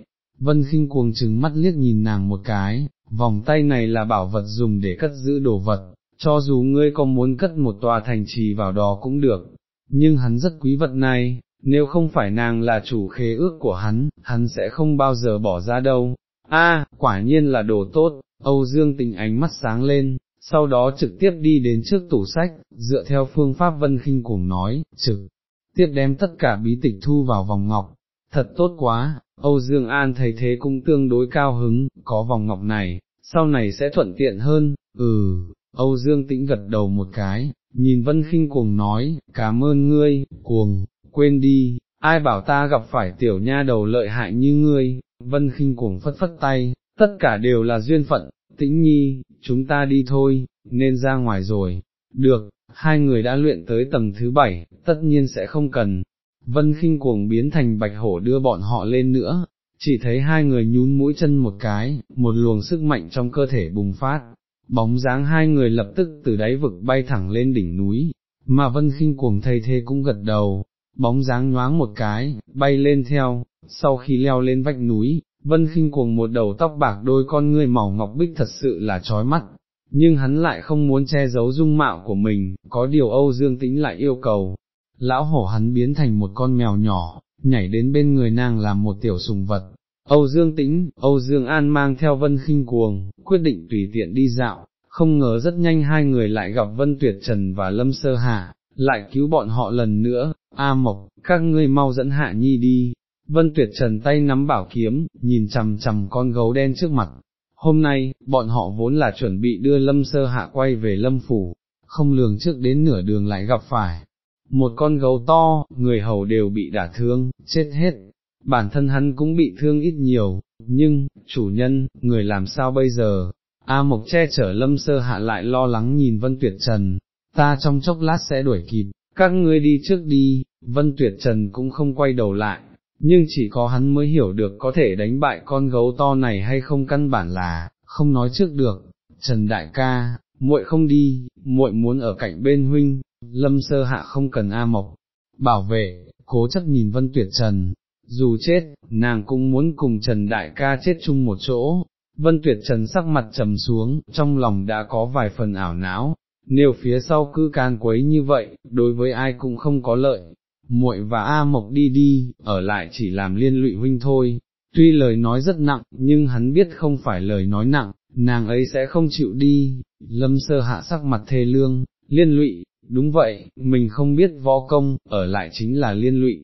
Vân khinh cuồng trừng mắt liếc nhìn nàng một cái, vòng tay này là bảo vật dùng để cất giữ đồ vật, cho dù ngươi có muốn cất một tòa thành trì vào đó cũng được, nhưng hắn rất quý vật này, nếu không phải nàng là chủ khế ước của hắn, hắn sẽ không bao giờ bỏ ra đâu. A, à, quả nhiên là đồ tốt, Âu Dương tình ánh mắt sáng lên, sau đó trực tiếp đi đến trước tủ sách, dựa theo phương pháp vân khinh cuồng nói, trực tiếp đem tất cả bí tịch thu vào vòng ngọc, thật tốt quá, Âu Dương An thấy thế cũng tương đối cao hứng, có vòng ngọc này, sau này sẽ thuận tiện hơn, ừ, Âu Dương tĩnh gật đầu một cái, nhìn Vân Kinh cuồng nói, cảm ơn ngươi, cuồng, quên đi, ai bảo ta gặp phải tiểu nha đầu lợi hại như ngươi, Vân Kinh cuồng phất phất tay, tất cả đều là duyên phận, tĩnh nhi, chúng ta đi thôi, nên ra ngoài rồi, được, hai người đã luyện tới tầng thứ bảy, tất nhiên sẽ không cần. Vân khinh cuồng biến thành bạch hổ đưa bọn họ lên nữa, chỉ thấy hai người nhún mũi chân một cái, một luồng sức mạnh trong cơ thể bùng phát, bóng dáng hai người lập tức từ đáy vực bay thẳng lên đỉnh núi, mà vân khinh cuồng thay thế cũng gật đầu, bóng dáng nhoáng một cái, bay lên theo, sau khi leo lên vách núi, vân khinh cuồng một đầu tóc bạc đôi con ngươi màu ngọc bích thật sự là chói mắt, nhưng hắn lại không muốn che giấu dung mạo của mình, có điều Âu Dương Tĩnh lại yêu cầu. Lão hổ hắn biến thành một con mèo nhỏ, nhảy đến bên người nàng làm một tiểu sùng vật. Âu Dương Tĩnh, Âu Dương An mang theo Vân khinh cuồng, quyết định tùy tiện đi dạo, không ngờ rất nhanh hai người lại gặp Vân Tuyệt Trần và Lâm Sơ Hạ, lại cứu bọn họ lần nữa, A Mộc, các ngươi mau dẫn Hạ Nhi đi. Vân Tuyệt Trần tay nắm bảo kiếm, nhìn chằm chằm con gấu đen trước mặt. Hôm nay, bọn họ vốn là chuẩn bị đưa Lâm Sơ Hạ quay về Lâm Phủ, không lường trước đến nửa đường lại gặp phải. Một con gấu to, người hầu đều bị đả thương, chết hết, bản thân hắn cũng bị thương ít nhiều, nhưng, chủ nhân, người làm sao bây giờ, A Mộc che chở lâm sơ hạ lại lo lắng nhìn Vân Tuyệt Trần, ta trong chốc lát sẽ đuổi kịp, các ngươi đi trước đi, Vân Tuyệt Trần cũng không quay đầu lại, nhưng chỉ có hắn mới hiểu được có thể đánh bại con gấu to này hay không căn bản là, không nói trước được, Trần Đại ca, muội không đi, muội muốn ở cạnh bên huynh, lâm sơ hạ không cần A Mộc, bảo vệ, cố chấp nhìn Vân Tuyệt Trần, dù chết, nàng cũng muốn cùng Trần Đại ca chết chung một chỗ, Vân Tuyệt Trần sắc mặt trầm xuống, trong lòng đã có vài phần ảo não, nếu phía sau cứ can quấy như vậy, đối với ai cũng không có lợi, muội và A Mộc đi đi, ở lại chỉ làm liên lụy huynh thôi, tuy lời nói rất nặng, nhưng hắn biết không phải lời nói nặng, nàng ấy sẽ không chịu đi, lâm sơ hạ sắc mặt thê lương, liên lụy, đúng vậy, mình không biết võ công, ở lại chính là liên lụy,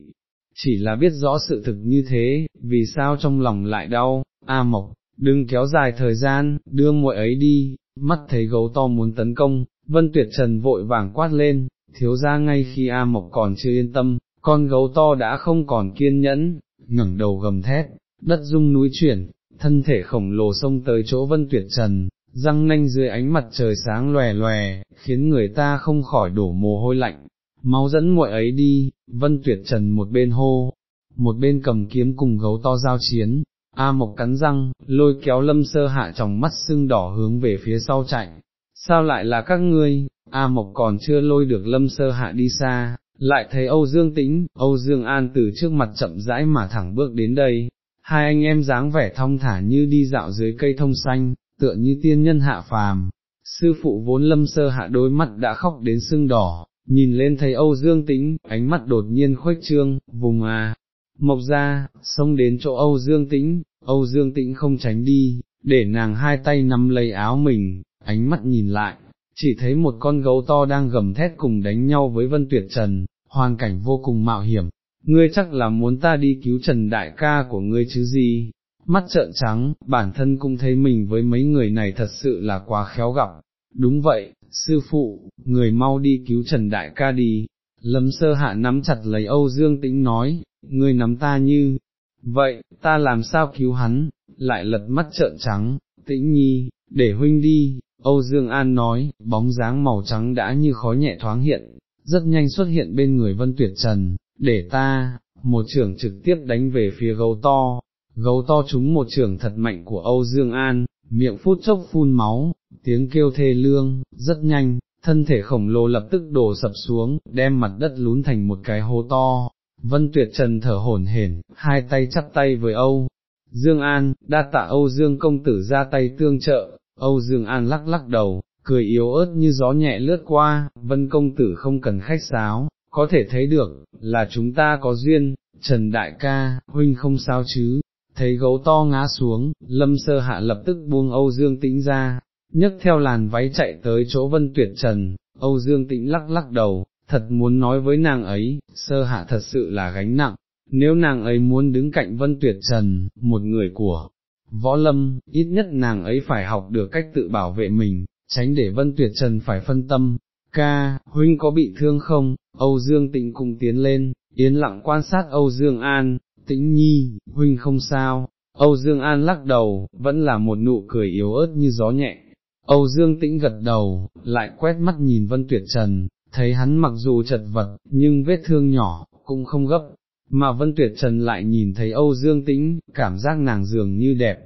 chỉ là biết rõ sự thực như thế, vì sao trong lòng lại đau, A Mộc, đừng kéo dài thời gian, đưa muội ấy đi, mắt thấy gấu to muốn tấn công, Vân Tuyệt Trần vội vàng quát lên, thiếu ra ngay khi A Mộc còn chưa yên tâm, con gấu to đã không còn kiên nhẫn, ngẩng đầu gầm thét, đất rung núi chuyển, thân thể khổng lồ xông tới chỗ Vân Tuyệt Trần, răng nanh dưới ánh mặt trời sáng lòe lòe, khiến người ta không khỏi đổ mồ hôi lạnh. Mau dẫn muội ấy đi, Vân Tuyệt Trần một bên hô, một bên cầm kiếm cùng gấu to giao chiến, A Mộc cắn răng, lôi kéo lâm sơ hạ trong mắt sưng đỏ hướng về phía sau chạy. Sao lại là các ngươi, A Mộc còn chưa lôi được lâm sơ hạ đi xa, lại thấy Âu Dương Tĩnh, Âu Dương An từ trước mặt chậm rãi mà thẳng bước đến đây. Hai anh em dáng vẻ thong thả như đi dạo dưới cây thông xanh, tựa như tiên nhân hạ phàm. Sư phụ vốn lâm sơ hạ đôi mắt đã khóc đến sưng đỏ, nhìn lên thấy Âu Dương Tĩnh, ánh mắt đột nhiên khuếch trương, vùng à, mộc ra, xông đến chỗ Âu Dương Tĩnh, Âu Dương Tĩnh không tránh đi, để nàng hai tay nắm lấy áo mình, ánh mắt nhìn lại, chỉ thấy một con gấu to đang gầm thét cùng đánh nhau với Vân Tuyệt Trần, hoàn cảnh vô cùng mạo hiểm, ngươi chắc là muốn ta đi cứu Trần Đại ca của ngươi chứ gì, mắt trợn trắng, bản thân cũng thấy mình với mấy người này thật sự là quá khéo gặp, đúng vậy, sư phụ, người mau đi cứu Trần Đại ca đi, lâm sơ hạ nắm chặt lấy Âu Dương Tĩnh nói, ngươi nắm ta như, vậy, ta làm sao cứu hắn, lại lật mắt trợn trắng, tĩnh nhi, để huynh đi, Âu Dương An nói, bóng dáng màu trắng đã như khói nhẹ thoáng hiện, rất nhanh xuất hiện bên người Vân Tuyệt Trần, để ta, một trưởng trực tiếp đánh về phía gấu to, gấu to trúng một trưởng thật mạnh của Âu Dương An, miệng phút chốc phun máu, tiếng kêu thê lương, rất nhanh, thân thể khổng lồ lập tức đổ sập xuống, đem mặt đất lún thành một cái hố to, Vân Tuyệt Trần thở hổn hển, hai tay chắp tay với Âu. Dương An, đa tạ Âu Dương công tử ra tay tương trợ, Âu Dương An lắc lắc đầu, cười yếu ớt như gió nhẹ lướt qua, Vân công tử không cần khách sáo, có thể thấy được, là chúng ta có duyên, Trần Đại ca, huynh không sao chứ, thấy gấu to ngã xuống, Lâm Sơ Hạ lập tức buông Âu Dương Tĩnh ra, nhấc theo làn váy chạy tới chỗ Vân Tuyệt Trần, Âu Dương Tĩnh lắc lắc đầu, thật muốn nói với nàng ấy, sơ hạ thật sự là gánh nặng, nếu nàng ấy muốn đứng cạnh vân tuyệt trần, một người của võ lâm, ít nhất nàng ấy phải học được cách tự bảo vệ mình, tránh để vân tuyệt trần phải phân tâm. Ca, huynh có bị thương không? Âu Dương Tĩnh cùng tiến lên, yên lặng quan sát Âu Dương An, tĩnh nhi, huynh không sao. Âu Dương An lắc đầu, vẫn là một nụ cười yếu ớt như gió nhẹ. Âu Dương Tĩnh gật đầu, lại quét mắt nhìn Vân Tuyệt Trần, thấy hắn mặc dù chật vật, nhưng vết thương nhỏ, cũng không gấp, mà Vân Tuyệt Trần lại nhìn thấy Âu Dương Tĩnh, cảm giác nàng dường như đẹp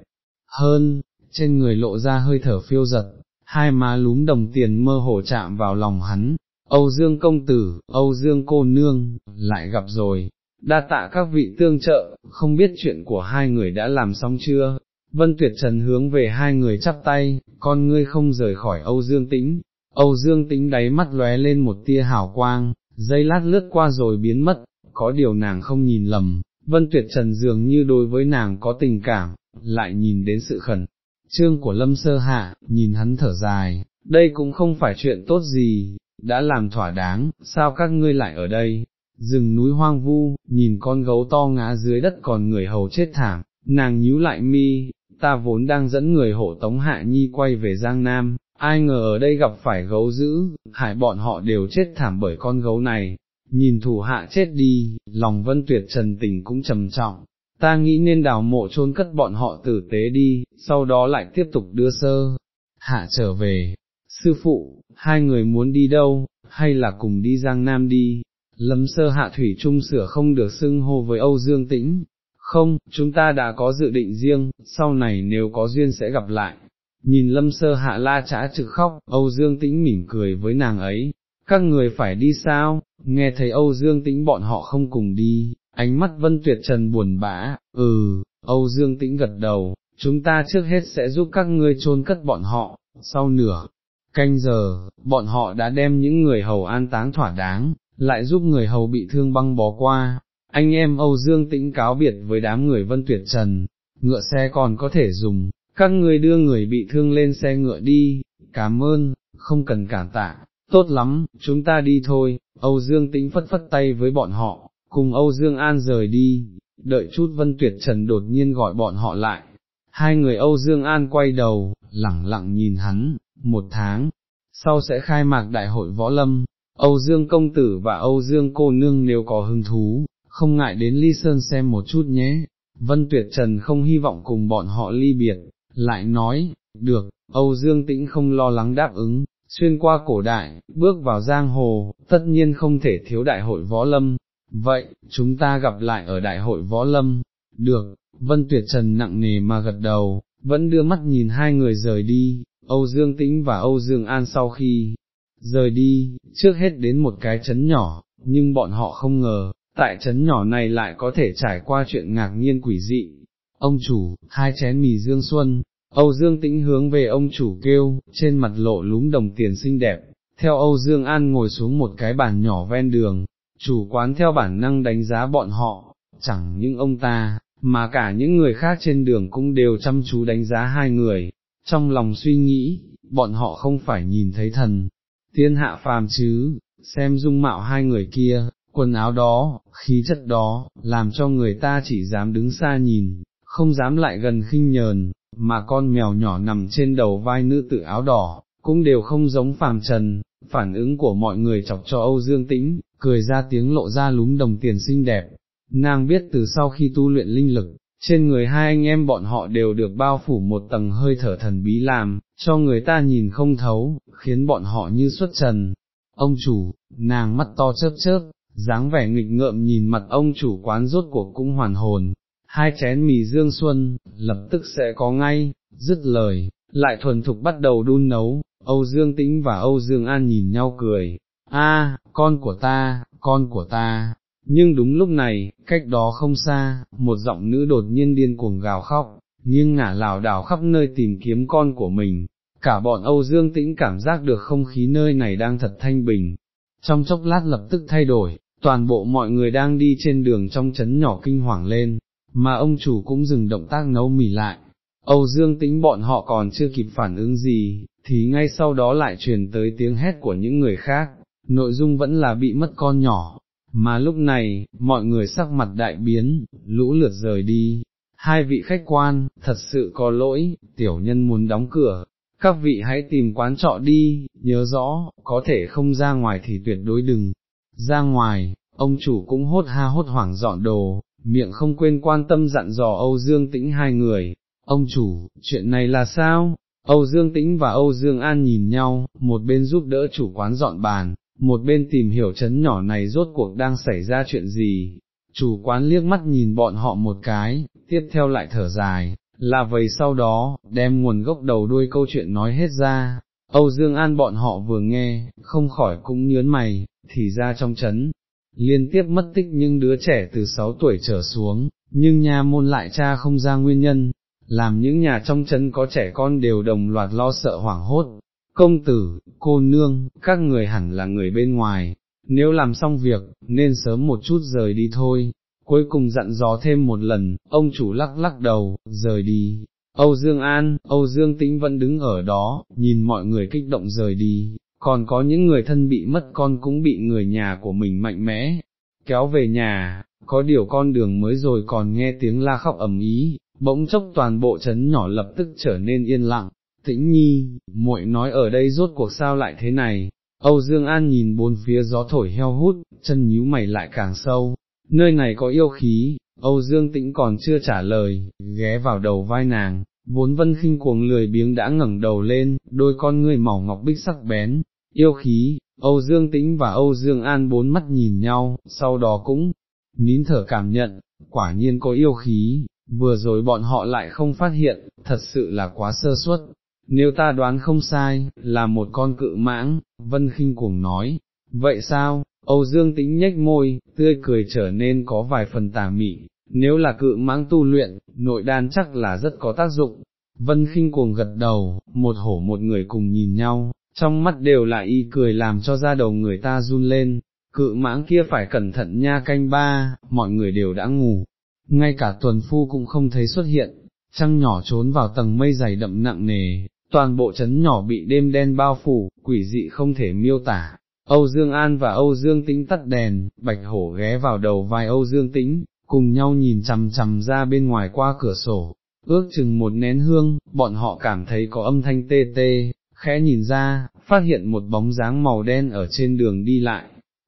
hơn, trên người lộ ra hơi thở phiêu giật, hai má lúm đồng tiền mơ hồ chạm vào lòng hắn, Âu Dương công tử, Âu Dương cô nương, lại gặp rồi, đa tạ các vị tương trợ, không biết chuyện của hai người đã làm xong chưa, Vân Tuyệt Trần hướng về hai người chắp tay, con ngươi không rời khỏi Âu Dương Tĩnh, Âu Dương Tĩnh đáy mắt lóe lên một tia hào quang, dây lát lướt qua rồi biến mất, có điều nàng không nhìn lầm, Vân Tuyệt Trần dường như đối với nàng có tình cảm, lại nhìn đến sự khẩn. Trương của Lâm Sơ Hạ, nhìn hắn thở dài, đây cũng không phải chuyện tốt gì, đã làm thỏa đáng, sao các ngươi lại ở đây, rừng núi hoang vu, nhìn con gấu to ngã dưới đất còn người hầu chết thảm, nàng nhíu lại mi, ta vốn đang dẫn người hộ tống hạ nhi quay về Giang Nam, ai ngờ ở đây gặp phải gấu dữ, hại bọn họ đều chết thảm bởi con gấu này, nhìn thủ hạ chết đi, lòng vân tuyệt trần tình cũng trầm trọng, ta nghĩ nên đào mộ chôn cất bọn họ tử tế đi, sau đó lại tiếp tục đưa sơ, hạ trở về, sư phụ, hai người muốn đi đâu, hay là cùng đi Giang Nam đi, lâm sơ hạ thủy trung sửa không được xưng hô với Âu Dương Tĩnh, không, chúng ta đã có dự định riêng, sau này nếu có duyên sẽ gặp lại. Nhìn lâm sơ hạ la trả trực khóc, Âu Dương Tĩnh mỉm cười với nàng ấy, các người phải đi sao, nghe thấy Âu Dương Tĩnh bọn họ không cùng đi, ánh mắt Vân Tuyệt Trần buồn bã, ừ, Âu Dương Tĩnh gật đầu, chúng ta trước hết sẽ giúp các ngươi chôn cất bọn họ, sau nửa canh giờ, bọn họ đã đem những người hầu an táng thỏa đáng, lại giúp người hầu bị thương băng bó qua, anh em Âu Dương Tĩnh cáo biệt với đám người Vân Tuyệt Trần, ngựa xe còn có thể dùng, các người đưa người bị thương lên xe ngựa đi, cảm ơn, không cần cảm tạ, tốt lắm, chúng ta đi thôi, Âu Dương Tĩnh phất phất tay với bọn họ, cùng Âu Dương An rời đi, đợi chút Vân Tuyệt Trần đột nhiên gọi bọn họ lại, hai người Âu Dương An quay đầu, lẳng lặng nhìn hắn, một tháng, sau sẽ khai mạc đại hội võ lâm, Âu Dương công tử và Âu Dương cô nương nếu có hứng thú, không ngại đến Ly Sơn xem một chút nhé. Vân Tuyệt Trần không hy vọng cùng bọn họ ly biệt, lại nói, được, Âu Dương Tĩnh không lo lắng đáp ứng, xuyên qua cổ đại, bước vào giang hồ, tất nhiên không thể thiếu đại hội võ lâm, vậy, chúng ta gặp lại ở đại hội võ lâm, được, Vân Tuyệt Trần nặng nề mà gật đầu, vẫn đưa mắt nhìn hai người rời đi, Âu Dương Tĩnh và Âu Dương An sau khi rời đi, trước hết đến một cái chấn nhỏ, nhưng bọn họ không ngờ, tại chấn nhỏ này lại có thể trải qua chuyện ngạc nhiên quỷ dị. Ông chủ, hai chén mì dương xuân, Âu Dương tĩnh hướng về ông chủ kêu, trên mặt lộ lúm đồng tiền xinh đẹp, theo Âu Dương An ngồi xuống một cái bàn nhỏ ven đường, chủ quán theo bản năng đánh giá bọn họ, chẳng những ông ta, mà cả những người khác trên đường cũng đều chăm chú đánh giá hai người, trong lòng suy nghĩ, bọn họ không phải nhìn thấy thần, tiên hạ phàm chứ, xem dung mạo hai người kia, quần áo đó, khí chất đó, làm cho người ta chỉ dám đứng xa nhìn, không dám lại gần khinh nhờn, mà con mèo nhỏ nằm trên đầu vai nữ tự áo đỏ, cũng đều không giống phàm trần, phản ứng của mọi người chọc cho Âu Dương Tĩnh, cười ra tiếng lộ ra lúm đồng tiền xinh đẹp, nàng biết từ sau khi tu luyện linh lực, trên người hai anh em bọn họ đều được bao phủ một tầng hơi thở thần bí làm, cho người ta nhìn không thấu, khiến bọn họ như xuất trần. Ông chủ, nàng mắt to chớp chớp, dáng vẻ nghịch ngợm nhìn mặt ông chủ quán rốt cuộc cũng hoàn hồn, hai chén mì dương xuân, lập tức sẽ có ngay, dứt lời, lại thuần thục bắt đầu đun nấu, Âu Dương Tĩnh và Âu Dương An nhìn nhau cười, a, con của ta, con của ta, nhưng đúng lúc này, cách đó không xa, một giọng nữ đột nhiên điên cuồng gào khóc, nhưng ngả lảo đảo khắp nơi tìm kiếm con của mình, cả bọn Âu Dương Tĩnh cảm giác được không khí nơi này đang thật thanh bình, trong chốc lát lập tức thay đổi, toàn bộ mọi người đang đi trên đường trong chấn nhỏ kinh hoàng lên, mà ông chủ cũng dừng động tác nấu mì lại. Âu Dương Tĩnh bọn họ còn chưa kịp phản ứng gì, thì ngay sau đó lại truyền tới tiếng hét của những người khác, nội dung vẫn là bị mất con nhỏ, mà lúc này, mọi người sắc mặt đại biến, lũ lượt rời đi. Hai vị khách quan, thật sự có lỗi, tiểu nhân muốn đóng cửa, các vị hãy tìm quán trọ đi, nhớ rõ, có thể không ra ngoài thì tuyệt đối đừng, ra ngoài, ông chủ cũng hốt ha hốt hoảng dọn đồ, miệng không quên quan tâm dặn dò Âu Dương Tĩnh hai người, ông chủ, chuyện này là sao? Âu Dương Tĩnh và Âu Dương An nhìn nhau, một bên giúp đỡ chủ quán dọn bàn, một bên tìm hiểu chấn nhỏ này rốt cuộc đang xảy ra chuyện gì. Chủ quán liếc mắt nhìn bọn họ một cái, tiếp theo lại thở dài, là vậy sau đó, đem nguồn gốc đầu đuôi câu chuyện nói hết ra. Âu Dương An bọn họ vừa nghe, không khỏi cũng nhớn mày, thì ra trong chấn, liên tiếp mất tích những đứa trẻ từ 6 tuổi trở xuống, nhưng nha môn lại cha không ra nguyên nhân, làm những nhà trong chấn có trẻ con đều đồng loạt lo sợ hoảng hốt. Công tử, cô nương, các người hẳn là người bên ngoài, nếu làm xong việc, nên sớm một chút rời đi thôi. Cuối cùng dặn dò thêm một lần, ông chủ lắc lắc đầu, rời đi. Âu Dương An, Âu Dương Tĩnh vẫn đứng ở đó, nhìn mọi người kích động rời đi, còn có những người thân bị mất con cũng bị người nhà của mình mạnh mẽ, kéo về nhà, có điều con đường mới rồi còn nghe tiếng la khóc ầm ý, bỗng chốc toàn bộ trấn nhỏ lập tức trở nên yên lặng, tĩnh nhi, muội nói ở đây rốt cuộc sao lại thế này, Âu Dương An nhìn bốn phía gió thổi heo hút, chân nhíu mày lại càng sâu, nơi này có yêu khí, Âu Dương Tĩnh còn chưa trả lời, ghé vào đầu vai nàng, vốn vân khinh cuồng lười biếng đã ngẩng đầu lên, đôi con người màu ngọc bích sắc bén, yêu khí, Âu Dương Tĩnh và Âu Dương An bốn mắt nhìn nhau, sau đó cũng nín thở cảm nhận, quả nhiên có yêu khí, vừa rồi bọn họ lại không phát hiện, thật sự là quá sơ suất. Nếu ta đoán không sai, là một con cự mãng, Vân khinh cuồng nói, vậy sao, Âu Dương Tĩnh nhếch môi, tươi cười trở nên có vài phần tà mị, nếu là cự mãng tu luyện, nội đan chắc là rất có tác dụng. Vân khinh cuồng gật đầu, một hổ một người cùng nhìn nhau, trong mắt đều là y cười làm cho da đầu người ta run lên, cự mãng kia phải cẩn thận nha canh ba, mọi người đều đã ngủ, ngay cả tuần phu cũng không thấy xuất hiện, trăng nhỏ trốn vào tầng mây dày đậm nặng nề, toàn bộ chấn nhỏ bị đêm đen bao phủ, quỷ dị không thể miêu tả. Âu Dương An và Âu Dương Tĩnh tắt đèn, Bạch Hổ ghé vào đầu vai Âu Dương Tĩnh, cùng nhau nhìn chằm chằm ra bên ngoài qua cửa sổ, ước chừng một nén hương, bọn họ cảm thấy có âm thanh tê tê, khẽ nhìn ra, phát hiện một bóng dáng màu đen ở trên đường đi lại,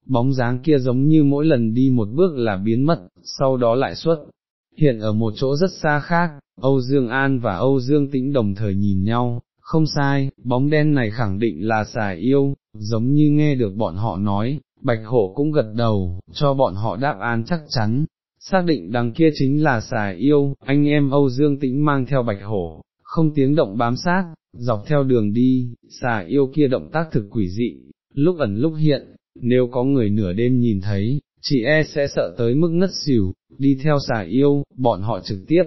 bóng dáng kia giống như mỗi lần đi một bước là biến mất, sau đó lại xuất, hiện ở một chỗ rất xa khác, Âu Dương An và Âu Dương Tĩnh đồng thời nhìn nhau, không sai, bóng đen này khẳng định là xà yêu, giống như nghe được bọn họ nói, Bạch Hổ cũng gật đầu, cho bọn họ đáp án chắc chắn, xác định đằng kia chính là xà yêu, anh em Âu Dương Tĩnh mang theo Bạch Hổ, không tiếng động bám sát, dọc theo đường đi, xà yêu kia động tác thực quỷ dị, lúc ẩn lúc hiện, nếu có người nửa đêm nhìn thấy, chị e sẽ sợ tới mức ngất xỉu, đi theo xà yêu, bọn họ trực tiếp,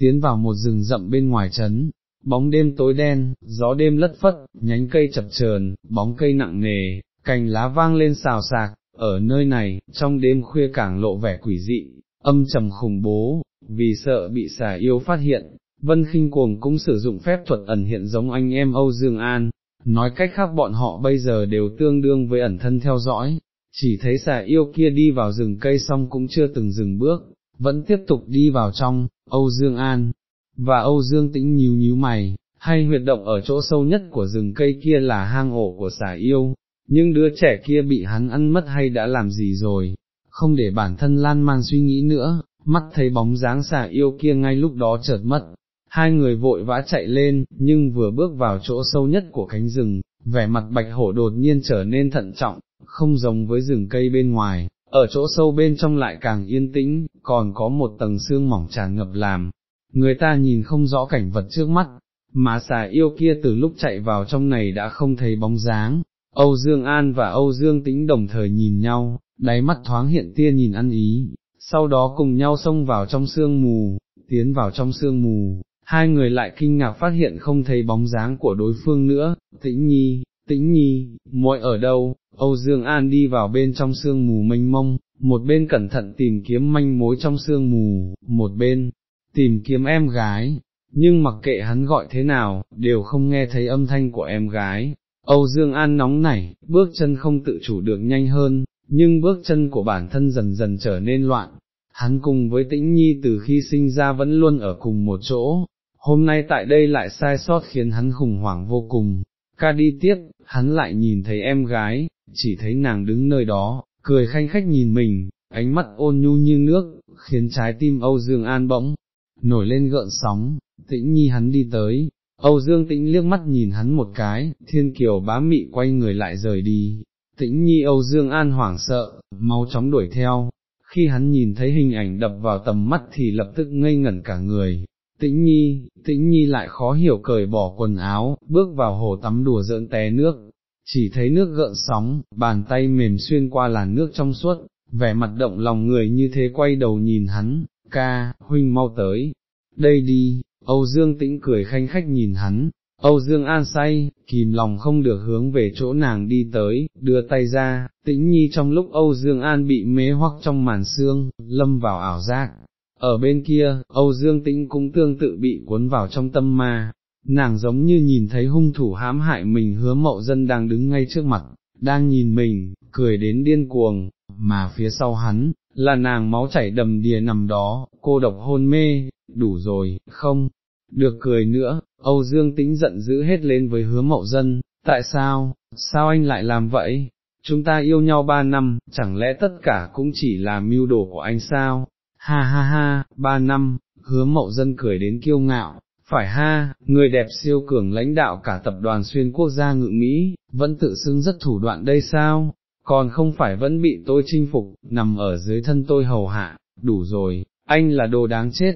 tiến vào một rừng rậm bên ngoài trấn, bóng đêm tối đen, gió đêm lất phất, nhánh cây chập chờn, bóng cây nặng nề, cành lá vang lên xào sạc, ở nơi này, trong đêm khuya càng lộ vẻ quỷ dị, âm trầm khủng bố, vì sợ bị xà yêu phát hiện, Vân khinh cuồng cũng sử dụng phép thuật ẩn hiện giống anh em Âu Dương An, nói cách khác bọn họ bây giờ đều tương đương với ẩn thân theo dõi, chỉ thấy xà yêu kia đi vào rừng cây xong cũng chưa từng dừng bước, vẫn tiếp tục đi vào trong, Âu Dương An, và Âu Dương tĩnh nhíu nhíu mày, hay huyệt động ở chỗ sâu nhất của rừng cây kia là hang ổ của xà yêu, nhưng đứa trẻ kia bị hắn ăn mất hay đã làm gì rồi, không để bản thân lan man suy nghĩ nữa, mắt thấy bóng dáng xà yêu kia ngay lúc đó chợt mất, hai người vội vã chạy lên, nhưng vừa bước vào chỗ sâu nhất của cánh rừng, vẻ mặt bạch hổ đột nhiên trở nên thận trọng, không giống với rừng cây bên ngoài, ở chỗ sâu bên trong lại càng yên tĩnh, còn có một tầng xương mỏng tràn ngập làm, người ta nhìn không rõ cảnh vật trước mắt, mà xà yêu kia từ lúc chạy vào trong này đã không thấy bóng dáng. Âu Dương An và Âu Dương Tĩnh đồng thời nhìn nhau, đáy mắt thoáng hiện tia nhìn ăn ý, sau đó cùng nhau xông vào trong sương mù, tiến vào trong sương mù, hai người lại kinh ngạc phát hiện không thấy bóng dáng của đối phương nữa, tĩnh nhi, tĩnh nhi, muội ở đâu, Âu Dương An đi vào bên trong sương mù mênh mông, một bên cẩn thận tìm kiếm manh mối trong sương mù, một bên, tìm kiếm em gái, nhưng mặc kệ hắn gọi thế nào, đều không nghe thấy âm thanh của em gái. Âu Dương An nóng nảy, bước chân không tự chủ được nhanh hơn, nhưng bước chân của bản thân dần dần trở nên loạn. Hắn cùng với tĩnh nhi từ khi sinh ra vẫn luôn ở cùng một chỗ, hôm nay tại đây lại sai sót khiến hắn khủng hoảng vô cùng, ca đi tiếp, hắn lại nhìn thấy em gái, chỉ thấy nàng đứng nơi đó, cười khanh khách nhìn mình, ánh mắt ôn nhu như nước, khiến trái tim Âu Dương An bỗng, nổi lên gợn sóng, tĩnh nhi hắn đi tới, Âu Dương tĩnh liếc mắt nhìn hắn một cái, thiên kiều bá mị quay người lại rời đi, tĩnh nhi Âu Dương An hoảng sợ, mau chóng đuổi theo, khi hắn nhìn thấy hình ảnh đập vào tầm mắt thì lập tức ngây ngẩn cả người, tĩnh nhi, tĩnh nhi lại khó hiểu cởi bỏ quần áo, bước vào hồ tắm đùa giỡn té nước, chỉ thấy nước gợn sóng, bàn tay mềm xuyên qua làn nước trong suốt, vẻ mặt động lòng người như thế quay đầu nhìn hắn, ca, huynh mau tới, đây đi, Âu Dương Tĩnh cười khanh khách nhìn hắn, Âu Dương An say, kìm lòng không được hướng về chỗ nàng đi tới, đưa tay ra, tĩnh nhi trong lúc Âu Dương An bị mế hoặc trong màn xương, lâm vào ảo giác. Ở bên kia, Âu Dương Tĩnh cũng tương tự bị cuốn vào trong tâm ma, nàng giống như nhìn thấy hung thủ hãm hại mình hứa mậu dân đang đứng ngay trước mặt, đang nhìn mình, cười đến điên cuồng, mà phía sau hắn, là nàng máu chảy đầm đìa nằm đó, cô độc hôn mê, đủ rồi, không, được cười nữa, Âu Dương Tĩnh giận dữ hết lên với hứa mậu dân, tại sao, sao anh lại làm vậy? Chúng ta yêu nhau ba năm, chẳng lẽ tất cả cũng chỉ là mưu đồ của anh sao? Ha ha ha, ba năm, hứa mậu dân cười đến kiêu ngạo, phải ha, người đẹp siêu cường lãnh đạo cả tập đoàn xuyên quốc gia ngự Mỹ, vẫn tự xưng rất thủ đoạn đây sao, còn không phải vẫn bị tôi chinh phục, nằm ở dưới thân tôi hầu hạ, đủ rồi, anh là đồ đáng chết,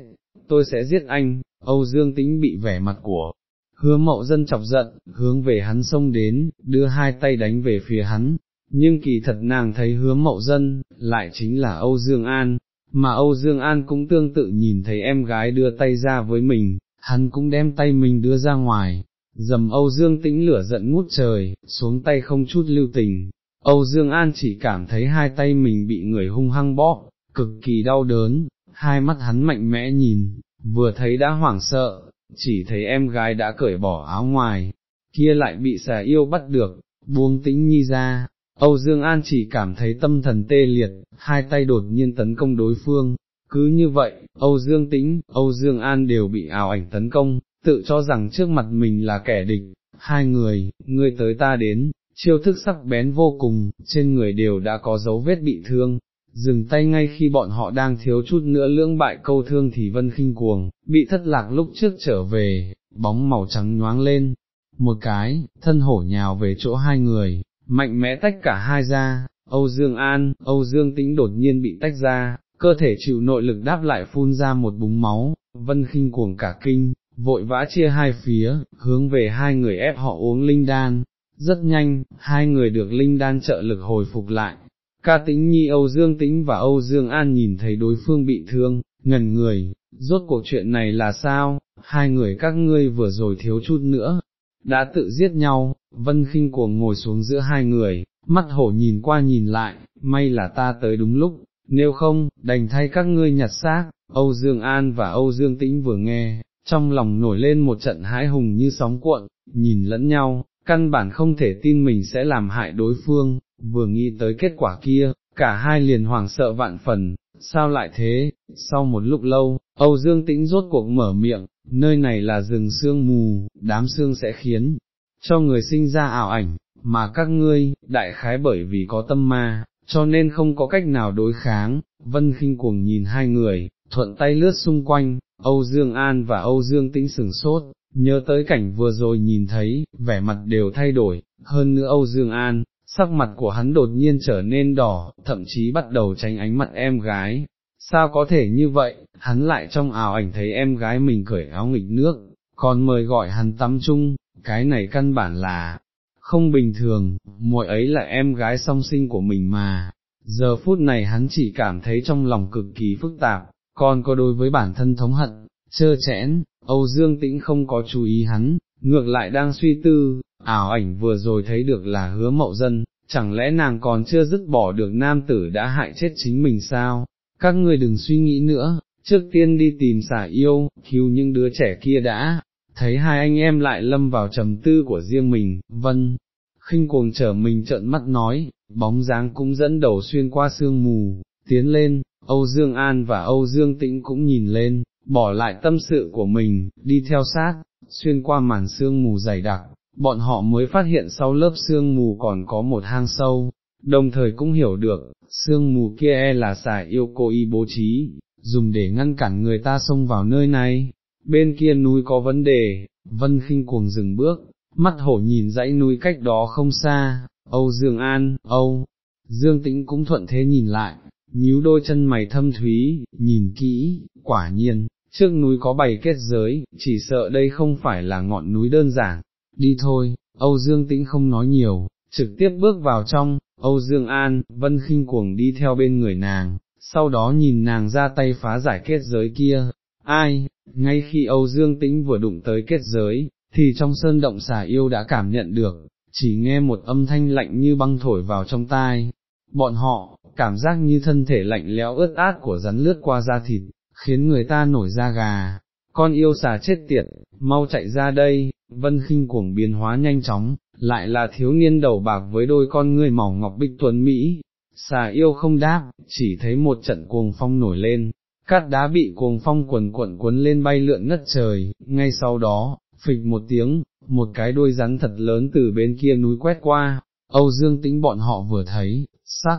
tôi sẽ giết anh, Âu Dương Tĩnh bị vẻ mặt của, hứa mậu dân chọc giận, hướng về hắn xông đến, đưa hai tay đánh về phía hắn, nhưng kỳ thật nàng thấy hứa mậu dân, lại chính là Âu Dương An, mà Âu Dương An cũng tương tự nhìn thấy em gái đưa tay ra với mình, hắn cũng đem tay mình đưa ra ngoài, dầm Âu Dương tĩnh lửa giận ngút trời, xuống tay không chút lưu tình, Âu Dương An chỉ cảm thấy hai tay mình bị người hung hăng bóp, cực kỳ đau đớn, hai mắt hắn mạnh mẽ nhìn, vừa thấy đã hoảng sợ, chỉ thấy em gái đã cởi bỏ áo ngoài, kia lại bị xà yêu bắt được, buông tĩnh nhi ra, Âu Dương An chỉ cảm thấy tâm thần tê liệt, hai tay đột nhiên tấn công đối phương, cứ như vậy, Âu Dương Tĩnh, Âu Dương An đều bị ảo ảnh tấn công, tự cho rằng trước mặt mình là kẻ địch, hai người, ngươi tới ta đến, chiêu thức sắc bén vô cùng, trên người đều đã có dấu vết bị thương, dừng tay ngay khi bọn họ đang thiếu chút nữa lưỡng bại câu thương thì vân khinh cuồng, bị thất lạc lúc trước trở về, bóng màu trắng nhoáng lên, một cái, thân hổ nhào về chỗ hai người, mạnh mẽ tách cả hai ra, Âu Dương An, Âu Dương Tĩnh đột nhiên bị tách ra, cơ thể chịu nội lực đáp lại phun ra một búng máu, vân khinh cuồng cả kinh, vội vã chia hai phía, hướng về hai người ép họ uống linh đan, rất nhanh, hai người được linh đan trợ lực hồi phục lại. Ca tĩnh nhi Âu Dương tĩnh và Âu Dương An nhìn thấy đối phương bị thương, ngần người, rốt cuộc chuyện này là sao, hai người các ngươi vừa rồi thiếu chút nữa, đã tự giết nhau, vân khinh cuồng ngồi xuống giữa hai người, mắt hổ nhìn qua nhìn lại, may là ta tới đúng lúc, nếu không, đành thay các ngươi nhặt xác, Âu Dương An và Âu Dương Tĩnh vừa nghe, trong lòng nổi lên một trận hãi hùng như sóng cuộn, nhìn lẫn nhau, căn bản không thể tin mình sẽ làm hại đối phương, vừa nghĩ tới kết quả kia, cả hai liền hoảng sợ vạn phần, sao lại thế, sau một lúc lâu, Âu Dương Tĩnh rốt cuộc mở miệng, nơi này là rừng sương mù, đám sương sẽ khiến cho người sinh ra ảo ảnh, mà các ngươi, đại khái bởi vì có tâm ma, cho nên không có cách nào đối kháng, vân khinh cuồng nhìn hai người, thuận tay lướt xung quanh, Âu Dương An và Âu Dương Tĩnh sừng sốt, nhớ tới cảnh vừa rồi nhìn thấy, vẻ mặt đều thay đổi, hơn nữa Âu Dương An, sắc mặt của hắn đột nhiên trở nên đỏ, thậm chí bắt đầu tránh ánh mặt em gái. Sao có thể như vậy, hắn lại trong ảo ảnh thấy em gái mình cởi áo nghịch nước, còn mời gọi hắn tắm chung, cái này căn bản là, không bình thường, muội ấy là em gái song sinh của mình mà, giờ phút này hắn chỉ cảm thấy trong lòng cực kỳ phức tạp, còn có đối với bản thân thống hận, chơ chẽn, Âu Dương Tĩnh không có chú ý hắn, ngược lại đang suy tư, ảo ảnh vừa rồi thấy được là hứa mậu dân, chẳng lẽ nàng còn chưa dứt bỏ được nam tử đã hại chết chính mình sao, các ngươi đừng suy nghĩ nữa, trước tiên đi tìm xả yêu, cứu những đứa trẻ kia đã, thấy hai anh em lại lâm vào trầm tư của riêng mình, vân, khinh cuồng trở mình trợn mắt nói, bóng dáng cũng dẫn đầu xuyên qua sương mù, tiến lên, Âu Dương An và Âu Dương Tĩnh cũng nhìn lên, bỏ lại tâm sự của mình, đi theo sát, xuyên qua màn sương mù dày đặc, bọn họ mới phát hiện sau lớp sương mù còn có một hang sâu, đồng thời cũng hiểu được, sương mù kia e là xà yêu cô y bố trí, dùng để ngăn cản người ta xông vào nơi này, bên kia núi có vấn đề, vân khinh cuồng dừng bước, mắt hổ nhìn dãy núi cách đó không xa, Âu Dương An, Âu, Dương Tĩnh cũng thuận thế nhìn lại, nhíu đôi chân mày thâm thúy, nhìn kỹ, quả nhiên, trước núi có bày kết giới, chỉ sợ đây không phải là ngọn núi đơn giản, đi thôi, Âu Dương Tĩnh không nói nhiều, trực tiếp bước vào trong, Âu Dương An, Vân khinh cuồng đi theo bên người nàng, sau đó nhìn nàng ra tay phá giải kết giới kia, ai, ngay khi Âu Dương Tĩnh vừa đụng tới kết giới, thì trong sơn động xà yêu đã cảm nhận được, chỉ nghe một âm thanh lạnh như băng thổi vào trong tai. Bọn họ, cảm giác như thân thể lạnh lẽo ướt át của rắn lướt qua da thịt, khiến người ta nổi da gà. Con yêu xà chết tiệt, mau chạy ra đây, vân khinh cuồng biến hóa nhanh chóng, lại là thiếu niên đầu bạc với đôi con ngươi màu ngọc bích tuấn Mỹ. Xà yêu không đáp, chỉ thấy một trận cuồng phong nổi lên, cát đá bị cuồng phong quần quận cuốn lên bay lượn ngất trời, ngay sau đó, phịch một tiếng, một cái đuôi rắn thật lớn từ bên kia núi quét qua, Âu Dương tĩnh bọn họ vừa thấy, sắc,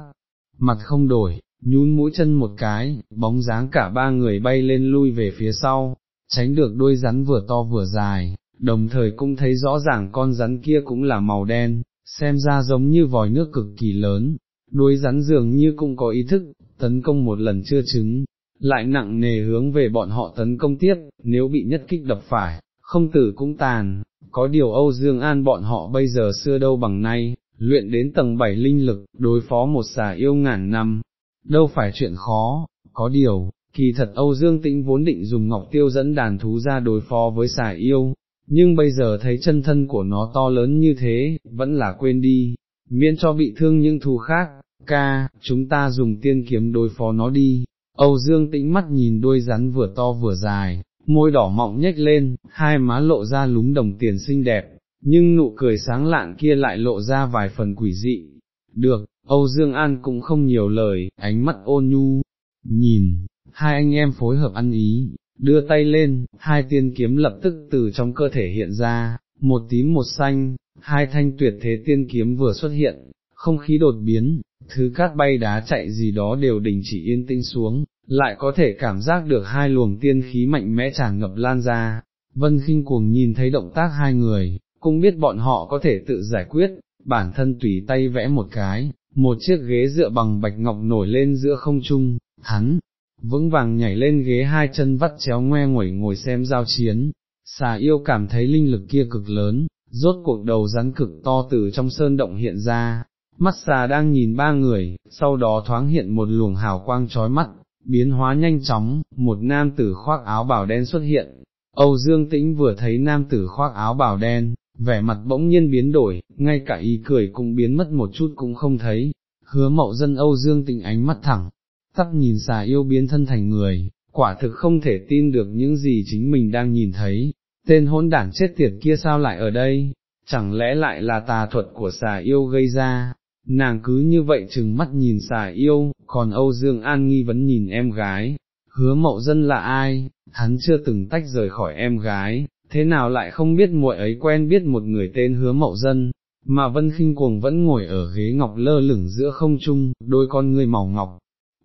mặt không đổi, nhún mũi chân một cái, bóng dáng cả ba người bay lên lui về phía sau, tránh được đuôi rắn vừa to vừa dài, đồng thời cũng thấy rõ ràng con rắn kia cũng là màu đen, xem ra giống như vòi nước cực kỳ lớn, đuôi rắn dường như cũng có ý thức, tấn công một lần chưa chứng, lại nặng nề hướng về bọn họ tấn công tiếp, nếu bị nhất kích đập phải, không tử cũng tàn, có điều Âu Dương An bọn họ bây giờ xưa đâu bằng nay, luyện đến tầng 7 linh lực, đối phó một xà yêu ngàn năm, đâu phải chuyện khó, có điều, kỳ thật Âu Dương Tĩnh vốn định dùng ngọc tiêu dẫn đàn thú ra đối phó với xà yêu, nhưng bây giờ thấy chân thân của nó to lớn như thế, vẫn là quên đi, miễn cho bị thương những thú khác, ca, chúng ta dùng tiên kiếm đối phó nó đi. Âu Dương tĩnh mắt nhìn đuôi rắn vừa to vừa dài, môi đỏ mọng nhếch lên, hai má lộ ra lúng đồng tiền xinh đẹp, nhưng nụ cười sáng lạn kia lại lộ ra vài phần quỷ dị. Được, Âu Dương An cũng không nhiều lời, ánh mắt ôn nhu, nhìn, hai anh em phối hợp ăn ý, đưa tay lên, hai tiên kiếm lập tức từ trong cơ thể hiện ra, một tím một xanh, hai thanh tuyệt thế tiên kiếm vừa xuất hiện, không khí đột biến, thứ cát bay đá chạy gì đó đều đình chỉ yên tĩnh xuống, lại có thể cảm giác được hai luồng tiên khí mạnh mẽ tràn ngập lan ra. Vân khinh cuồng nhìn thấy động tác hai người, cũng biết bọn họ có thể tự giải quyết, bản thân tùy tay vẽ một cái, một chiếc ghế dựa bằng bạch ngọc nổi lên giữa không trung, hắn, vững vàng nhảy lên ghế hai chân vắt chéo ngoe nguẩy ngồi xem giao chiến, xà yêu cảm thấy linh lực kia cực lớn, rốt cuộc đầu rắn cực to từ trong sơn động hiện ra, mắt xà đang nhìn ba người, sau đó thoáng hiện một luồng hào quang trói mắt, biến hóa nhanh chóng, một nam tử khoác áo bảo đen xuất hiện. Âu Dương Tĩnh vừa thấy nam tử khoác áo bảo đen, vẻ mặt bỗng nhiên biến đổi, ngay cả ý cười cũng biến mất một chút cũng không thấy, hứa mậu dân Âu Dương Tịnh ánh mắt thẳng, tắt nhìn xà yêu biến thân thành người, quả thực không thể tin được những gì chính mình đang nhìn thấy, tên hỗn đản chết tiệt kia sao lại ở đây, chẳng lẽ lại là tà thuật của xà yêu gây ra, nàng cứ như vậy chừng mắt nhìn xà yêu, còn Âu Dương An nghi vấn nhìn em gái, hứa mậu dân là ai, hắn chưa từng tách rời khỏi em gái, thế nào lại không biết muội ấy quen biết một người tên hứa mậu dân, mà Vân khinh Cuồng vẫn ngồi ở ghế ngọc lơ lửng giữa không trung, đôi con người màu ngọc,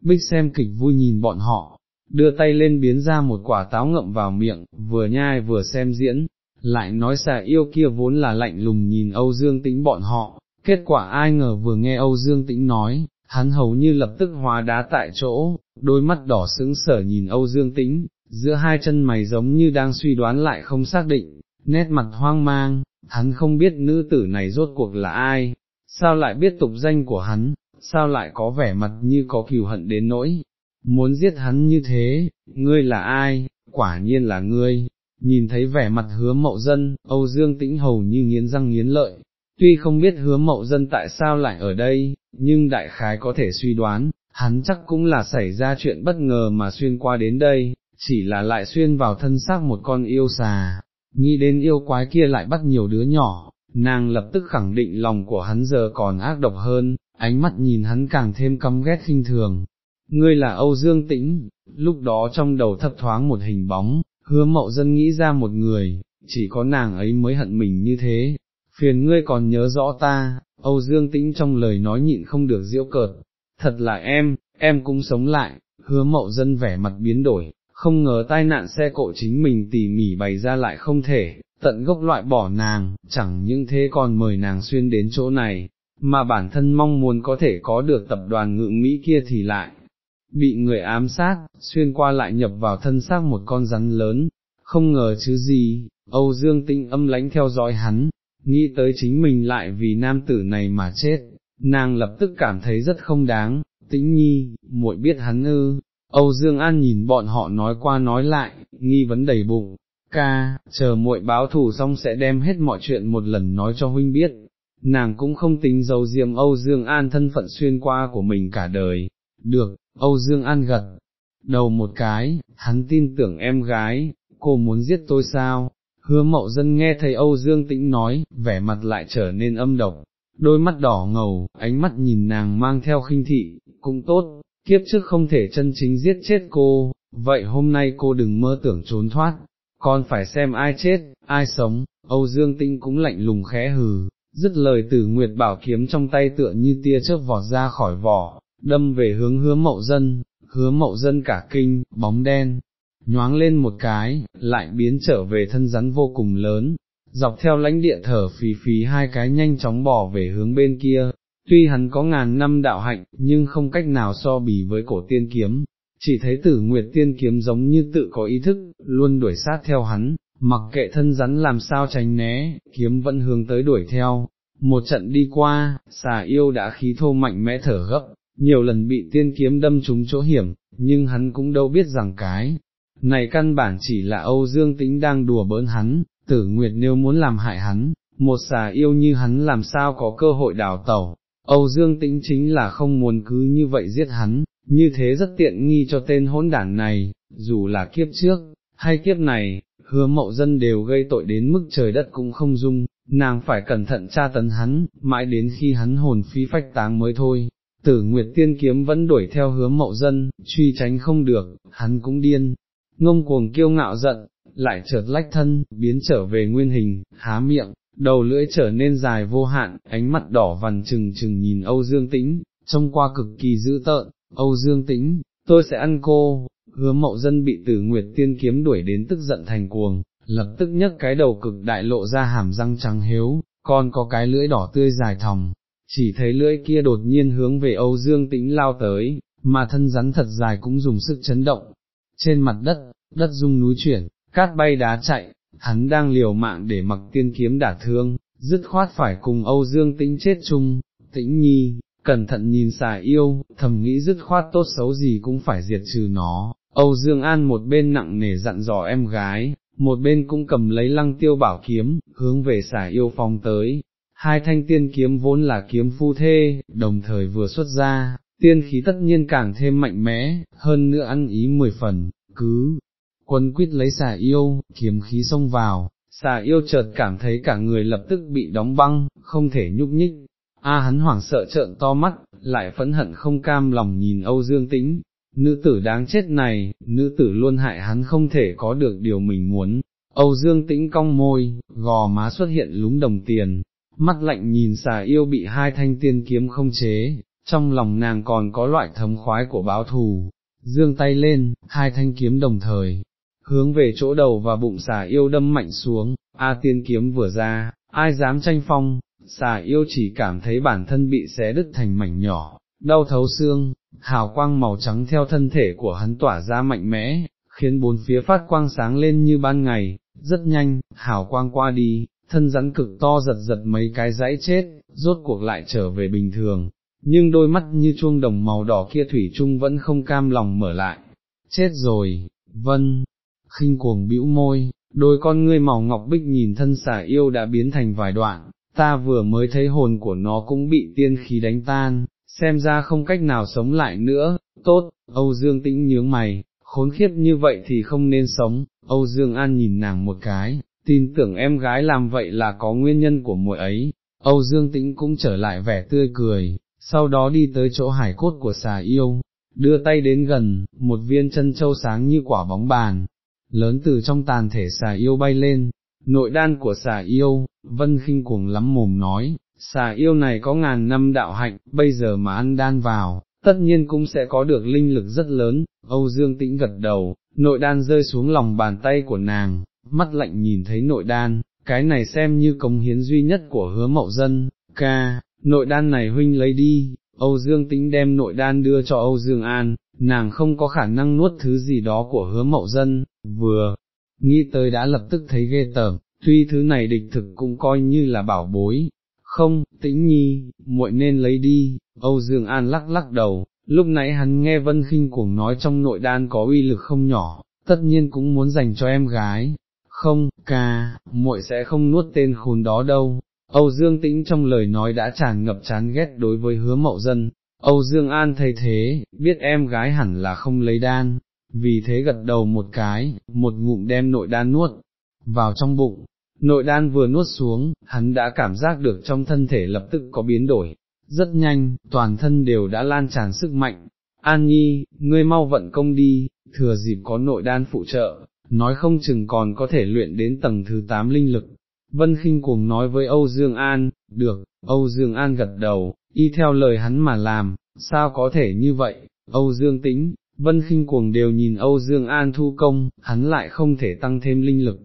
bích xem kịch vui nhìn bọn họ, đưa tay lên biến ra một quả táo ngậm vào miệng, vừa nhai vừa xem diễn, lại nói xà yêu kia vốn là lạnh lùng nhìn Âu Dương tĩnh bọn họ, kết quả ai ngờ vừa nghe Âu Dương tĩnh nói, hắn hầu như lập tức hóa đá tại chỗ, đôi mắt đỏ sững sở nhìn Âu Dương tĩnh, giữa hai chân mày giống như đang suy đoán lại không xác định, nét mặt hoang mang, hắn không biết nữ tử này rốt cuộc là ai, sao lại biết tục danh của hắn, sao lại có vẻ mặt như có kiều hận đến nỗi, muốn giết hắn như thế, ngươi là ai, quả nhiên là ngươi, nhìn thấy vẻ mặt hứa mậu dân, Âu Dương tĩnh hầu như nghiến răng nghiến lợi, tuy không biết hứa mậu dân tại sao lại ở đây, nhưng đại khái có thể suy đoán, hắn chắc cũng là xảy ra chuyện bất ngờ mà xuyên qua đến đây, chỉ là lại xuyên vào thân xác một con yêu xà, nghĩ đến yêu quái kia lại bắt nhiều đứa nhỏ, nàng lập tức khẳng định lòng của hắn giờ còn ác độc hơn, ánh mắt nhìn hắn càng thêm căm ghét khinh thường. Ngươi là Âu Dương Tĩnh, lúc đó trong đầu thấp thoáng một hình bóng, hứa mậu dân nghĩ ra một người, chỉ có nàng ấy mới hận mình như thế, phiền ngươi còn nhớ rõ ta, Âu Dương Tĩnh trong lời nói nhịn không được diễu cợt, thật là em, em cũng sống lại, hứa mậu dân vẻ mặt biến đổi, không ngờ tai nạn xe cộ chính mình tỉ mỉ bày ra lại không thể, tận gốc loại bỏ nàng, chẳng những thế còn mời nàng xuyên đến chỗ này, mà bản thân mong muốn có thể có được tập đoàn ngự Mỹ kia thì lại, bị người ám sát, xuyên qua lại nhập vào thân xác một con rắn lớn, không ngờ chứ gì, Âu Dương Tinh âm lánh theo dõi hắn, nghĩ tới chính mình lại vì nam tử này mà chết, nàng lập tức cảm thấy rất không đáng, tĩnh nhi, muội biết hắn ư, Âu Dương An nhìn bọn họ nói qua nói lại, nghi vấn đầy bụng, ca, chờ muội báo thù xong sẽ đem hết mọi chuyện một lần nói cho huynh biết, nàng cũng không tính giấu diệm Âu Dương An thân phận xuyên qua của mình cả đời, được, Âu Dương An gật, đầu một cái, hắn tin tưởng em gái, cô muốn giết tôi sao, hứa mậu dân nghe thấy Âu Dương Tĩnh nói, vẻ mặt lại trở nên âm độc, đôi mắt đỏ ngầu, ánh mắt nhìn nàng mang theo khinh thị, cũng tốt, kiếp trước không thể chân chính giết chết cô, vậy hôm nay cô đừng mơ tưởng trốn thoát, còn phải xem ai chết, ai sống, Âu Dương Tĩnh cũng lạnh lùng khẽ hừ, dứt lời tử nguyệt bảo kiếm trong tay tựa như tia chớp vọt ra khỏi vỏ, đâm về hướng hứa mậu dân, hứa mậu dân cả kinh, bóng đen, nhoáng lên một cái, lại biến trở về thân rắn vô cùng lớn, dọc theo lãnh địa thở phì phì hai cái nhanh chóng bỏ về hướng bên kia, tuy hắn có ngàn năm đạo hạnh, nhưng không cách nào so bì với cổ tiên kiếm, chỉ thấy tử nguyệt tiên kiếm giống như tự có ý thức, luôn đuổi sát theo hắn, mặc kệ thân rắn làm sao tránh né, kiếm vẫn hướng tới đuổi theo. Một trận đi qua, xà yêu đã khí thô mạnh mẽ thở gấp, nhiều lần bị tiên kiếm đâm trúng chỗ hiểm, nhưng hắn cũng đâu biết rằng cái, này căn bản chỉ là Âu Dương Tĩnh đang đùa bỡn hắn, tử nguyệt nếu muốn làm hại hắn, một xà yêu như hắn làm sao có cơ hội đào tẩu, Âu Dương Tĩnh chính là không muốn cứ như vậy giết hắn, như thế rất tiện nghi cho tên hỗn đản này, dù là kiếp trước, hay kiếp này, hứa mậu dân đều gây tội đến mức trời đất cũng không dung, nàng phải cẩn thận tra tấn hắn, mãi đến khi hắn hồn phi phách táng mới thôi. Tử Nguyệt Tiên Kiếm vẫn đuổi theo hứa mậu dân, truy tránh không được, hắn cũng điên, ngông cuồng kiêu ngạo giận, lại chợt lách thân, biến trở về nguyên hình, há miệng, đầu lưỡi trở nên dài vô hạn, ánh mặt đỏ vằn trừng trừng nhìn Âu Dương Tĩnh, trông qua cực kỳ dữ tợn, Âu Dương Tĩnh, tôi sẽ ăn cô, hứa mậu dân bị tử nguyệt tiên kiếm đuổi đến tức giận thành cuồng, lập tức nhấc cái đầu cực đại lộ ra hàm răng trắng hiếu, còn có cái lưỡi đỏ tươi dài thòng, chỉ thấy lưỡi kia đột nhiên hướng về Âu Dương Tĩnh lao tới, mà thân rắn thật dài cũng dùng sức chấn động, trên mặt đất, đất rung núi chuyển, cát bay đá chạy, hắn đang liều mạng để mặc tiên kiếm đả thương, dứt khoát phải cùng Âu Dương tĩnh chết chung, tĩnh nhi, cẩn thận nhìn xà yêu, thầm nghĩ dứt khoát tốt xấu gì cũng phải diệt trừ nó, Âu Dương An một bên nặng nề dặn dò em gái, một bên cũng cầm lấy lăng tiêu bảo kiếm, hướng về xà yêu phong tới. Hai thanh tiên kiếm vốn là kiếm phu thê, đồng thời vừa xuất ra, tiên khí tất nhiên càng thêm mạnh mẽ, hơn nữa ăn ý mười phần, cứ, quân quyết lấy xà yêu, kiếm khí xông vào, xà yêu chợt cảm thấy cả người lập tức bị đóng băng, không thể nhúc nhích, a hắn hoảng sợ trợn to mắt, lại phẫn hận không cam lòng nhìn Âu Dương Tĩnh, nữ tử đáng chết này, nữ tử luôn hại hắn không thể có được điều mình muốn, Âu Dương Tĩnh cong môi, gò má xuất hiện lúng đồng tiền, mắt lạnh nhìn xà yêu bị hai thanh tiên kiếm không chế, trong lòng nàng còn có loại thấm khoái của báo thù, dương tay lên, hai thanh kiếm đồng thời, hướng về chỗ đầu và bụng xà yêu đâm mạnh xuống, A tiên kiếm vừa ra, ai dám tranh phong, xà yêu chỉ cảm thấy bản thân bị xé đứt thành mảnh nhỏ, đau thấu xương, hào quang màu trắng theo thân thể của hắn tỏa ra mạnh mẽ, khiến bốn phía phát quang sáng lên như ban ngày, rất nhanh, hào quang qua đi, thân rắn cực to giật giật mấy cái dãy chết, rốt cuộc lại trở về bình thường, nhưng đôi mắt như chuông đồng màu đỏ kia thủy chung vẫn không cam lòng mở lại. Chết rồi, vân, khinh cuồng bĩu môi, đôi con ngươi màu ngọc bích nhìn thân xà yêu đã biến thành vài đoạn, ta vừa mới thấy hồn của nó cũng bị tiên khí đánh tan, xem ra không cách nào sống lại nữa, tốt, Âu Dương tĩnh nhướng mày, khốn khiếp như vậy thì không nên sống, Âu Dương An nhìn nàng một cái, tin tưởng em gái làm vậy là có nguyên nhân của muội ấy, Âu Dương tĩnh cũng trở lại vẻ tươi cười, sau đó đi tới chỗ hải cốt của xà yêu, đưa tay đến gần, một viên chân châu sáng như quả bóng bàn, lớn từ trong tàn thể xà yêu bay lên, nội đan của xà yêu, vân khinh cuồng lắm mồm nói, xà yêu này có ngàn năm đạo hạnh, bây giờ mà ăn đan vào, tất nhiên cũng sẽ có được linh lực rất lớn, Âu Dương tĩnh gật đầu, nội đan rơi xuống lòng bàn tay của nàng, mắt lạnh nhìn thấy nội đan, cái này xem như công hiến duy nhất của hứa mậu dân, ca, nội đan này huynh lấy đi, Âu Dương tĩnh đem nội đan đưa cho Âu Dương An, nàng không có khả năng nuốt thứ gì đó của hứa mậu dân, vừa, nghĩ tới đã lập tức thấy ghê tởm, tuy thứ này địch thực cũng coi như là bảo bối, không, tĩnh nhi, muội nên lấy đi, Âu Dương An lắc lắc đầu, lúc nãy hắn nghe Vân khinh cuồng nói trong nội đan có uy lực không nhỏ, tất nhiên cũng muốn dành cho em gái, không, ca, muội sẽ không nuốt tên khốn đó đâu. Âu Dương Tĩnh trong lời nói đã tràn ngập chán ghét đối với hứa mậu dân, Âu Dương An thấy thế, biết em gái hẳn là không lấy đan, vì thế gật đầu một cái, một ngụm đem nội đan nuốt vào trong bụng. Nội đan vừa nuốt xuống, hắn đã cảm giác được trong thân thể lập tức có biến đổi, rất nhanh, toàn thân đều đã lan tràn sức mạnh. An Nhi, ngươi mau vận công đi, thừa dịp có nội đan phụ trợ, nói không chừng còn có thể luyện đến tầng thứ 8 linh lực. Vân khinh cuồng nói với Âu Dương An, được, Âu Dương An gật đầu, y theo lời hắn mà làm, sao có thể như vậy, Âu Dương tĩnh, Vân khinh cuồng đều nhìn Âu Dương An thu công, hắn lại không thể tăng thêm linh lực,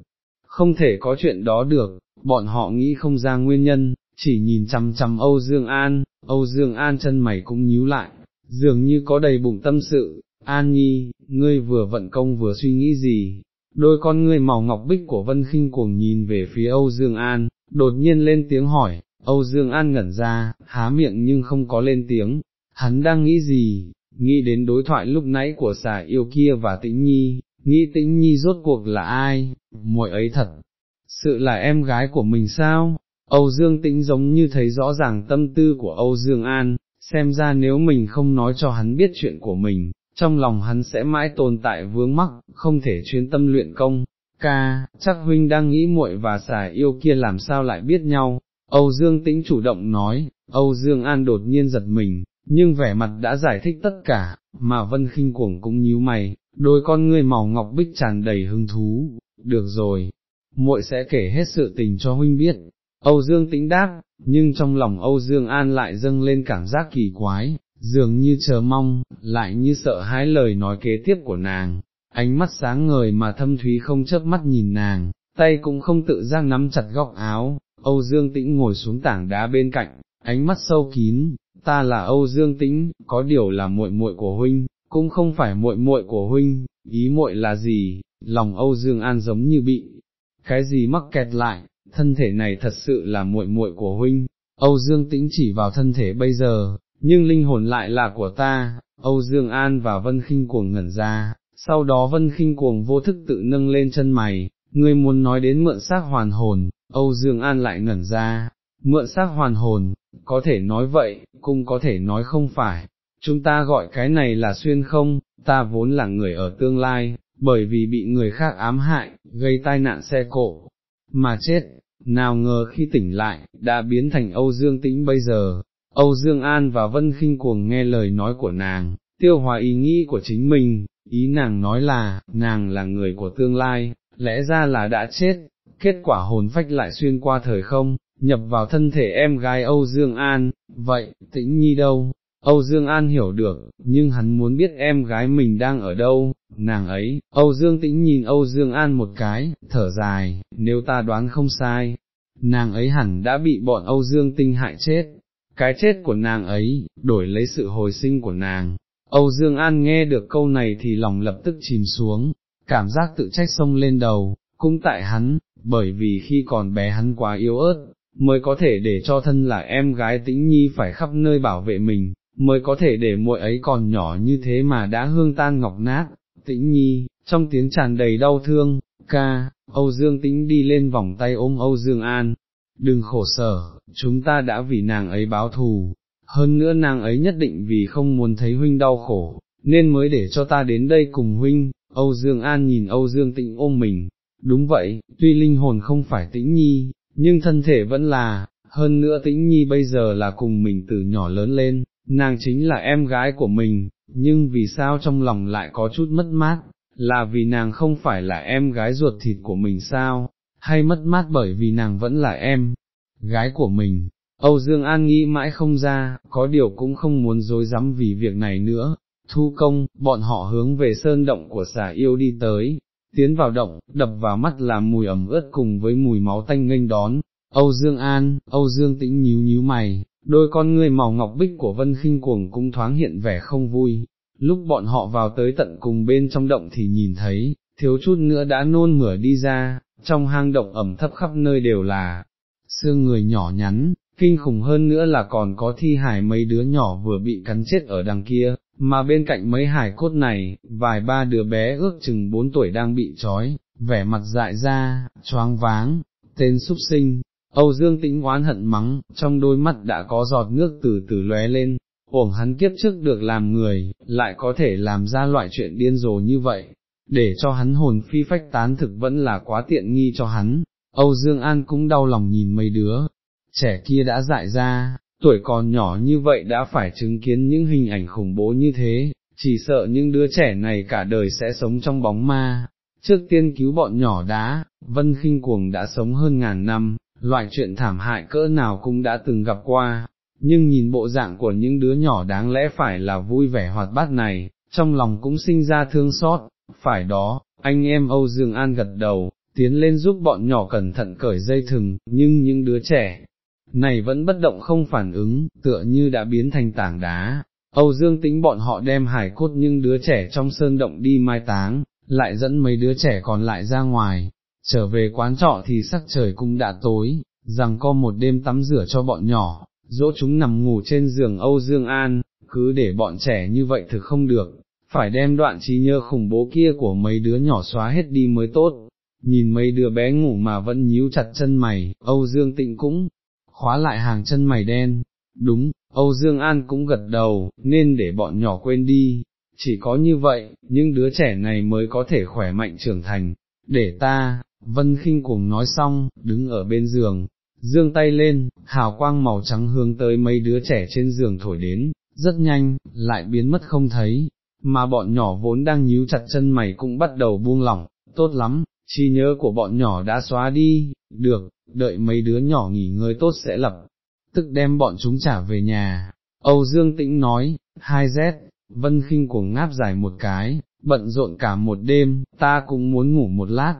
không thể có chuyện đó được, bọn họ nghĩ không ra nguyên nhân, chỉ nhìn chằm chằm Âu Dương An, Âu Dương An chân mày cũng nhíu lại, dường như có đầy bụng tâm sự, An Nhi, ngươi vừa vận công vừa suy nghĩ gì, đôi con ngươi màu ngọc bích của Vân khinh cuồng nhìn về phía Âu Dương An, đột nhiên lên tiếng hỏi, Âu Dương An ngẩn ra, há miệng nhưng không có lên tiếng, hắn đang nghĩ gì, nghĩ đến đối thoại lúc nãy của xà yêu kia và tĩnh nhi, nghĩ tĩnh nhi rốt cuộc là ai, muội ấy thật, sự là em gái của mình sao, Âu Dương tĩnh giống như thấy rõ ràng tâm tư của Âu Dương An, xem ra nếu mình không nói cho hắn biết chuyện của mình, trong lòng hắn sẽ mãi tồn tại vướng mắc, không thể chuyên tâm luyện công. Ca, chắc huynh đang nghĩ muội và xà yêu kia làm sao lại biết nhau, Âu Dương Tĩnh chủ động nói, Âu Dương An đột nhiên giật mình, nhưng vẻ mặt đã giải thích tất cả, mà Vân khinh cuồng cũng nhíu mày, đôi con ngươi màu ngọc bích tràn đầy hứng thú, được rồi, muội sẽ kể hết sự tình cho huynh biết. Âu Dương Tĩnh đáp, nhưng trong lòng Âu Dương An lại dâng lên cảm giác kỳ quái, dường như chờ mong, lại như sợ hãi lời nói kế tiếp của nàng, ánh mắt sáng ngời mà thâm thúy không chớp mắt nhìn nàng, tay cũng không tự giác nắm chặt góc áo, Âu Dương Tĩnh ngồi xuống tảng đá bên cạnh, ánh mắt sâu kín, ta là Âu Dương Tĩnh, có điều là muội muội của huynh, cũng không phải muội muội của huynh, ý muội là gì? Lòng Âu Dương An giống như bị cái gì mắc kẹt lại, thân thể này thật sự là muội muội của huynh. Âu Dương Tĩnh chỉ vào thân thể bây giờ, nhưng linh hồn lại là của ta. Âu Dương An và Vân Khinh cuồng ngẩn ra, sau đó Vân Khinh cuồng vô thức tự nâng lên chân mày, ngươi muốn nói đến mượn xác hoàn hồn, Âu Dương An lại ngẩn ra, mượn xác hoàn hồn, có thể nói vậy, cũng có thể nói không phải, chúng ta gọi cái này là xuyên không, ta vốn là người ở tương lai, bởi vì bị người khác ám hại, gây tai nạn xe cộ, mà chết, nào ngờ khi tỉnh lại, đã biến thành Âu Dương Tĩnh bây giờ, Âu Dương An và Vân khinh cuồng nghe lời nói của nàng, tiêu hòa ý nghĩ của chính mình, ý nàng nói là, nàng là người của tương lai, lẽ ra là đã chết, kết quả hồn phách lại xuyên qua thời không, nhập vào thân thể em gái Âu Dương An, vậy, tĩnh nhi đâu? Âu Dương An hiểu được, nhưng hắn muốn biết em gái mình đang ở đâu, nàng ấy, Âu Dương tĩnh nhìn Âu Dương An một cái, thở dài, nếu ta đoán không sai, nàng ấy hẳn đã bị bọn Âu Dương tinh hại chết, cái chết của nàng ấy, đổi lấy sự hồi sinh của nàng. Âu Dương An nghe được câu này thì lòng lập tức chìm xuống, cảm giác tự trách sông lên đầu, cũng tại hắn, bởi vì khi còn bé hắn quá yếu ớt, mới có thể để cho thân là em gái tĩnh nhi phải khắp nơi bảo vệ mình, mới có thể để muội ấy còn nhỏ như thế mà đã hương tan ngọc nát, tĩnh nhi, trong tiếng tràn đầy đau thương, ca, Âu Dương tĩnh đi lên vòng tay ôm Âu Dương An, đừng khổ sở, chúng ta đã vì nàng ấy báo thù, hơn nữa nàng ấy nhất định vì không muốn thấy huynh đau khổ, nên mới để cho ta đến đây cùng huynh, Âu Dương An nhìn Âu Dương tĩnh ôm mình, đúng vậy, tuy linh hồn không phải tĩnh nhi, nhưng thân thể vẫn là, hơn nữa tĩnh nhi bây giờ là cùng mình từ nhỏ lớn lên, nàng chính là em gái của mình, nhưng vì sao trong lòng lại có chút mất mát, là vì nàng không phải là em gái ruột thịt của mình sao, hay mất mát bởi vì nàng vẫn là em gái của mình. Âu Dương An nghĩ mãi không ra, có điều cũng không muốn dối rắm vì việc này nữa. Thu công, bọn họ hướng về sơn động của xà yêu đi tới, tiến vào động, đập vào mắt là mùi ẩm ướt cùng với mùi máu tanh nghênh đón, Âu Dương An, Âu Dương tĩnh nhíu nhíu mày, đôi con người màu ngọc bích của Vân Kinh cuồng cũng thoáng hiện vẻ không vui, lúc bọn họ vào tới tận cùng bên trong động thì nhìn thấy, thiếu chút nữa đã nôn mửa đi ra, trong hang động ẩm thấp khắp nơi đều là xương người nhỏ nhắn, kinh khủng hơn nữa là còn có thi hài mấy đứa nhỏ vừa bị cắn chết ở đằng kia, mà bên cạnh mấy hải cốt này, vài ba đứa bé ước chừng bốn tuổi đang bị trói, vẻ mặt dại ra, choáng váng, tên súc sinh, Âu Dương tĩnh oán hận mắng, trong đôi mắt đã có giọt nước từ từ lóe lên, uổng hắn kiếp trước được làm người, lại có thể làm ra loại chuyện điên rồ như vậy, để cho hắn hồn phi phách tán thực vẫn là quá tiện nghi cho hắn. Âu Dương An cũng đau lòng nhìn mấy đứa, trẻ kia đã dại ra, tuổi còn nhỏ như vậy đã phải chứng kiến những hình ảnh khủng bố như thế, chỉ sợ những đứa trẻ này cả đời sẽ sống trong bóng ma. Trước tiên cứu bọn nhỏ đá, Vân Kinh Cuồng đã sống hơn ngàn năm, loại chuyện thảm hại cỡ nào cũng đã từng gặp qua, nhưng nhìn bộ dạng của những đứa nhỏ đáng lẽ phải là vui vẻ hoạt bát này, trong lòng cũng sinh ra thương xót, phải đó, anh em Âu Dương An gật đầu, tiến lên giúp bọn nhỏ cẩn thận cởi dây thừng, nhưng những đứa trẻ này vẫn bất động không phản ứng, tựa như đã biến thành tảng đá. Âu Dương tính bọn họ đem hải cốt nhưng đứa trẻ trong sơn động đi mai táng, lại dẫn mấy đứa trẻ còn lại ra ngoài, trở về quán trọ thì sắc trời cũng đã tối, rằng có một đêm tắm rửa cho bọn nhỏ, dỗ chúng nằm ngủ trên giường Âu Dương An, cứ để bọn trẻ như vậy thực không được, phải đem đoạn trí nhớ khủng bố kia của mấy đứa nhỏ xóa hết đi mới tốt. Nhìn mấy đứa bé ngủ mà vẫn nhíu chặt chân mày, Âu Dương Tịnh cũng khóa lại hàng chân mày đen. Đúng, Âu Dương An cũng gật đầu, nên để bọn nhỏ quên đi, chỉ có như vậy, những đứa trẻ này mới có thể khỏe mạnh trưởng thành, để ta, Vân khinh cuồng nói xong, đứng ở bên giường, dương tay lên, hào quang màu trắng hướng tới mấy đứa trẻ trên giường thổi đến, rất nhanh, lại biến mất không thấy, mà bọn nhỏ vốn đang nhíu chặt chân mày cũng bắt đầu buông lỏng, tốt lắm, chi nhớ của bọn nhỏ đã xóa đi, được, đợi mấy đứa nhỏ nghỉ ngơi tốt sẽ lập, tức đem bọn chúng trả về nhà. Âu Dương Tĩnh nói, hai z, Vân khinh cuồng ngáp dài một cái, bận rộn cả một đêm, ta cũng muốn ngủ một lát,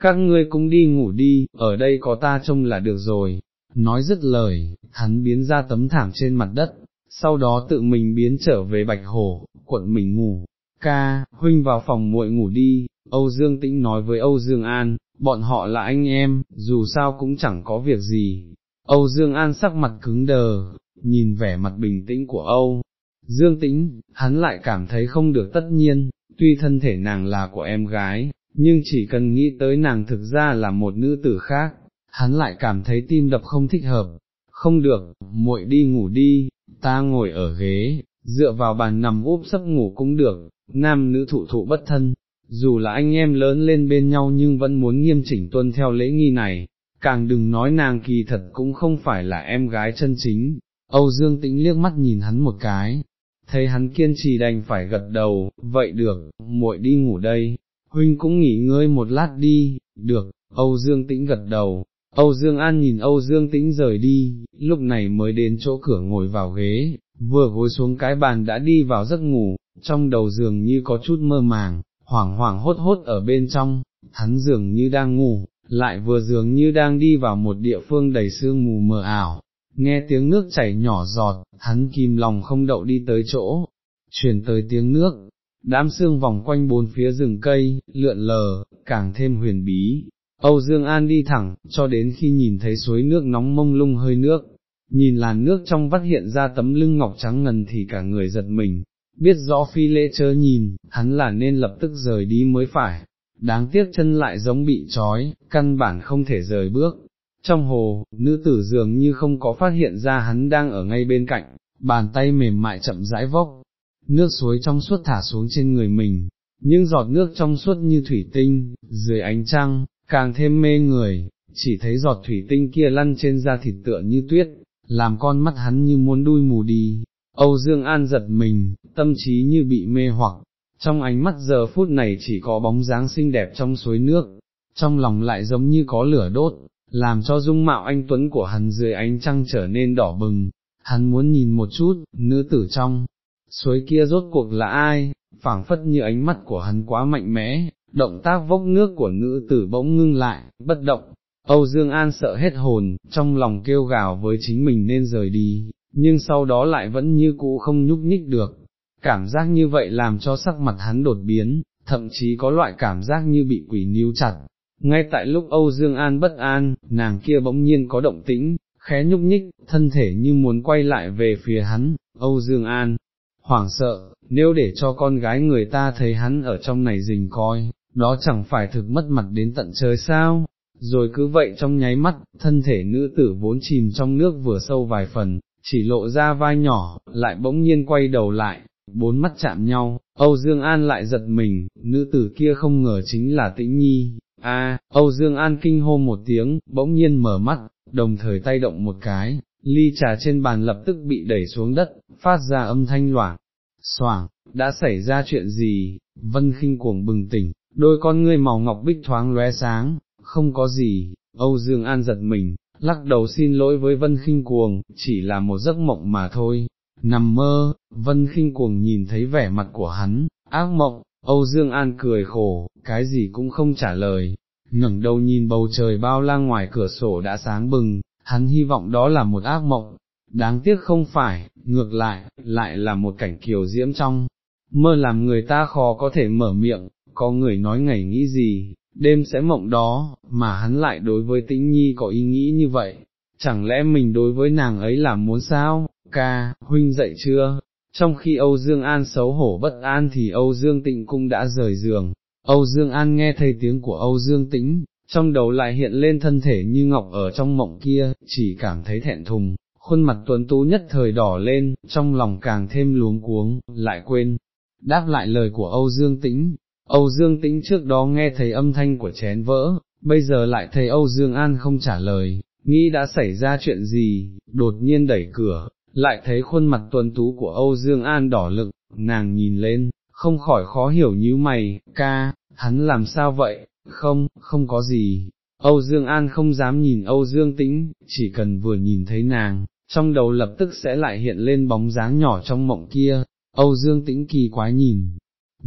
các ngươi cũng đi ngủ đi, ở đây có ta trông là được rồi. Nói dứt lời, hắn biến ra tấm thảm trên mặt đất, sau đó tự mình biến trở về bạch hồ, quận mình ngủ. Ca, huynh vào phòng muội ngủ đi, Âu Dương Tĩnh nói với Âu Dương An, bọn họ là anh em, dù sao cũng chẳng có việc gì. Âu Dương An sắc mặt cứng đờ, nhìn vẻ mặt bình tĩnh của Âu. Dương Tĩnh, hắn lại cảm thấy không được tất nhiên, tuy thân thể nàng là của em gái, nhưng chỉ cần nghĩ tới nàng thực ra là một nữ tử khác, hắn lại cảm thấy tim đập không thích hợp, không được, muội đi ngủ đi, ta ngồi ở ghế, dựa vào bàn nằm úp sấp ngủ cũng được, nam nữ thụ thụ bất thân, dù là anh em lớn lên bên nhau nhưng vẫn muốn nghiêm chỉnh tuân theo lễ nghi này, càng đừng nói nàng kỳ thật cũng không phải là em gái chân chính. Âu Dương Tĩnh liếc mắt nhìn hắn một cái, thấy hắn kiên trì đành phải gật đầu, vậy được, muội đi ngủ đây, huynh cũng nghỉ ngơi một lát đi, được, Âu Dương Tĩnh gật đầu, Âu Dương An nhìn Âu Dương Tĩnh rời đi, lúc này mới đến chỗ cửa ngồi vào ghế, vừa gối xuống cái bàn đã đi vào giấc ngủ, trong đầu giường như có chút mơ màng, hoảng hoảng hốt hốt ở bên trong, hắn dường như đang ngủ, lại vừa dường như đang đi vào một địa phương đầy sương mù mờ ảo, nghe tiếng nước chảy nhỏ giọt, hắn kìm lòng không đậu đi tới chỗ, truyền tới tiếng nước, đám sương vòng quanh bốn phía rừng cây, lượn lờ, càng thêm huyền bí. Âu Dương An đi thẳng, cho đến khi nhìn thấy suối nước nóng mông lung hơi nước, nhìn làn nước trong vắt hiện ra tấm lưng ngọc trắng ngần thì cả người giật mình, biết rõ phi lễ chớ nhìn, hắn là nên lập tức rời đi mới phải, đáng tiếc chân lại giống bị trói, căn bản không thể rời bước. Trong hồ, nữ tử dường như không có phát hiện ra hắn đang ở ngay bên cạnh, bàn tay mềm mại chậm rãi vốc, nước suối trong suốt thả xuống trên người mình, những giọt nước trong suốt như thủy tinh, dưới ánh trăng, càng thêm mê người, chỉ thấy giọt thủy tinh kia lăn trên da thịt tựa như tuyết, làm con mắt hắn như muốn đuôi mù đi. Âu Dương An giật mình, tâm trí như bị mê hoặc, trong ánh mắt giờ phút này chỉ có bóng dáng xinh đẹp trong suối nước, trong lòng lại giống như có lửa đốt, làm cho dung mạo anh Tuấn của hắn dưới ánh trăng trở nên đỏ bừng, hắn muốn nhìn một chút, nữ tử trong, suối kia rốt cuộc là ai, phảng phất như ánh mắt của hắn quá mạnh mẽ, động tác vốc nước của nữ tử bỗng ngưng lại, bất động, Âu Dương An sợ hết hồn, trong lòng kêu gào với chính mình nên rời đi, nhưng sau đó lại vẫn như cũ không nhúc nhích được, cảm giác như vậy làm cho sắc mặt hắn đột biến, thậm chí có loại cảm giác như bị quỷ níu chặt. Ngay tại lúc Âu Dương An bất an, nàng kia bỗng nhiên có động tĩnh, khẽ nhúc nhích, thân thể như muốn quay lại về phía hắn, Âu Dương An, hoảng sợ, nếu để cho con gái người ta thấy hắn ở trong này rình coi, đó chẳng phải thực mất mặt đến tận trời sao, rồi cứ vậy trong nháy mắt, thân thể nữ tử vốn chìm trong nước vừa sâu vài phần, chỉ lộ ra vai nhỏ, lại bỗng nhiên quay đầu lại, bốn mắt chạm nhau, Âu Dương An lại giật mình, nữ tử kia không ngờ chính là tĩnh nhi, a Âu Dương An kinh hô một tiếng, bỗng nhiên mở mắt, đồng thời tay động một cái, ly trà trên bàn lập tức bị đẩy xuống đất, phát ra âm thanh loảng, soảng, đã xảy ra chuyện gì, vân khinh cuồng bừng tỉnh, đôi con ngươi màu ngọc bích thoáng lóe sáng, không có gì, Âu Dương An giật mình, lắc đầu xin lỗi với Vân Kinh Cuồng, chỉ là một giấc mộng mà thôi. Nằm mơ, Vân Kinh Cuồng nhìn thấy vẻ mặt của hắn, ác mộng, Âu Dương An cười khổ, cái gì cũng không trả lời, ngẩng đầu nhìn bầu trời bao la ngoài cửa sổ đã sáng bừng, hắn hy vọng đó là một ác mộng, đáng tiếc không phải, ngược lại, lại là một cảnh kiều diễm trong, mơ làm người ta khó có thể mở miệng, có người nói ngày nghĩ gì, đêm sẽ mộng đó, mà hắn lại đối với tĩnh nhi có ý nghĩ như vậy, chẳng lẽ mình đối với nàng ấy là muốn sao, ca, huynh dậy chưa? Trong khi Âu Dương An xấu hổ bất an thì Âu Dương Tịnh cũng đã rời giường, Âu Dương An nghe thấy tiếng của Âu Dương Tĩnh, trong đầu lại hiện lên thân thể như ngọc ở trong mộng kia, chỉ cảm thấy thẹn thùng, khuôn mặt tuấn tú nhất thời đỏ lên, trong lòng càng thêm luống cuống, lại quên, đáp lại lời của Âu Dương Tĩnh, Âu Dương Tĩnh trước đó nghe thấy âm thanh của chén vỡ, bây giờ lại thấy Âu Dương An không trả lời, nghĩ đã xảy ra chuyện gì, đột nhiên đẩy cửa, lại thấy khuôn mặt Tuần tú của Âu Dương An đỏ lực, nàng nhìn lên, không khỏi khó hiểu như mày, ca, hắn làm sao vậy, không, không có gì. Âu Dương An không dám nhìn Âu Dương Tĩnh, chỉ cần vừa nhìn thấy nàng, trong đầu lập tức sẽ lại hiện lên bóng dáng nhỏ trong mộng kia, Âu Dương Tĩnh kỳ quái nhìn,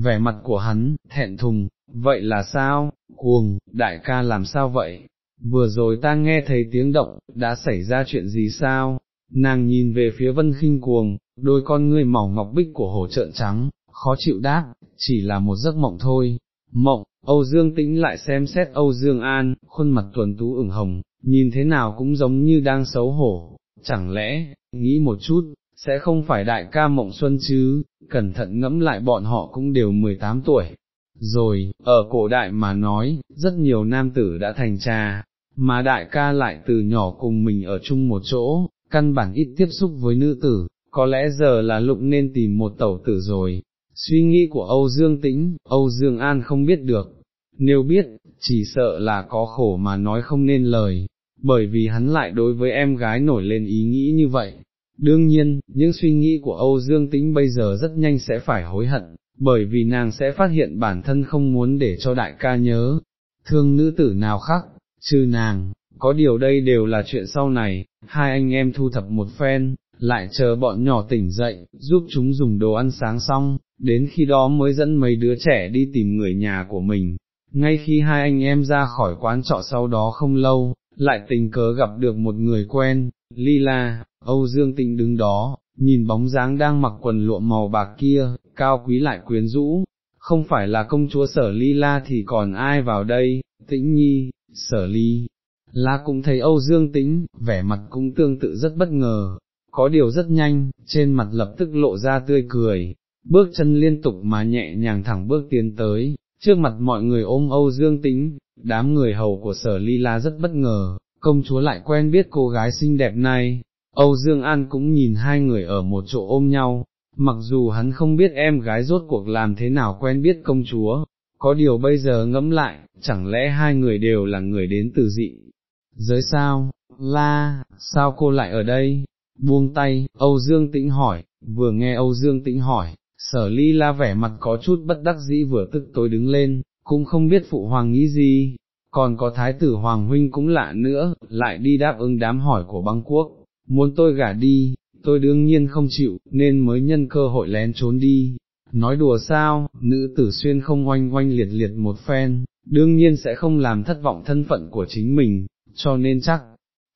vẻ mặt của hắn, thẹn thùng, vậy là sao, cuồng, đại ca làm sao vậy, vừa rồi ta nghe thấy tiếng động, đã xảy ra chuyện gì sao, nàng nhìn về phía vân khinh cuồng, đôi con ngươi mỏng ngọc bích của hồ trợn trắng, khó chịu đáp, chỉ là một giấc mộng thôi, mộng, Âu Dương tĩnh lại xem xét Âu Dương An, khuôn mặt tuần tú ửng hồng, nhìn thế nào cũng giống như đang xấu hổ, chẳng lẽ, nghĩ một chút, sẽ không phải đại ca mộng xuân chứ, cẩn thận ngẫm lại bọn họ cũng đều 18 tuổi. Rồi, ở cổ đại mà nói, rất nhiều nam tử đã thành cha, mà đại ca lại từ nhỏ cùng mình ở chung một chỗ, căn bản ít tiếp xúc với nữ tử, có lẽ giờ là lục nên tìm một tẩu tử rồi. Suy nghĩ của Âu Dương Tĩnh, Âu Dương An không biết được, nếu biết, chỉ sợ là có khổ mà nói không nên lời, bởi vì hắn lại đối với em gái nổi lên ý nghĩ như vậy, Đương nhiên, những suy nghĩ của Âu Dương Tĩnh bây giờ rất nhanh sẽ phải hối hận, bởi vì nàng sẽ phát hiện bản thân không muốn để cho đại ca nhớ, thương nữ tử nào khác, trừ nàng, có điều đây đều là chuyện sau này, hai anh em thu thập một phen, lại chờ bọn nhỏ tỉnh dậy, giúp chúng dùng đồ ăn sáng xong, đến khi đó mới dẫn mấy đứa trẻ đi tìm người nhà của mình. Ngay khi hai anh em ra khỏi quán trọ sau đó không lâu, lại tình cớ gặp được một người quen, Lila, Âu Dương Tĩnh đứng đó, nhìn bóng dáng đang mặc quần lụa màu bạc kia, cao quý lại quyến rũ, không phải là công chúa sở ly la thì còn ai vào đây, tĩnh nhi, sở ly. La cũng thấy Âu Dương Tĩnh, vẻ mặt cũng tương tự rất bất ngờ, có điều rất nhanh, trên mặt lập tức lộ ra tươi cười, bước chân liên tục mà nhẹ nhàng thẳng bước tiến tới, trước mặt mọi người ôm Âu Dương Tĩnh, đám người hầu của sở ly la rất bất ngờ, công chúa lại quen biết cô gái xinh đẹp này, Âu Dương An cũng nhìn hai người ở một chỗ ôm nhau, mặc dù hắn không biết em gái rốt cuộc làm thế nào quen biết công chúa, có điều bây giờ ngẫm lại, chẳng lẽ hai người đều là người đến từ dị. Giới sao, la, sao cô lại ở đây? Buông tay, Âu Dương Tĩnh hỏi, vừa nghe Âu Dương Tĩnh hỏi, sở ly la vẻ mặt có chút bất đắc dĩ vừa tức tối đứng lên, cũng không biết phụ hoàng nghĩ gì, còn có thái tử hoàng huynh cũng lạ nữa, lại đi đáp ứng đám hỏi của băng quốc, muốn tôi gả đi, tôi đương nhiên không chịu, nên mới nhân cơ hội lén trốn đi. Nói đùa sao, nữ tử xuyên không oanh oanh liệt liệt một phen, đương nhiên sẽ không làm thất vọng thân phận của chính mình, cho nên chắc,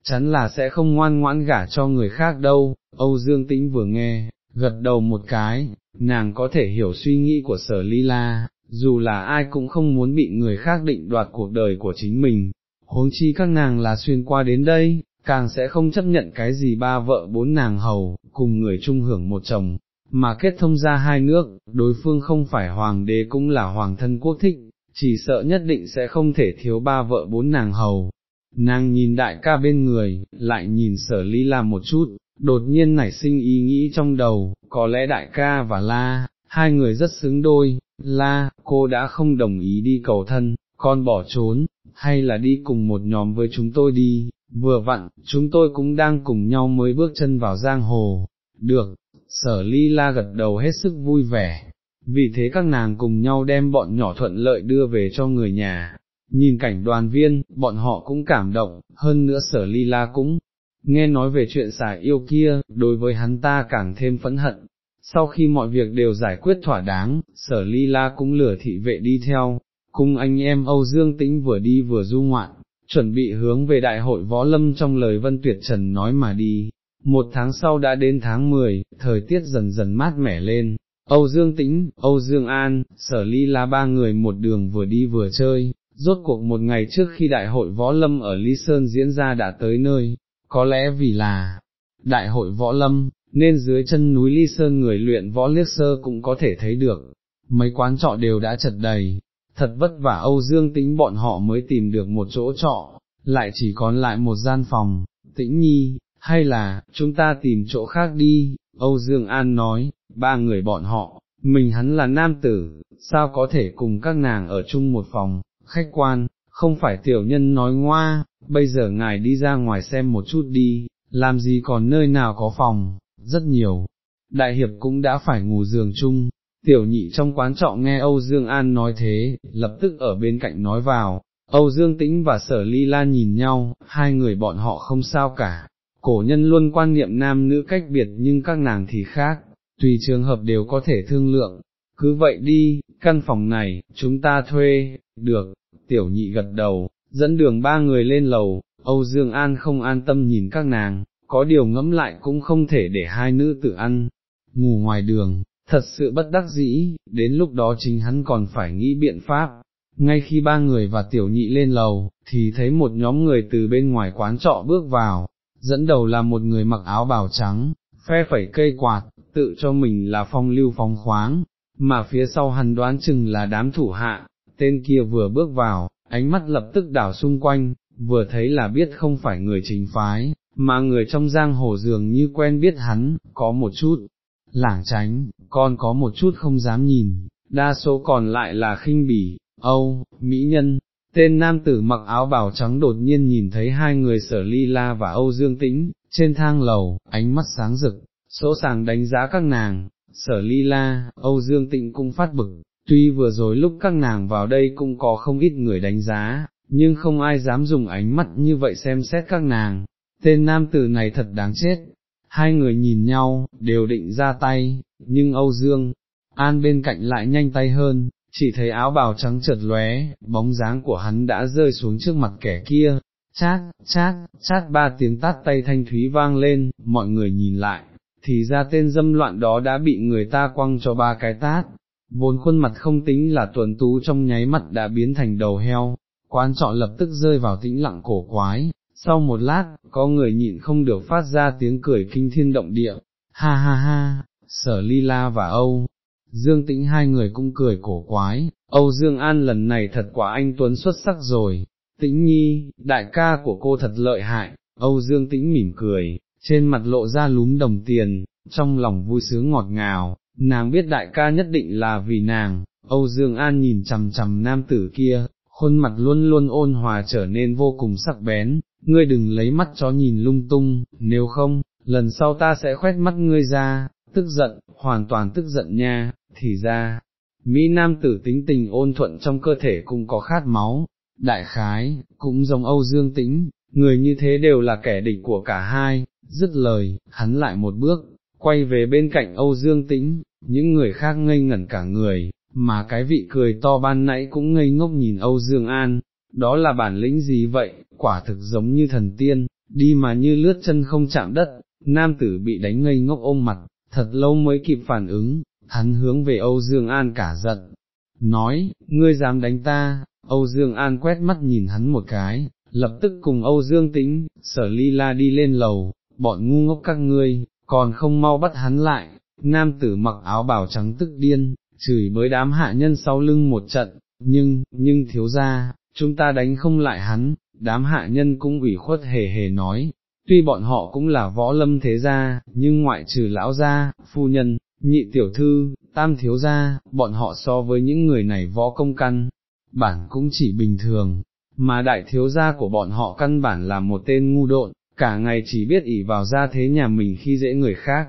chắn là sẽ không ngoan ngoãn gả cho người khác đâu, Âu Dương Tĩnh vừa nghe, gật đầu một cái, nàng có thể hiểu suy nghĩ của sở ly la, dù là ai cũng không muốn bị người khác định đoạt cuộc đời của chính mình, huống chi các nàng là xuyên qua đến đây, càng sẽ không chấp nhận cái gì ba vợ bốn nàng hầu, cùng người chung hưởng một chồng, mà kết thông ra hai nước, đối phương không phải hoàng đế cũng là hoàng thân quốc thích, chỉ sợ nhất định sẽ không thể thiếu ba vợ bốn nàng hầu. Nàng nhìn đại ca bên người, lại nhìn sở ly la một chút, đột nhiên nảy sinh ý nghĩ trong đầu, có lẽ đại ca và la, hai người rất xứng đôi, la, cô đã không đồng ý đi cầu thân, con bỏ trốn, hay là đi cùng một nhóm với chúng tôi đi, vừa vặn, chúng tôi cũng đang cùng nhau mới bước chân vào giang hồ, được, sở ly la gật đầu hết sức vui vẻ, vì thế các nàng cùng nhau đem bọn nhỏ thuận lợi đưa về cho người nhà. Nhìn cảnh đoàn viên, bọn họ cũng cảm động, hơn nữa sở ly la cũng, nghe nói về chuyện xả yêu kia, đối với hắn ta càng thêm phẫn hận. Sau khi mọi việc đều giải quyết thỏa đáng, sở ly la cũng lửa thị vệ đi theo, cùng anh em Âu Dương Tĩnh vừa đi vừa du ngoạn, chuẩn bị hướng về đại hội võ lâm trong lời Vân Tuyệt Trần nói mà đi. Một tháng sau đã đến tháng 10, thời tiết dần dần mát mẻ lên, Âu Dương Tĩnh, Âu Dương An, Sở Ly La ba người một đường vừa đi vừa chơi, rốt cuộc một ngày trước khi đại hội võ lâm ở Lý Sơn diễn ra đã tới nơi, có lẽ vì là đại hội võ lâm, nên dưới chân núi Ly Sơn người luyện võ liếc sơ cũng có thể thấy được, mấy quán trọ đều đã chật đầy, thật vất vả Âu Dương Tĩnh bọn họ mới tìm được một chỗ trọ, lại chỉ còn lại một gian phòng, Tĩnh Nhi, hay là, chúng ta tìm chỗ khác đi, Âu Dương An nói, ba người bọn họ, mình hắn là nam tử, sao có thể cùng các nàng ở chung một phòng, khách quan, không phải tiểu nhân nói ngoa, bây giờ ngài đi ra ngoài xem một chút đi, làm gì còn nơi nào có phòng, rất nhiều. Đại hiệp cũng đã phải ngủ giường chung, tiểu nhị trong quán trọ nghe Âu Dương An nói thế, lập tức ở bên cạnh nói vào, Âu Dương Tĩnh và Sở Ly Lan nhìn nhau, hai người bọn họ không sao cả, cổ nhân luôn quan niệm nam nữ cách biệt nhưng các nàng thì khác, tùy trường hợp đều có thể thương lượng, cứ vậy đi, căn phòng này, chúng ta thuê, được, tiểu nhị gật đầu, dẫn đường ba người lên lầu, Âu Dương An không an tâm nhìn các nàng, có điều ngẫm lại cũng không thể để hai nữ tự ăn, ngủ ngoài đường, thật sự bất đắc dĩ, đến lúc đó chính hắn còn phải nghĩ biện pháp. Ngay khi ba người và tiểu nhị lên lầu, thì thấy một nhóm người từ bên ngoài quán trọ bước vào, dẫn đầu là một người mặc áo bào trắng, phe phẩy cây quạt, tự cho mình là phong lưu phóng khoáng, mà phía sau hắn đoán chừng là đám thủ hạ, tên kia vừa bước vào, ánh mắt lập tức đảo xung quanh, vừa thấy là biết không phải người chính phái, mà người trong giang hồ dường như quen biết hắn, có một chút, lảng tránh, còn có một chút không dám nhìn, đa số còn lại là khinh bỉ, âu, mỹ nhân. Tên nam tử mặc áo bào trắng đột nhiên nhìn thấy hai người sở ly la và Âu Dương Tĩnh, trên thang lầu, ánh mắt sáng rực, sỗ sàng đánh giá các nàng, sở ly la, Âu Dương Tịnh cũng phát bực, tuy vừa rồi lúc các nàng vào đây cũng có không ít người đánh giá, nhưng không ai dám dùng ánh mắt như vậy xem xét các nàng, tên nam tử này thật đáng chết, hai người nhìn nhau, đều định ra tay, nhưng Âu Dương, An bên cạnh lại nhanh tay hơn, chỉ thấy áo bào trắng chợt lóe, bóng dáng của hắn đã rơi xuống trước mặt kẻ kia, chát, chát, chát ba tiếng tát tay thanh thúy vang lên, mọi người nhìn lại, thì ra tên dâm loạn đó đã bị người ta quăng cho ba cái tát, vốn khuôn mặt không tính là tuần tú trong nháy mặt đã biến thành đầu heo, quan trọ lập tức rơi vào tĩnh lặng cổ quái, sau một lát, có người nhịn không được phát ra tiếng cười kinh thiên động địa, ha ha ha, sở ly la và Âu. Dương Tĩnh hai người cũng cười cổ quái, Âu Dương An lần này thật quả anh Tuấn xuất sắc rồi, Tĩnh Nhi, đại ca của cô thật lợi hại, Âu Dương Tĩnh mỉm cười, trên mặt lộ ra lúm đồng tiền, trong lòng vui sướng ngọt ngào, nàng biết đại ca nhất định là vì nàng, Âu Dương An nhìn chằm chằm nam tử kia, khuôn mặt luôn luôn ôn hòa trở nên vô cùng sắc bén, ngươi đừng lấy mắt chó nhìn lung tung, nếu không, lần sau ta sẽ khoét mắt ngươi ra, tức giận, hoàn toàn tức giận nha, thì ra, Mỹ Nam tử tính tình ôn thuận trong cơ thể cũng có khát máu, đại khái, cũng giống Âu Dương Tĩnh, người như thế đều là kẻ địch của cả hai, dứt lời, hắn lại một bước, quay về bên cạnh Âu Dương Tĩnh, những người khác ngây ngẩn cả người, mà cái vị cười to ban nãy cũng ngây ngốc nhìn Âu Dương An, đó là bản lĩnh gì vậy, quả thực giống như thần tiên, đi mà như lướt chân không chạm đất, nam tử bị đánh ngây ngốc ôm mặt, thật lâu mới kịp phản ứng, hắn hướng về Âu Dương An cả giận, nói, ngươi dám đánh ta, Âu Dương An quét mắt nhìn hắn một cái, lập tức cùng Âu Dương Tĩnh, sở ly la đi lên lầu, bọn ngu ngốc các ngươi, còn không mau bắt hắn lại, nam tử mặc áo bào trắng tức điên, chửi bới đám hạ nhân sau lưng một trận, nhưng, nhưng thiếu ra, chúng ta đánh không lại hắn, đám hạ nhân cũng ủy khuất hề hề nói, tuy bọn họ cũng là võ lâm thế gia, nhưng ngoại trừ lão gia, phu nhân, nhị tiểu thư, tam thiếu gia, bọn họ so với những người này võ công căn, bản cũng chỉ bình thường, mà đại thiếu gia của bọn họ căn bản là một tên ngu độn, cả ngày chỉ biết ỉ vào gia thế nhà mình khi dễ người khác,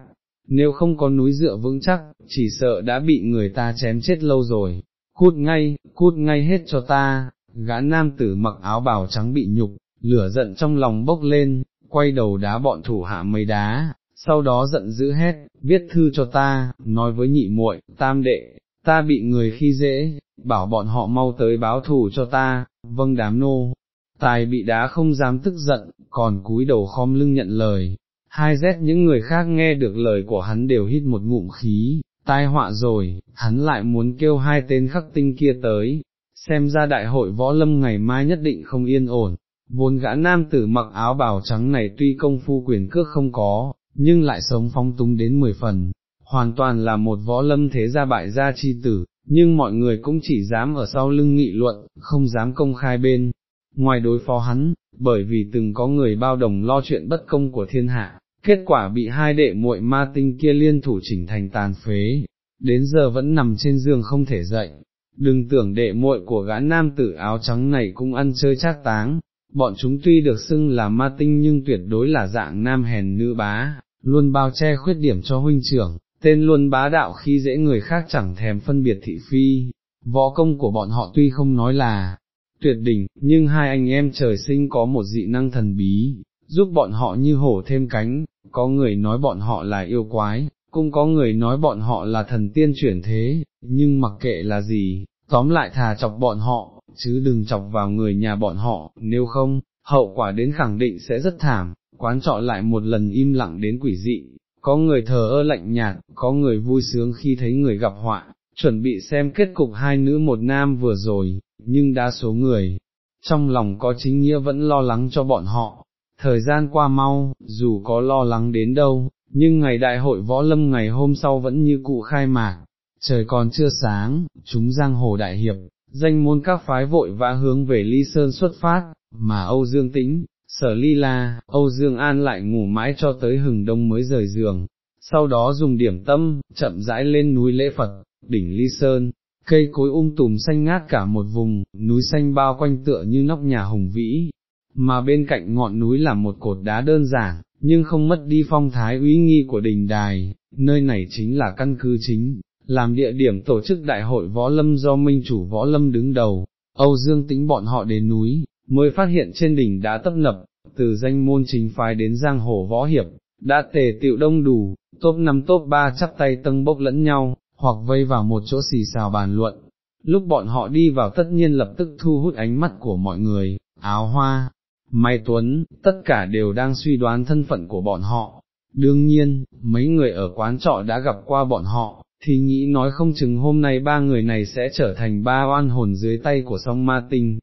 nếu không có núi dựa vững chắc, chỉ sợ đã bị người ta chém chết lâu rồi, cút ngay, cút ngay hết cho ta, gã nam tử mặc áo bào trắng bị nhục, lửa giận trong lòng bốc lên, quay đầu đá bọn thủ hạ mấy đá, sau đó giận dữ hét, viết thư cho ta, nói với nhị muội, tam đệ, ta bị người khi dễ, bảo bọn họ mau tới báo thù cho ta, vâng đám nô. Tài bị đá không dám tức giận, còn cúi đầu khom lưng nhận lời, hai rét những người khác nghe được lời của hắn đều hít một ngụm khí, tai họa rồi, hắn lại muốn kêu hai tên khắc tinh kia tới, xem ra đại hội võ lâm ngày mai nhất định không yên ổn, vốn gã nam tử mặc áo bào trắng này tuy công phu quyền cước không có, nhưng lại sống phong túng đến mười phần, hoàn toàn là một võ lâm thế gia bại gia chi tử, nhưng mọi người cũng chỉ dám ở sau lưng nghị luận, không dám công khai bên, ngoài đối phó hắn, bởi vì từng có người bao đồng lo chuyện bất công của thiên hạ, kết quả bị hai đệ muội ma tinh kia liên thủ chỉnh thành tàn phế, đến giờ vẫn nằm trên giường không thể dậy. Đừng tưởng đệ muội của gã nam tử áo trắng này cũng ăn chơi chát táng, bọn chúng tuy được xưng là ma tinh nhưng tuyệt đối là dạng nam hèn nữ bá, luôn bao che khuyết điểm cho huynh trưởng, tên luôn bá đạo khi dễ người khác chẳng thèm phân biệt thị phi, võ công của bọn họ tuy không nói là tuyệt đỉnh, nhưng hai anh em trời sinh có một dị năng thần bí, giúp bọn họ như hổ thêm cánh, có người nói bọn họ là yêu quái, cũng có người nói bọn họ là thần tiên chuyển thế, nhưng mặc kệ là gì, tóm lại thà chọc bọn họ, chứ đừng chọc vào người nhà bọn họ, nếu không, hậu quả đến khẳng định sẽ rất thảm, quán trọ lại một lần im lặng đến quỷ dị, có người thờ ơ lạnh nhạt, có người vui sướng khi thấy người gặp họa, chuẩn bị xem kết cục hai nữ một nam vừa rồi, nhưng đa số người, trong lòng có chính nghĩa vẫn lo lắng cho bọn họ. Thời gian qua mau, dù có lo lắng đến đâu, nhưng ngày đại hội võ lâm ngày hôm sau vẫn như cụ khai mạc, trời còn chưa sáng, chúng giang hồ đại hiệp, danh môn các phái vội vã hướng về ly sơn xuất phát, mà Âu Dương Tĩnh, sở ly la, Âu Dương An lại ngủ mãi cho tới hừng đông mới rời giường, sau đó dùng điểm tâm, chậm rãi lên núi lễ Phật, đỉnh ly sơn, cây cối um tùm xanh ngát cả một vùng, núi xanh bao quanh tựa như nóc nhà hùng vĩ, mà bên cạnh ngọn núi là một cột đá đơn giản, nhưng không mất đi phong thái uy nghi của đình đài, nơi này chính là căn cứ chính, làm địa điểm tổ chức đại hội võ lâm do minh chủ võ lâm đứng đầu, Âu Dương tính bọn họ đến núi, mới phát hiện trên đỉnh đã tấp nập, từ danh môn chính phái đến giang hồ võ hiệp, đã tề tiệu đông đủ, top 5 top 3 chắp tay tâng bốc lẫn nhau, hoặc vây vào một chỗ xì xào bàn luận. Lúc bọn họ đi vào tất nhiên lập tức thu hút ánh mắt của mọi người, áo hoa, Mai Tuấn, tất cả đều đang suy đoán thân phận của bọn họ. Đương nhiên, mấy người ở quán trọ đã gặp qua bọn họ, thì nghĩ nói không chừng hôm nay ba người này sẽ trở thành ba oan hồn dưới tay của song ma tinh.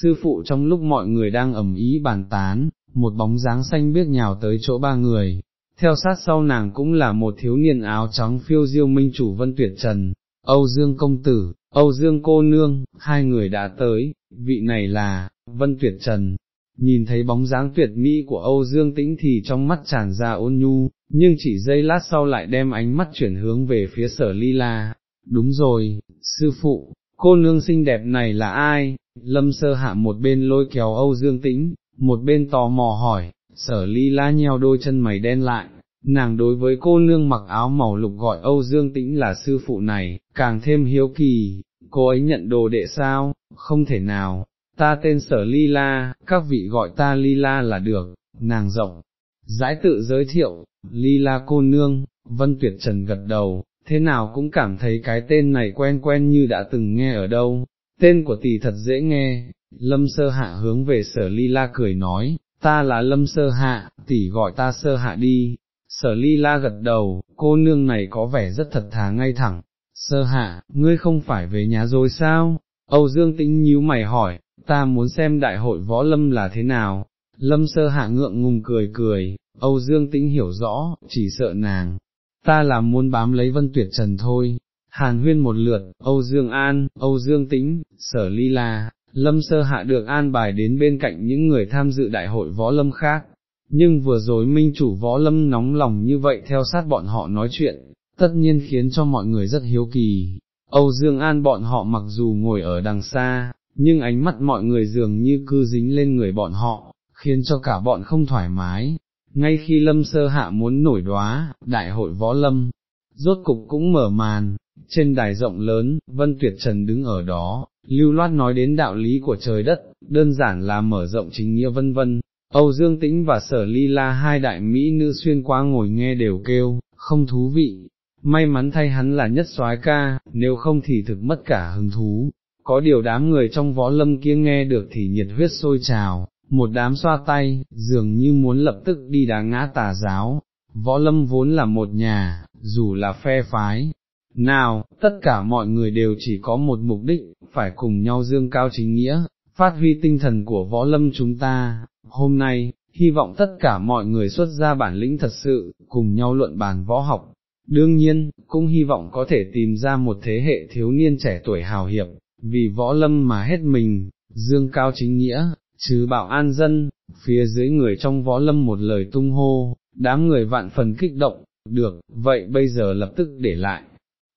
Sư phụ trong lúc mọi người đang ẩm ý bàn tán, một bóng dáng xanh biếc nhào tới chỗ ba người, theo sát sau nàng cũng là một thiếu niên áo trắng phiêu diêu minh chủ Vân Tuyệt Trần, Âu Dương Công Tử, Âu Dương Cô Nương, hai người đã tới, vị này là, Vân Tuyệt Trần, nhìn thấy bóng dáng tuyệt mỹ của Âu Dương Tĩnh thì trong mắt tràn ra ôn nhu, nhưng chỉ giây lát sau lại đem ánh mắt chuyển hướng về phía sở ly la, đúng rồi, sư phụ, cô nương xinh đẹp này là ai, lâm sơ hạ một bên lôi kéo Âu Dương Tĩnh, một bên tò mò hỏi, sở ly la nheo đôi chân mày đen lại, nàng đối với cô nương mặc áo màu lục gọi Âu Dương Tĩnh là sư phụ này, càng thêm hiếu kỳ, cô ấy nhận đồ đệ sao, không thể nào, ta tên sở ly la, các vị gọi ta ly la là được, nàng rộng, giải tự giới thiệu, ly la cô nương, vân tuyệt trần gật đầu, thế nào cũng cảm thấy cái tên này quen quen như đã từng nghe ở đâu, tên của tỷ thật dễ nghe, lâm sơ hạ hướng về sở ly la cười nói, ta là lâm sơ hạ, tỷ gọi ta sơ hạ đi, sở ly la gật đầu, cô nương này có vẻ rất thật thà ngay thẳng, sơ hạ, ngươi không phải về nhà rồi sao? Âu Dương Tĩnh nhíu mày hỏi, ta muốn xem đại hội võ lâm là thế nào, lâm sơ hạ ngượng ngùng cười cười, Âu Dương Tĩnh hiểu rõ, chỉ sợ nàng, ta là muốn bám lấy vân tuyệt trần thôi. Hàn huyên một lượt, Âu Dương An, Âu Dương Tĩnh, Sở Ly La, Lâm Sơ Hạ được an bài đến bên cạnh những người tham dự đại hội võ lâm khác, nhưng vừa rồi minh chủ võ lâm nóng lòng như vậy theo sát bọn họ nói chuyện, tất nhiên khiến cho mọi người rất hiếu kỳ. Âu Dương An bọn họ mặc dù ngồi ở đằng xa, nhưng ánh mắt mọi người dường như cư dính lên người bọn họ, khiến cho cả bọn không thoải mái. Ngay khi lâm sơ hạ muốn nổi đoá, đại hội võ lâm, rốt cục cũng mở màn, trên đài rộng lớn, Vân Tuyệt Trần đứng ở đó, lưu loát nói đến đạo lý của trời đất, đơn giản là mở rộng chính nghĩa vân vân. Âu Dương Tĩnh và Sở Ly La hai đại mỹ nữ xuyên qua ngồi nghe đều kêu, không thú vị, may mắn thay hắn là nhất soái ca, nếu không thì thực mất cả hứng thú. Có điều đám người trong võ lâm kia nghe được thì nhiệt huyết sôi trào, một đám xoa tay, dường như muốn lập tức đi đá ngã tà giáo, võ lâm vốn là một nhà, dù là phe phái. Nào, tất cả mọi người đều chỉ có một mục đích, phải cùng nhau dương cao chính nghĩa, phát huy tinh thần của võ lâm chúng ta. Hôm nay, hy vọng tất cả mọi người xuất ra bản lĩnh thật sự, cùng nhau luận bàn võ học. Đương nhiên, cũng hy vọng có thể tìm ra một thế hệ thiếu niên trẻ tuổi hào hiệp, vì võ lâm mà hết mình, dương cao chính nghĩa, chứ bảo an dân, phía dưới người trong võ lâm một lời tung hô, đám người vạn phần kích động, được, vậy bây giờ lập tức để lại.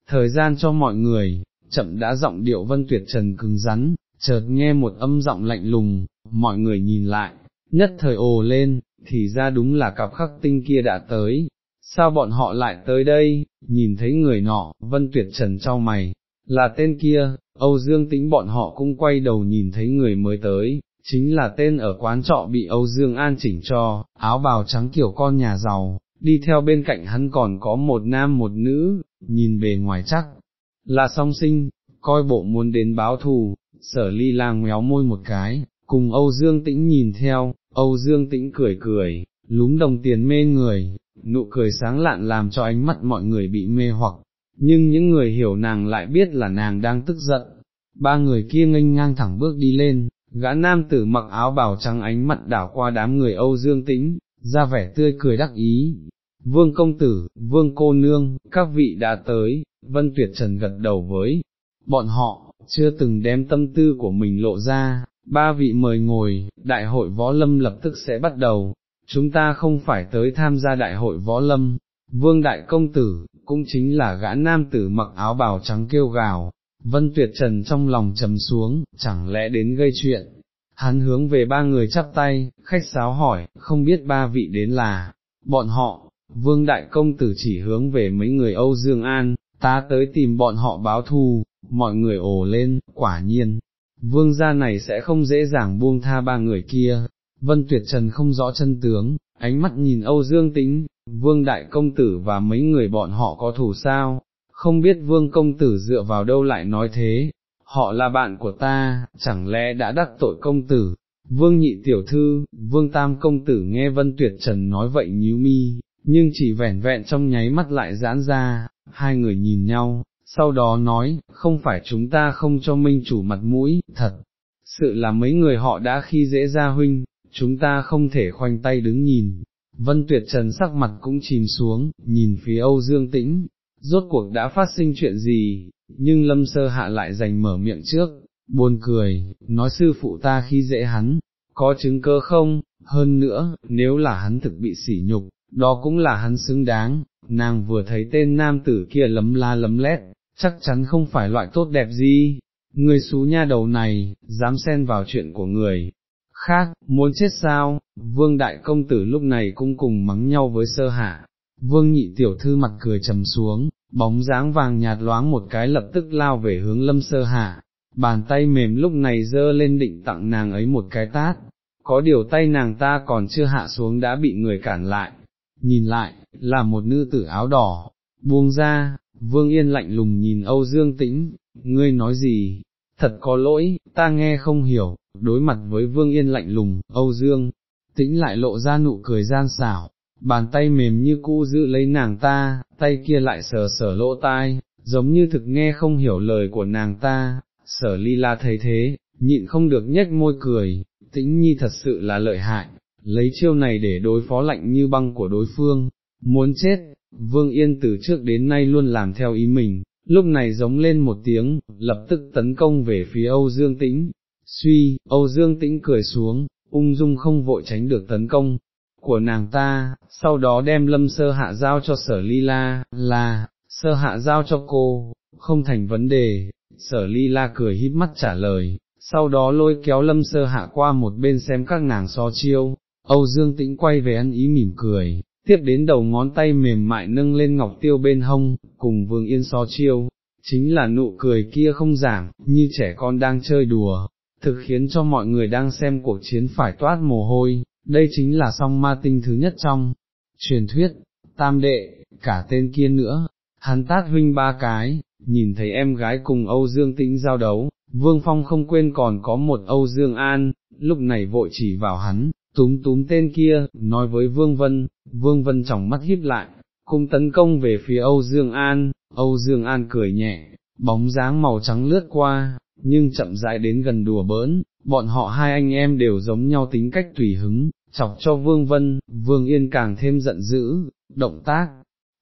Thời gian cho mọi người, chậm đã giọng điệu vân tuyệt trần cứng rắn, chợt nghe một âm giọng lạnh lùng, mọi người nhìn lại, nhất thời ồ lên, thì ra đúng là cặp khắc tinh kia đã tới. Sao bọn họ lại tới đây, nhìn thấy người nọ, vân tuyệt trần trao mày, là tên kia, Âu Dương tĩnh bọn họ cũng quay đầu nhìn thấy người mới tới, chính là tên ở quán trọ bị Âu Dương An chỉnh cho, áo bào trắng kiểu con nhà giàu, đi theo bên cạnh hắn còn có một nam một nữ, nhìn bề ngoài chắc, là song sinh, coi bộ muốn đến báo thù, sở ly lang méo môi một cái, cùng Âu Dương Tĩnh nhìn theo, Âu Dương Tĩnh cười cười, lúm đồng tiền mê người, nụ cười sáng lạn làm cho ánh mắt mọi người bị mê hoặc, nhưng những người hiểu nàng lại biết là nàng đang tức giận. Ba người kia nghênh ngang thẳng bước đi lên, gã nam tử mặc áo bào trắng ánh mặt đảo qua đám người Âu Dương Tĩnh, ra vẻ tươi cười đắc ý. Vương công tử, vương cô nương, các vị đã tới, Vân Tuyệt Trần gật đầu với bọn họ, chưa từng đem tâm tư của mình lộ ra, ba vị mời ngồi, đại hội võ lâm lập tức sẽ bắt đầu, chúng ta không phải tới tham gia đại hội võ lâm, vương đại công tử, cũng chính là gã nam tử mặc áo bào trắng kêu gào, Vân Tuyệt Trần trong lòng trầm xuống, chẳng lẽ đến gây chuyện. Hắn hướng về ba người chắp tay, khách sáo hỏi, không biết ba vị đến là, bọn họ, vương đại công tử chỉ hướng về mấy người Âu Dương An, ta tới tìm bọn họ báo thù, mọi người ồ lên, quả nhiên, vương gia này sẽ không dễ dàng buông tha ba người kia. Vân Tuyệt Trần không rõ chân tướng, ánh mắt nhìn Âu Dương Tĩnh, vương đại công tử và mấy người bọn họ có thù sao, không biết vương công tử dựa vào đâu lại nói thế, họ là bạn của ta, chẳng lẽ đã đắc tội công tử, vương nhị tiểu thư, vương tam công tử nghe vân tuyệt trần nói vậy nhíu mi, nhưng chỉ vẻn vẹn trong nháy mắt lại giãn ra, hai người nhìn nhau, sau đó nói, không phải chúng ta không cho minh chủ mặt mũi, thật, sự là mấy người họ đã khi dễ ra huynh, chúng ta không thể khoanh tay đứng nhìn. Vân Tuyệt Trần sắc mặt cũng chìm xuống, nhìn phía Âu Dương Tĩnh, rốt cuộc đã phát sinh chuyện gì, nhưng lâm sơ hạ lại giành mở miệng trước, buồn cười, nói sư phụ ta khi dễ hắn, có chứng cơ không, hơn nữa, nếu là hắn thực bị sỉ nhục, đó cũng là hắn xứng đáng, nàng vừa thấy tên nam tử kia lấm la lấm lét, chắc chắn không phải loại tốt đẹp gì, người xú nha đầu này, dám xen vào chuyện của người. Khác, muốn chết sao, vương đại công tử lúc này cũng cùng mắng nhau với sơ hạ, Vương nhị tiểu thư mặt cười trầm xuống, bóng dáng vàng nhạt loáng một cái lập tức lao về hướng lâm sơ hạ, bàn tay mềm lúc này dơ lên định tặng nàng ấy một cái tát, có điều tay nàng ta còn chưa hạ xuống đã bị người cản lại, nhìn lại, là một nữ tử áo đỏ, buông ra, vương yên lạnh lùng nhìn Âu Dương Tĩnh, ngươi nói gì, thật có lỗi, ta nghe không hiểu, đối mặt với vương yên lạnh lùng, Âu Dương, Tĩnh lại lộ ra nụ cười gian xảo, bàn tay mềm như cũ giữ lấy nàng ta, tay kia lại sờ sờ lỗ tai, giống như thực nghe không hiểu lời của nàng ta, sở ly la thấy thế, nhịn không được nhếch môi cười, tĩnh nhi thật sự là lợi hại, lấy chiêu này để đối phó lạnh như băng của đối phương, muốn chết, Vương Yên từ trước đến nay luôn làm theo ý mình, lúc này giống lên một tiếng, lập tức tấn công về phía Âu Dương Tĩnh, suy, Âu Dương Tĩnh cười xuống, ung dung không vội tránh được tấn công của nàng ta, sau đó đem lâm sơ hạ giao cho sở ly la, là, sơ hạ giao cho cô, không thành vấn đề, sở ly la cười híp mắt trả lời, sau đó lôi kéo lâm sơ hạ qua một bên xem các nàng so chiêu, Âu Dương Tĩnh quay về ăn ý mỉm cười, tiếp đến đầu ngón tay mềm mại nâng lên ngọc tiêu bên hông, cùng vương yên so chiêu, chính là nụ cười kia không giảm, như trẻ con đang chơi đùa, thực khiến cho mọi người đang xem cuộc chiến phải toát mồ hôi, đây chính là song ma tinh thứ nhất trong truyền thuyết, tam đệ, cả tên kia nữa, hắn tát huynh ba cái, nhìn thấy em gái cùng Âu Dương Tĩnh giao đấu, Vương Phong không quên còn có một Âu Dương An, lúc này vội chỉ vào hắn, túm túm tên kia, nói với Vương Vân, Vương Vân trọng mắt híp lại, cùng tấn công về phía Âu Dương An, Âu Dương An cười nhẹ, bóng dáng màu trắng lướt qua, nhưng chậm rãi đến gần đùa bỡn, bọn họ hai anh em đều giống nhau tính cách tùy hứng, chọc cho Vương Vân, Vương Yên càng thêm giận dữ, động tác,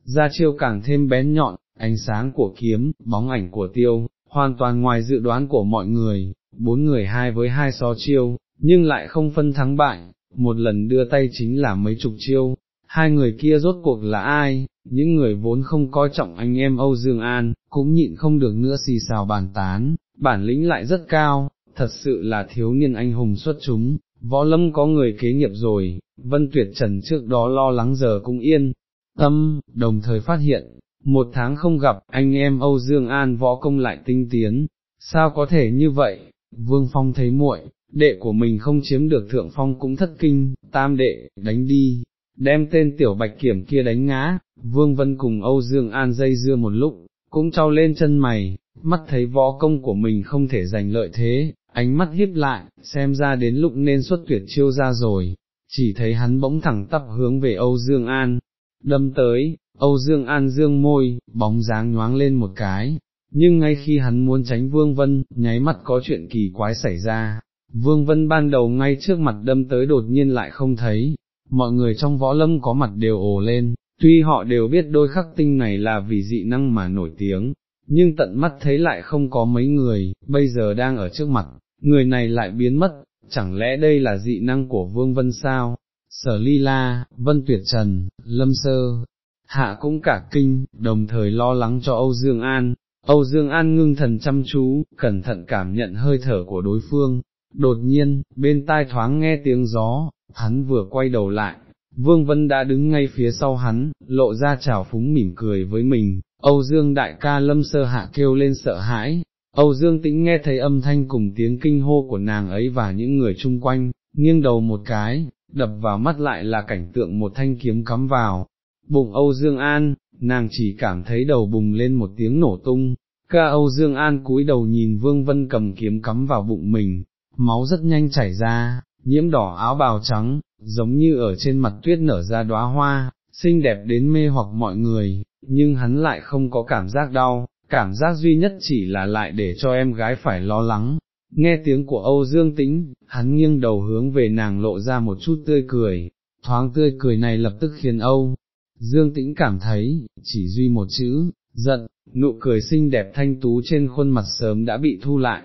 ra chiêu càng thêm bén nhọn, ánh sáng của kiếm, bóng ảnh của tiêu, hoàn toàn ngoài dự đoán của mọi người, bốn người hai với hai so chiêu, nhưng lại không phân thắng bại, một lần đưa tay chính là mấy chục chiêu, hai người kia rốt cuộc là ai, những người vốn không coi trọng anh em Âu Dương An, cũng nhịn không được nữa xì xào bàn tán, bản lĩnh lại rất cao, thật sự là thiếu niên anh hùng xuất chúng, võ lâm có người kế nghiệp rồi, Vân Tuyệt Trần trước đó lo lắng giờ cũng yên, tâm, đồng thời phát hiện, một tháng không gặp, anh em Âu Dương An võ công lại tinh tiến, sao có thể như vậy, Vương Phong thấy muội, đệ của mình không chiếm được thượng phong cũng thất kinh, tam đệ, đánh đi, đem tên tiểu bạch kiểm kia đánh ngã, Vương Vân cùng Âu Dương An dây dưa một lúc, cũng trao lên chân mày, mắt thấy võ công của mình không thể giành lợi thế, ánh mắt hiếp lại, xem ra đến lúc nên xuất tuyệt chiêu ra rồi, chỉ thấy hắn bỗng thẳng tắp hướng về Âu Dương An, đâm tới, Âu Dương An dương môi, bóng dáng nhoáng lên một cái, nhưng ngay khi hắn muốn tránh Vương Vân, nháy mắt có chuyện kỳ quái xảy ra, Vương Vân ban đầu ngay trước mặt đâm tới đột nhiên lại không thấy, mọi người trong võ lâm có mặt đều ồ lên, tuy họ đều biết đôi khắc tinh này là vì dị năng mà nổi tiếng, nhưng tận mắt thấy lại không có mấy người, bây giờ đang ở trước mặt, người này lại biến mất, chẳng lẽ đây là dị năng của Vương Vân sao? Sở Ly La, Vân Tuyệt Trần, Lâm Sơ, Hạ cũng cả kinh, đồng thời lo lắng cho Âu Dương An, Âu Dương An ngưng thần chăm chú, cẩn thận cảm nhận hơi thở của đối phương, đột nhiên, bên tai thoáng nghe tiếng gió, hắn vừa quay đầu lại, Vương Vân đã đứng ngay phía sau hắn, lộ ra trào phúng mỉm cười với mình, Âu Dương đại ca lâm sơ hạ kêu lên sợ hãi, Âu Dương tĩnh nghe thấy âm thanh cùng tiếng kinh hô của nàng ấy và những người chung quanh, nghiêng đầu một cái, đập vào mắt lại là cảnh tượng một thanh kiếm cắm vào, bụng Âu Dương An, nàng chỉ cảm thấy đầu bùng lên một tiếng nổ tung, ca Âu Dương An cúi đầu nhìn Vương Vân cầm kiếm cắm vào bụng mình, máu rất nhanh chảy ra, nhiễm đỏ áo bào trắng, giống như ở trên mặt tuyết nở ra đóa hoa, xinh đẹp đến mê hoặc mọi người, nhưng hắn lại không có cảm giác đau, cảm giác duy nhất chỉ là lại để cho em gái phải lo lắng. Nghe tiếng của Âu Dương Tĩnh, hắn nghiêng đầu hướng về nàng lộ ra một chút tươi cười, thoáng tươi cười này lập tức khiến Âu Dương Tĩnh cảm thấy, chỉ duy một chữ, giận, nụ cười xinh đẹp thanh tú trên khuôn mặt sớm đã bị thu lại,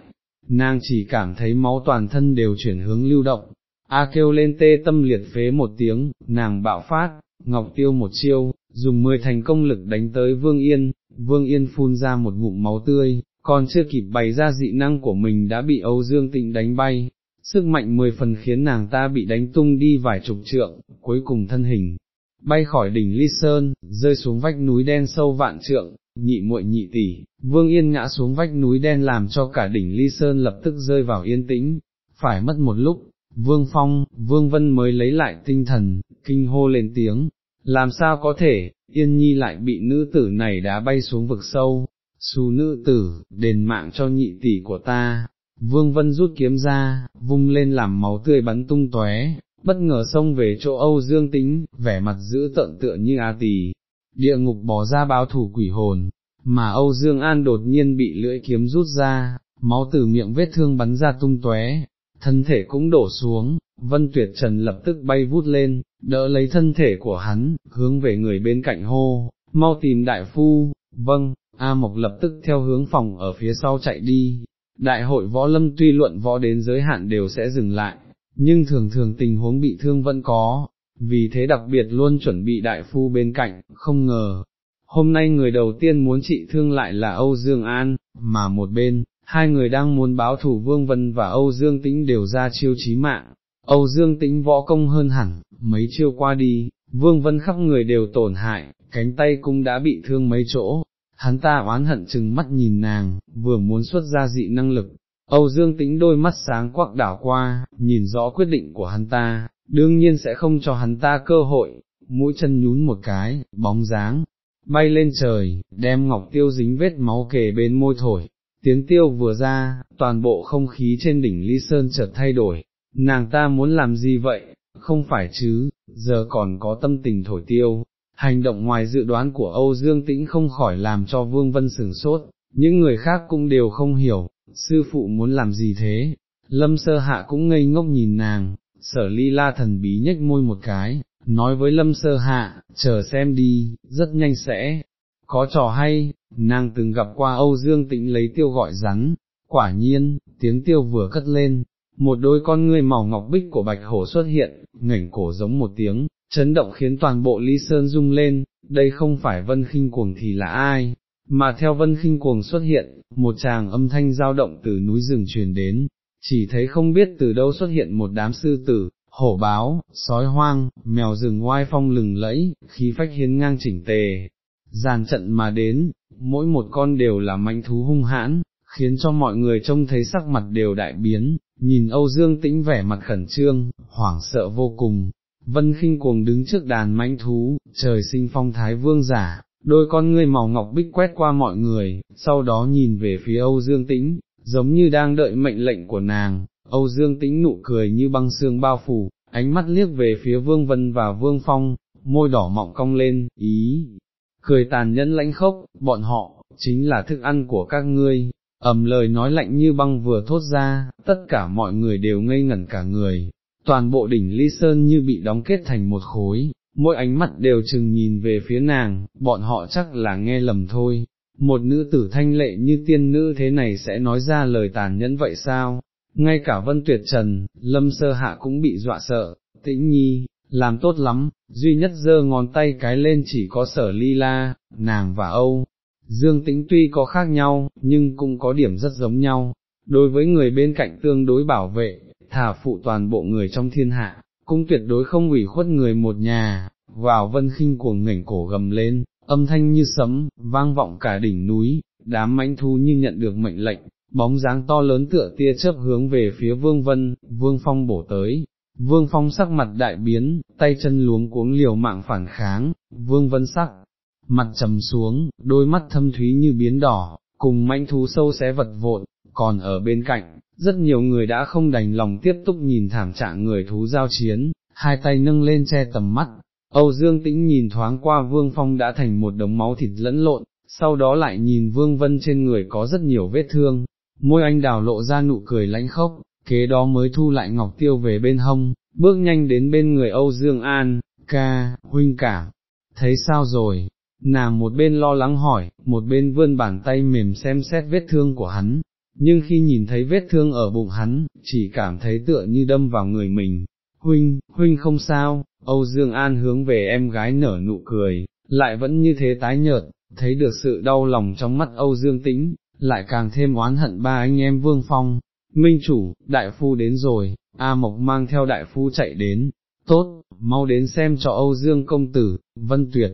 nàng chỉ cảm thấy máu toàn thân đều chuyển hướng lưu động, A kêu lên tê tâm liệt phế một tiếng, nàng bạo phát, ngọc tiêu một chiêu, dùng mười thành công lực đánh tới Vương Yên, Vương Yên phun ra một ngụm máu tươi, còn chưa kịp bày ra dị năng của mình đã bị Âu Dương Tịnh đánh bay, sức mạnh mười phần khiến nàng ta bị đánh tung đi vài chục trượng, cuối cùng thân hình, bay khỏi đỉnh Ly Sơn, rơi xuống vách núi đen sâu vạn trượng, nhị muội nhị tỷ, Vương Yên ngã xuống vách núi đen làm cho cả đỉnh Ly Sơn lập tức rơi vào yên tĩnh, phải mất một lúc, Vương Phong, Vương Vân mới lấy lại tinh thần, kinh hô lên tiếng, làm sao có thể, Yên Nhi lại bị nữ tử này đá bay xuống vực sâu, xù nữ tử, đền mạng cho nhị tỷ của ta. Vương Vân rút kiếm ra, vung lên làm máu tươi bắn tung tóe, bất ngờ xông về chỗ Âu Dương Tính, vẻ mặt giữ tận tựa như A Tỳ, địa ngục bỏ ra báo thủ quỷ hồn, mà Âu Dương An đột nhiên bị lưỡi kiếm rút ra, máu từ miệng vết thương bắn ra tung tóe, thân thể cũng đổ xuống, Vân Tuyệt Trần lập tức bay vút lên, đỡ lấy thân thể của hắn, hướng về người bên cạnh hô, mau tìm đại phu, vâng, A Mộc lập tức theo hướng phòng ở phía sau chạy đi. Đại hội võ lâm tuy luận võ đến giới hạn đều sẽ dừng lại, nhưng thường thường tình huống bị thương vẫn có, vì thế đặc biệt luôn chuẩn bị đại phu bên cạnh, không ngờ. Hôm nay người đầu tiên muốn trị thương lại là Âu Dương An, mà một bên, hai người đang muốn báo thủ Vương Vân và Âu Dương Tĩnh đều ra chiêu chí mạng. Âu Dương Tĩnh võ công hơn hẳn, mấy chiêu qua đi, Vương Vân khắp người đều tổn hại, cánh tay cũng đã bị thương mấy chỗ, hắn ta oán hận chừng mắt nhìn nàng, vừa muốn xuất ra dị năng lực, Âu Dương Tĩnh đôi mắt sáng quắc đảo qua, nhìn rõ quyết định của hắn ta, đương nhiên sẽ không cho hắn ta cơ hội, mũi chân nhún một cái, bóng dáng, bay lên trời, đem ngọc tiêu dính vết máu kề bên môi thổi, tiếng tiêu vừa ra, toàn bộ không khí trên đỉnh Ly Sơn chợt thay đổi, nàng ta muốn làm gì vậy, không phải chứ, giờ còn có tâm tình thổi tiêu. Hành động ngoài dự đoán của Âu Dương Tĩnh không khỏi làm cho Vương Vân sửng sốt, những người khác cũng đều không hiểu, sư phụ muốn làm gì thế, lâm sơ hạ cũng ngây ngốc nhìn nàng, sở ly la thần bí nhếch môi một cái, nói với lâm sơ hạ, chờ xem đi, rất nhanh sẽ, có trò hay, nàng từng gặp qua Âu Dương Tĩnh lấy tiêu gọi rắn, quả nhiên, tiếng tiêu vừa cất lên, một đôi con ngươi màu ngọc bích của bạch hổ xuất hiện, ngẩng cổ giống một tiếng, chấn động khiến toàn bộ ly sơn rung lên, đây không phải vân khinh cuồng thì là ai, mà theo vân khinh cuồng xuất hiện, một tràng âm thanh giao động từ núi rừng truyền đến, chỉ thấy không biết từ đâu xuất hiện một đám sư tử, hổ báo, sói hoang, mèo rừng oai phong lừng lẫy, khí phách hiến ngang chỉnh tề, dàn trận mà đến, mỗi một con đều là manh thú hung hãn, khiến cho mọi người trông thấy sắc mặt đều đại biến, nhìn Âu Dương tĩnh vẻ mặt khẩn trương, hoảng sợ vô cùng. Vân khinh cuồng đứng trước đàn manh thú, trời sinh phong thái vương giả, đôi con ngươi màu ngọc bích quét qua mọi người, sau đó nhìn về phía Âu Dương Tĩnh, giống như đang đợi mệnh lệnh của nàng, Âu Dương Tĩnh nụ cười như băng xương bao phủ, ánh mắt liếc về phía Vương Vân và Vương Phong, môi đỏ mọng cong lên, ý, cười tàn nhẫn lãnh khốc, bọn họ, chính là thức ăn của các ngươi, ầm lời nói lạnh như băng vừa thốt ra, tất cả mọi người đều ngây ngẩn cả người, toàn bộ đỉnh ly sơn như bị đóng kết thành một khối, mỗi ánh mắt đều chừng nhìn về phía nàng, bọn họ chắc là nghe lầm thôi, một nữ tử thanh lệ như tiên nữ thế này sẽ nói ra lời tàn nhẫn vậy sao? Ngay cả Vân Tuyệt Trần, Lâm Sơ Hạ cũng bị dọa sợ, tĩnh nhi, làm tốt lắm, duy nhất giơ ngón tay cái lên chỉ có sở ly la, nàng và Âu. Dương tĩnh tuy có khác nhau, nhưng cũng có điểm rất giống nhau, đối với người bên cạnh tương đối bảo vệ, thả phụ toàn bộ người trong thiên hạ, cũng tuyệt đối không ủy khuất người một nhà, vào vân khinh cuồng ngẩng cổ gầm lên, âm thanh như sấm, vang vọng cả đỉnh núi, đám mãnh thú như nhận được mệnh lệnh, bóng dáng to lớn tựa tia chớp hướng về phía vương vân, vương phong bổ tới. Vương phong sắc mặt đại biến, tay chân luống cuống liều mạng phản kháng, vương vân sắc, mặt trầm xuống, đôi mắt thâm thúy như biến đỏ, cùng mãnh thú sâu xé vật vộn, còn ở bên cạnh, rất nhiều người đã không đành lòng tiếp tục nhìn thảm trạng người thú giao chiến, hai tay nâng lên che tầm mắt, Âu Dương Tĩnh nhìn thoáng qua Vương Phong đã thành một đống máu thịt lẫn lộn, sau đó lại nhìn Vương Vân trên người có rất nhiều vết thương, môi anh đào lộ ra nụ cười lãnh khốc, kế đó mới thu lại Ngọc Tiêu về bên hông, bước nhanh đến bên người Âu Dương An, ca, huynh cảm, thấy sao rồi, nàng một bên lo lắng hỏi, một bên vươn bàn tay mềm xem xét vết thương của hắn, nhưng khi nhìn thấy vết thương ở bụng hắn, chỉ cảm thấy tựa như đâm vào người mình. Huynh, huynh không sao, Âu Dương An hướng về em gái nở nụ cười, lại vẫn như thế tái nhợt, thấy được sự đau lòng trong mắt Âu Dương Tĩnh, lại càng thêm oán hận ba anh em Vương Phong. Minh chủ, đại phu đến rồi, A Mộc mang theo đại phu chạy đến, tốt, mau đến xem cho Âu Dương công tử, Vân Tuyệt.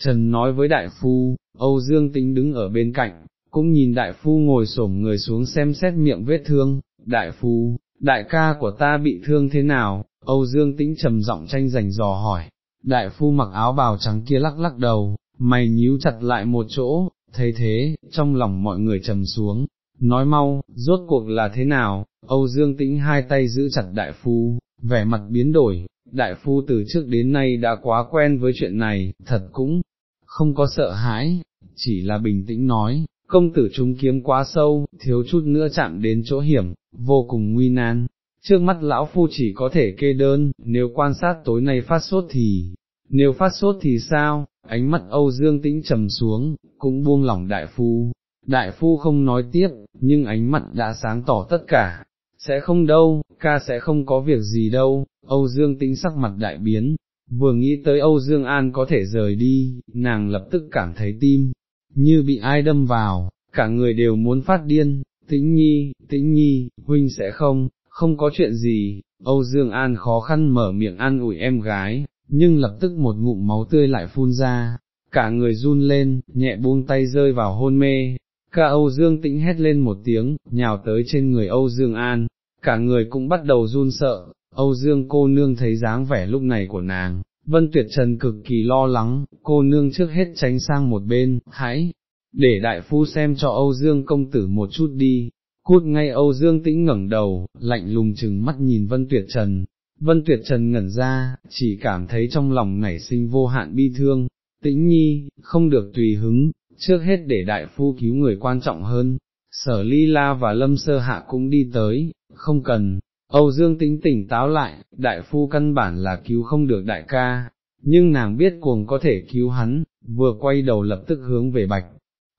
Trần nói với đại phu, Âu Dương Tĩnh đứng ở bên cạnh, cũng nhìn đại phu ngồi xổm người xuống xem xét miệng vết thương, đại phu, đại ca của ta bị thương thế nào, Âu Dương Tĩnh trầm giọng tranh giành dò hỏi, đại phu mặc áo bào trắng kia lắc lắc đầu, mày nhíu chặt lại một chỗ, thấy thế, trong lòng mọi người trầm xuống, nói mau, rốt cuộc là thế nào, Âu Dương Tĩnh hai tay giữ chặt đại phu, vẻ mặt biến đổi, đại phu từ trước đến nay đã quá quen với chuyện này, thật cũng không có sợ hãi, chỉ là bình tĩnh nói, công tử chúng kiếm quá sâu, thiếu chút nữa chạm đến chỗ hiểm, vô cùng nguy nan. trước mắt lão phu chỉ có thể kê đơn, nếu quan sát tối nay phát sốt thì, nếu phát sốt thì sao, ánh mắt Âu Dương tĩnh trầm xuống, cũng buông lỏng đại phu, đại phu không nói tiếp, nhưng ánh mặt đã sáng tỏ tất cả, sẽ không đâu, ca sẽ không có việc gì đâu, Âu Dương tĩnh sắc mặt đại biến, vừa nghĩ tới Âu Dương An có thể rời đi, nàng lập tức cảm thấy tim, như bị ai đâm vào, cả người đều muốn phát điên, tĩnh nhi, tĩnh nhi, huynh sẽ không, không có chuyện gì, Âu Dương An khó khăn mở miệng an ủi em gái, nhưng lập tức một ngụm máu tươi lại phun ra, cả người run lên, nhẹ buông tay rơi vào hôn mê, cả Âu Dương tĩnh hét lên một tiếng, nhào tới trên người Âu Dương An, cả người cũng bắt đầu run sợ, Âu Dương cô nương thấy dáng vẻ lúc này của nàng, Vân Tuyệt Trần cực kỳ lo lắng, cô nương trước hết tránh sang một bên, hãy, để đại phu xem cho Âu Dương công tử một chút đi, cút ngay Âu Dương tĩnh ngẩng đầu, lạnh lùng chừng mắt nhìn Vân Tuyệt Trần, Vân Tuyệt Trần ngẩn ra, chỉ cảm thấy trong lòng nảy sinh vô hạn bi thương, tĩnh nhi, không được tùy hứng, trước hết để đại phu cứu người quan trọng hơn, sở ly la và lâm sơ hạ cũng đi tới, không cần, Âu Dương tĩnh tỉnh táo lại, đại phu căn bản là cứu không được đại ca, nhưng nàng biết cuồng có thể cứu hắn, vừa quay đầu lập tức hướng về bạch.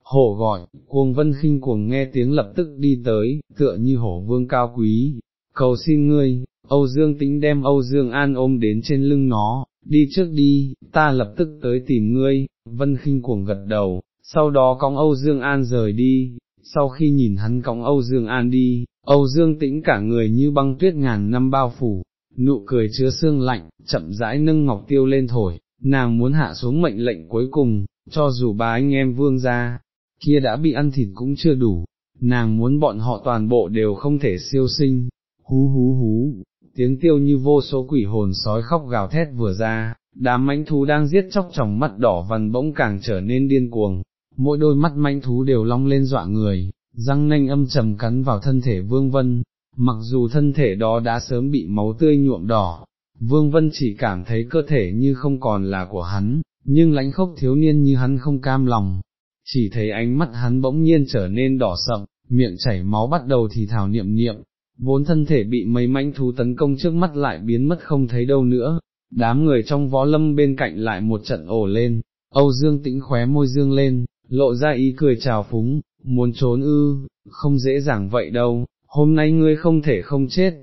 Hổ gọi, cuồng vân khinh cuồng nghe tiếng lập tức đi tới, tựa như hổ vương cao quý, cầu xin ngươi, Âu Dương tĩnh đem Âu Dương An ôm đến trên lưng nó, đi trước đi, ta lập tức tới tìm ngươi, vân khinh cuồng gật đầu, sau đó cõng Âu Dương An rời đi, sau khi nhìn hắn cõng Âu Dương An đi, Âu Dương tĩnh cả người như băng tuyết ngàn năm bao phủ, nụ cười chứa xương lạnh, chậm rãi nâng ngọc tiêu lên thổi, nàng muốn hạ xuống mệnh lệnh cuối cùng, cho dù ba anh em vương gia, kia đã bị ăn thịt cũng chưa đủ, nàng muốn bọn họ toàn bộ đều không thể siêu sinh, hú hú hú, tiếng tiêu như vô số quỷ hồn sói khóc gào thét vừa ra, đám mãnh thú đang giết chóc trong mắt đỏ vằn bỗng càng trở nên điên cuồng, mỗi đôi mắt mãnh thú đều long lên dọa người, răng nanh âm trầm cắn vào thân thể Vương Vân, mặc dù thân thể đó đã sớm bị máu tươi nhuộm đỏ, Vương Vân chỉ cảm thấy cơ thể như không còn là của hắn, nhưng lãnh khốc thiếu niên như hắn không cam lòng, chỉ thấy ánh mắt hắn bỗng nhiên trở nên đỏ sậm, miệng chảy máu bắt đầu thì thảo niệm niệm, vốn thân thể bị mấy mãnh thú tấn công trước mắt lại biến mất không thấy đâu nữa, đám người trong võ lâm bên cạnh lại một trận ổ lên, Âu Dương tĩnh khóe môi dương lên, lộ ra ý cười chào phúng, muốn trốn ư, không dễ dàng vậy đâu, hôm nay ngươi không thể không chết,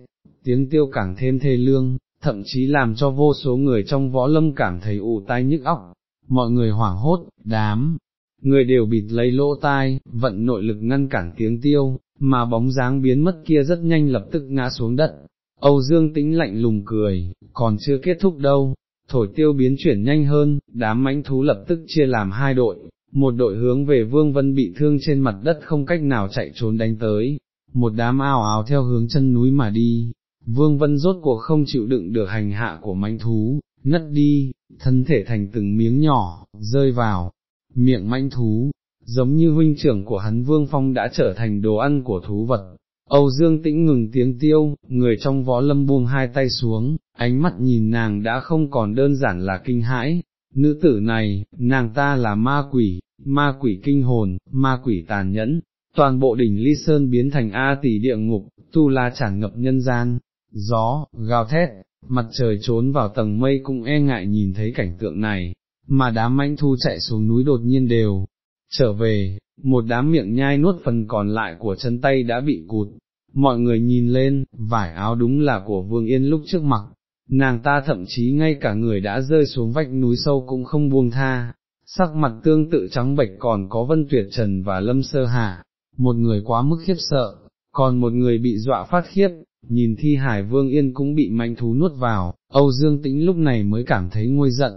tiếng tiêu càng thêm thê lương, thậm chí làm cho vô số người trong võ lâm cảm thấy ù tai nhức óc, mọi người hoảng hốt, đám, người đều bịt lấy lỗ tai, vận nội lực ngăn cản tiếng tiêu, mà bóng dáng biến mất kia rất nhanh lập tức ngã xuống đất. Âu Dương tĩnh lạnh lùng cười, còn chưa kết thúc đâu, thổi tiêu biến chuyển nhanh hơn, đám mãnh thú lập tức chia làm hai đội, một đội hướng về Vương Vân bị thương trên mặt đất không cách nào chạy trốn đánh tới, một đám ao ào theo hướng chân núi mà đi, Vương Vân rốt cuộc không chịu đựng được hành hạ của manh thú, ngất đi, thân thể thành từng miếng nhỏ, rơi vào, miệng manh thú, giống như huynh trưởng của hắn Vương Phong đã trở thành đồ ăn của thú vật. Âu Dương tĩnh ngừng tiếng tiêu, người trong võ lâm buông hai tay xuống, ánh mắt nhìn nàng đã không còn đơn giản là kinh hãi, nữ tử này, nàng ta là ma quỷ, ma quỷ kinh hồn, ma quỷ tàn nhẫn, toàn bộ đỉnh ly sơn biến thành A tỷ địa ngục, tu la tràn ngập nhân gian, gió, gào thét, mặt trời trốn vào tầng mây cũng e ngại nhìn thấy cảnh tượng này, mà đám mãnh thu chạy xuống núi đột nhiên đều, trở về, một đám miệng nhai nuốt phần còn lại của chân tay đã bị cụt, mọi người nhìn lên, vải áo đúng là của Vương Yên lúc trước mặc, nàng ta thậm chí ngay cả người đã rơi xuống vách núi sâu cũng không buông tha, sắc mặt tương tự trắng bệch còn có Vân Tuyệt Trần và Lâm Sơ hà, một người quá mức khiếp sợ, còn một người bị dọa phát khiếp, nhìn thi hải Vương Yên cũng bị mạnh thú nuốt vào, Âu Dương Tĩnh lúc này mới cảm thấy nguôi giận,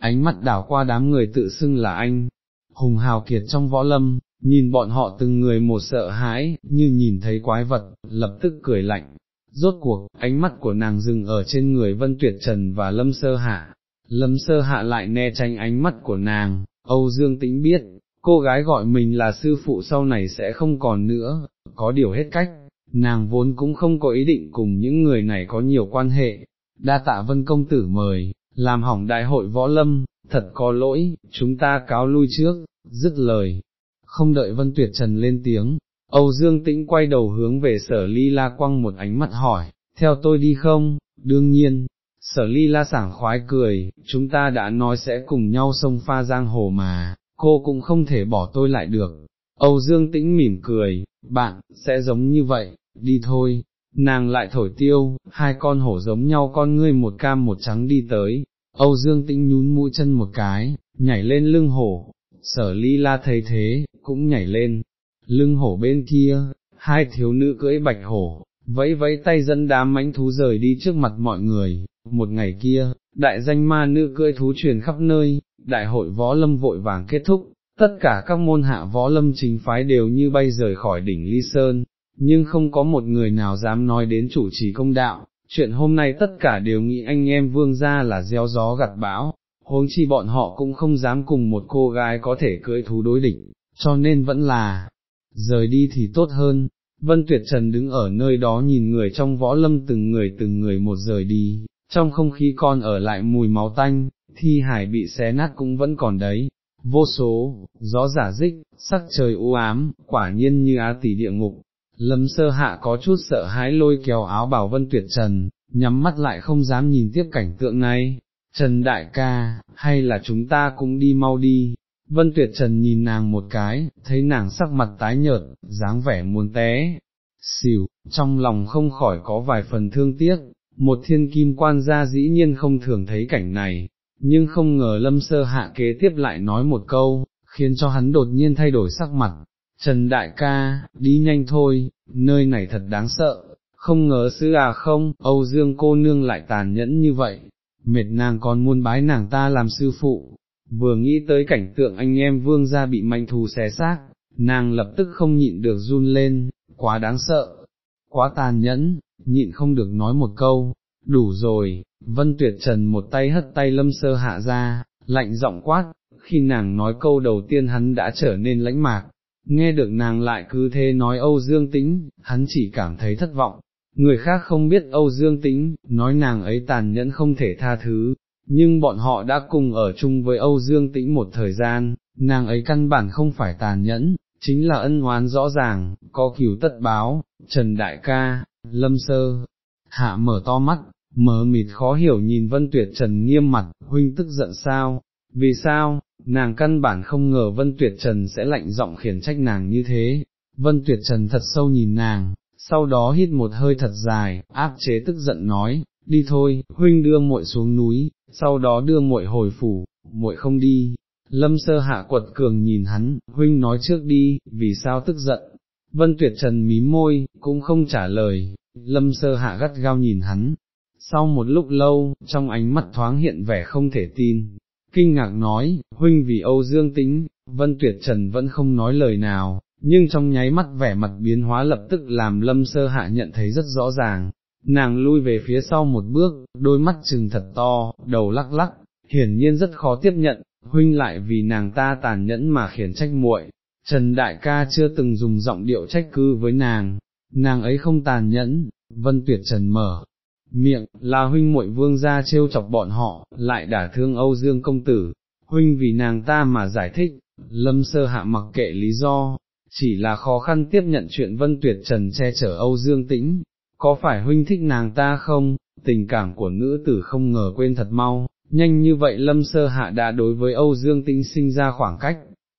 ánh mắt đảo qua đám người tự xưng là anh, hùng hào kiệt trong võ lâm, nhìn bọn họ từng người một sợ hãi, như nhìn thấy quái vật, lập tức cười lạnh. Rốt cuộc, ánh mắt của nàng dừng ở trên người Vân Tuyệt Trần và Lâm Sơ Hạ, Lâm Sơ Hạ lại né tránh ánh mắt của nàng, Âu Dương Tĩnh biết, cô gái gọi mình là sư phụ sau này sẽ không còn nữa, có điều hết cách, nàng vốn cũng không có ý định cùng những người này có nhiều quan hệ, đa tạ Vân Công Tử mời, làm hỏng đại hội võ lâm, thật có lỗi, chúng ta cáo lui trước, dứt lời, không đợi Vân Tuyệt Trần lên tiếng, Âu Dương Tĩnh quay đầu hướng về sở ly la quăng một ánh mắt hỏi, theo tôi đi không, đương nhiên, sở ly la sảng khoái cười, chúng ta đã nói sẽ cùng nhau sông pha giang hồ mà, cô cũng không thể bỏ tôi lại được. Âu Dương Tĩnh mỉm cười, bạn, sẽ giống như vậy, đi thôi, nàng lại thổi tiêu, hai con hổ giống nhau con ngươi một cam một trắng đi tới, Âu Dương Tĩnh nhún mũi chân một cái, nhảy lên lưng hổ, sở ly la thấy thế, cũng nhảy lên, lưng hổ bên kia, hai thiếu nữ cưỡi bạch hổ, vẫy vẫy tay dẫn đám mãnh thú rời đi trước mặt mọi người, một ngày kia, đại danh ma nữ cưỡi thú truyền khắp nơi, đại hội võ lâm vội vàng kết thúc, tất cả các môn hạ võ lâm chính phái đều như bay rời khỏi đỉnh Ly Sơn, nhưng không có một người nào dám nói đến chủ trì công đạo, chuyện hôm nay tất cả đều nghĩ anh em vương gia là gieo gió gặt bão, huống chi bọn họ cũng không dám cùng một cô gái có thể cưỡi thú đối địch, cho nên vẫn là, rời đi thì tốt hơn. Vân Tuyệt Trần đứng ở nơi đó nhìn người trong võ lâm từng người từng người một rời đi, trong không khí còn ở lại mùi máu tanh, thi hải bị xé nát cũng vẫn còn đấy, vô số, gió giả dích, sắc trời u ám, quả nhiên như á tỷ địa ngục. Lâm sơ hạ có chút sợ hãi lôi kéo áo bảo vân tuyệt trần, nhắm mắt lại không dám nhìn tiếp cảnh tượng này, Trần đại ca, hay là chúng ta cũng đi mau đi, vân tuyệt trần nhìn nàng một cái, thấy nàng sắc mặt tái nhợt, dáng vẻ muốn té, xỉu, trong lòng không khỏi có vài phần thương tiếc, một thiên kim quan gia dĩ nhiên không thường thấy cảnh này, nhưng không ngờ lâm sơ hạ kế tiếp lại nói một câu, khiến cho hắn đột nhiên thay đổi sắc mặt, Trần đại ca, đi nhanh thôi, nơi này thật đáng sợ, không ngờ sư à không, Âu Dương cô nương lại tàn nhẫn như vậy, mệt nàng còn muốn bái nàng ta làm sư phụ, vừa nghĩ tới cảnh tượng anh em vương gia bị mạnh thù xé xác, nàng lập tức không nhịn được run lên, quá đáng sợ, quá tàn nhẫn, nhịn không được nói một câu, đủ rồi, vân tuyệt trần một tay hất tay lâm sơ hạ ra, lạnh giọng quát, khi nàng nói câu đầu tiên hắn đã trở nên lãnh mạc, nghe được nàng lại cứ thế nói Âu Dương Tĩnh, hắn chỉ cảm thấy thất vọng, người khác không biết Âu Dương Tĩnh, nói nàng ấy tàn nhẫn không thể tha thứ, nhưng bọn họ đã cùng ở chung với Âu Dương Tĩnh một thời gian, nàng ấy căn bản không phải tàn nhẫn, chính là ân oán rõ ràng, có cửu tất báo, Trần Đại Ca, Lâm Sơ, Hạ mở to mắt, mở mịt khó hiểu nhìn Vân Tuyệt Trần nghiêm mặt, huynh tức giận sao, vì sao, nàng căn bản không ngờ Vân Tuyệt Trần sẽ lạnh giọng khiển trách nàng như thế, Vân Tuyệt Trần thật sâu nhìn nàng, sau đó hít một hơi thật dài, áp chế tức giận nói, đi thôi, huynh đưa muội xuống núi, sau đó đưa muội hồi phủ, muội không đi. Lâm sơ hạ quật cường nhìn hắn, huynh nói trước đi, vì sao tức giận, vân tuyệt trần mí môi, cũng không trả lời, lâm sơ hạ gắt gao nhìn hắn, sau một lúc lâu, trong ánh mắt thoáng hiện vẻ không thể tin, kinh ngạc nói, huynh vì Âu Dương tính, vân tuyệt trần vẫn không nói lời nào, nhưng trong nháy mắt vẻ mặt biến hóa lập tức làm lâm sơ hạ nhận thấy rất rõ ràng, nàng lui về phía sau một bước, đôi mắt trừng thật to, đầu lắc lắc, hiển nhiên rất khó tiếp nhận, huynh lại vì nàng ta tàn nhẫn mà khiển trách muội. Trần Đại ca chưa từng dùng giọng điệu trách cư với nàng, nàng ấy không tàn nhẫn, vân tuyệt trần mở, miệng, là huynh muội vương gia trêu chọc bọn họ, lại đả thương Âu Dương công tử, huynh vì nàng ta mà giải thích, lâm sơ hạ mặc kệ lý do, chỉ là khó khăn tiếp nhận chuyện vân tuyệt trần che chở Âu Dương tĩnh, có phải huynh thích nàng ta không, tình cảm của nữ tử không ngờ quên thật mau, nhanh như vậy lâm sơ hạ đã đối với Âu Dương tĩnh sinh ra khoảng cách,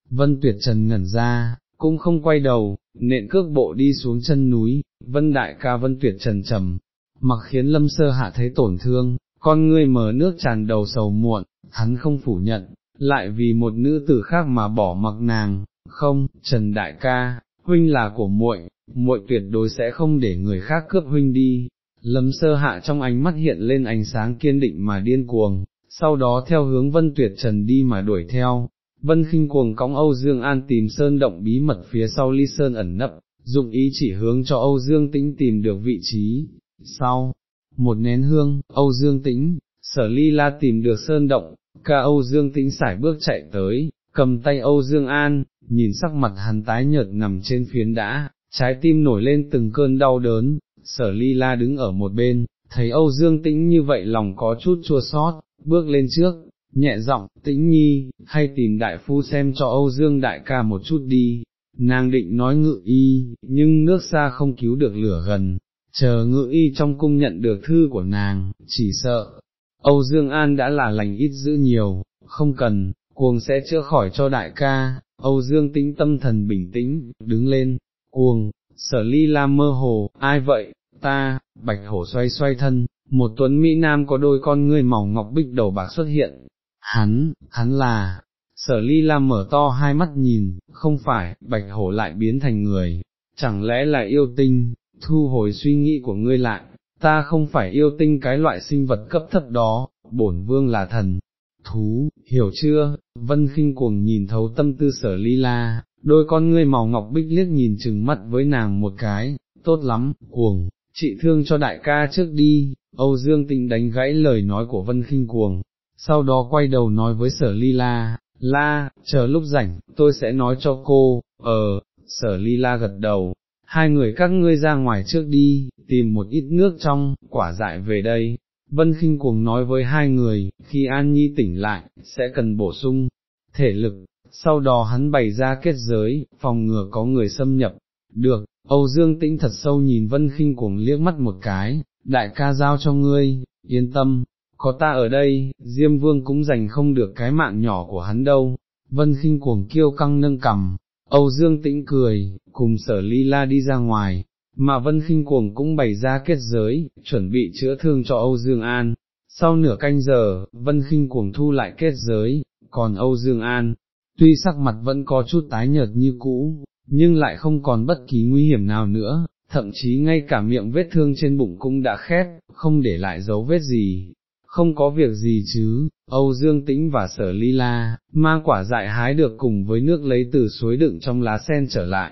vân tuyệt trần ngẩn ra, cũng không quay đầu, nện cước bộ đi xuống chân núi, vân đại ca vân tuyệt trần trầm, mặc khiến lâm sơ hạ thấy tổn thương, con ngươi mở nước tràn đầu sầu muộn, hắn không phủ nhận, lại vì một nữ tử khác mà bỏ mặc nàng, không, Trần Đại ca, huynh là của muội, muội tuyệt đối sẽ không để người khác cướp huynh đi. Lâm sơ hạ trong ánh mắt hiện lên ánh sáng kiên định mà điên cuồng, sau đó theo hướng vân tuyệt trần đi mà đuổi theo, vân khinh cuồng cõng Âu Dương An tìm sơn động bí mật phía sau ly sơn ẩn nấp, dụng ý chỉ hướng cho Âu Dương Tĩnh tìm được vị trí, sau, một nén hương, Âu Dương Tĩnh, sở ly la tìm được sơn động, ca Âu Dương Tĩnh sải bước chạy tới, cầm tay Âu Dương An, nhìn sắc mặt hắn tái nhợt nằm trên phiến đã, trái tim nổi lên từng cơn đau đớn, sở ly la đứng ở một bên, thấy Âu Dương tĩnh như vậy lòng có chút chua sót, bước lên trước, nhẹ giọng, tĩnh nhi, hay tìm đại phu xem cho Âu Dương đại ca một chút đi, nàng định nói ngự y, nhưng nước xa không cứu được lửa gần, chờ ngự y trong cung nhận được thư của nàng, chỉ sợ, Âu Dương An đã là lành ít giữ nhiều, không cần, cuồng sẽ chữa khỏi cho đại ca, Âu Dương tĩnh tâm thần bình tĩnh, đứng lên, cuồng, sở ly la mơ hồ, ai vậy, ta, bạch hổ xoay xoay thân, một tuấn Mỹ Nam có đôi con ngươi mỏng ngọc bích đầu bạc xuất hiện, hắn, hắn là, sở ly la mở to hai mắt nhìn, không phải, bạch hổ lại biến thành người, chẳng lẽ là yêu tinh, thu hồi suy nghĩ của ngươi lại, ta không phải yêu tinh cái loại sinh vật cấp thấp đó, bổn vương là thần, thú, hiểu chưa, vân khinh cuồng nhìn thấu tâm tư sở ly la, đôi con ngươi màu ngọc bích liếc nhìn chừng mắt với nàng một cái, tốt lắm, cuồng, trị thương cho đại ca trước đi, Âu Dương Tịnh đánh gãy lời nói của Vân Kinh Cuồng, sau đó quay đầu nói với sở ly la, la, chờ lúc rảnh, tôi sẽ nói cho cô, ờ, sở ly la gật đầu, hai người các ngươi ra ngoài trước đi, tìm một ít nước trong, quả dại về đây. Vân Kinh cuồng nói với hai người, khi An Nhi tỉnh lại, sẽ cần bổ sung thể lực, sau đó hắn bày ra kết giới, phòng ngừa có người xâm nhập. Được, Âu Dương tĩnh thật sâu nhìn Vân Kinh cuồng liếc mắt một cái, đại ca giao cho ngươi, yên tâm, có ta ở đây, Diêm Vương cũng giành không được cái mạng nhỏ của hắn đâu. Vân Kinh cuồng kêu căng nâng cầm, Âu Dương tĩnh cười, cùng sở ly la đi ra ngoài, mà Vân Kinh cuồng cũng bày ra kết giới, chuẩn bị chữa thương cho Âu Dương An. Sau nửa canh giờ, Vân Kinh cuồng thu lại kết giới, còn Âu Dương An, tuy sắc mặt vẫn có chút tái nhợt như cũ, nhưng lại không còn bất kỳ nguy hiểm nào nữa, thậm chí ngay cả miệng vết thương trên bụng cũng đã khép, không để lại dấu vết gì. Không có việc gì chứ, Âu Dương Tĩnh và Sở Ly La, mang quả dại hái được cùng với nước lấy từ suối đựng trong lá sen trở lại.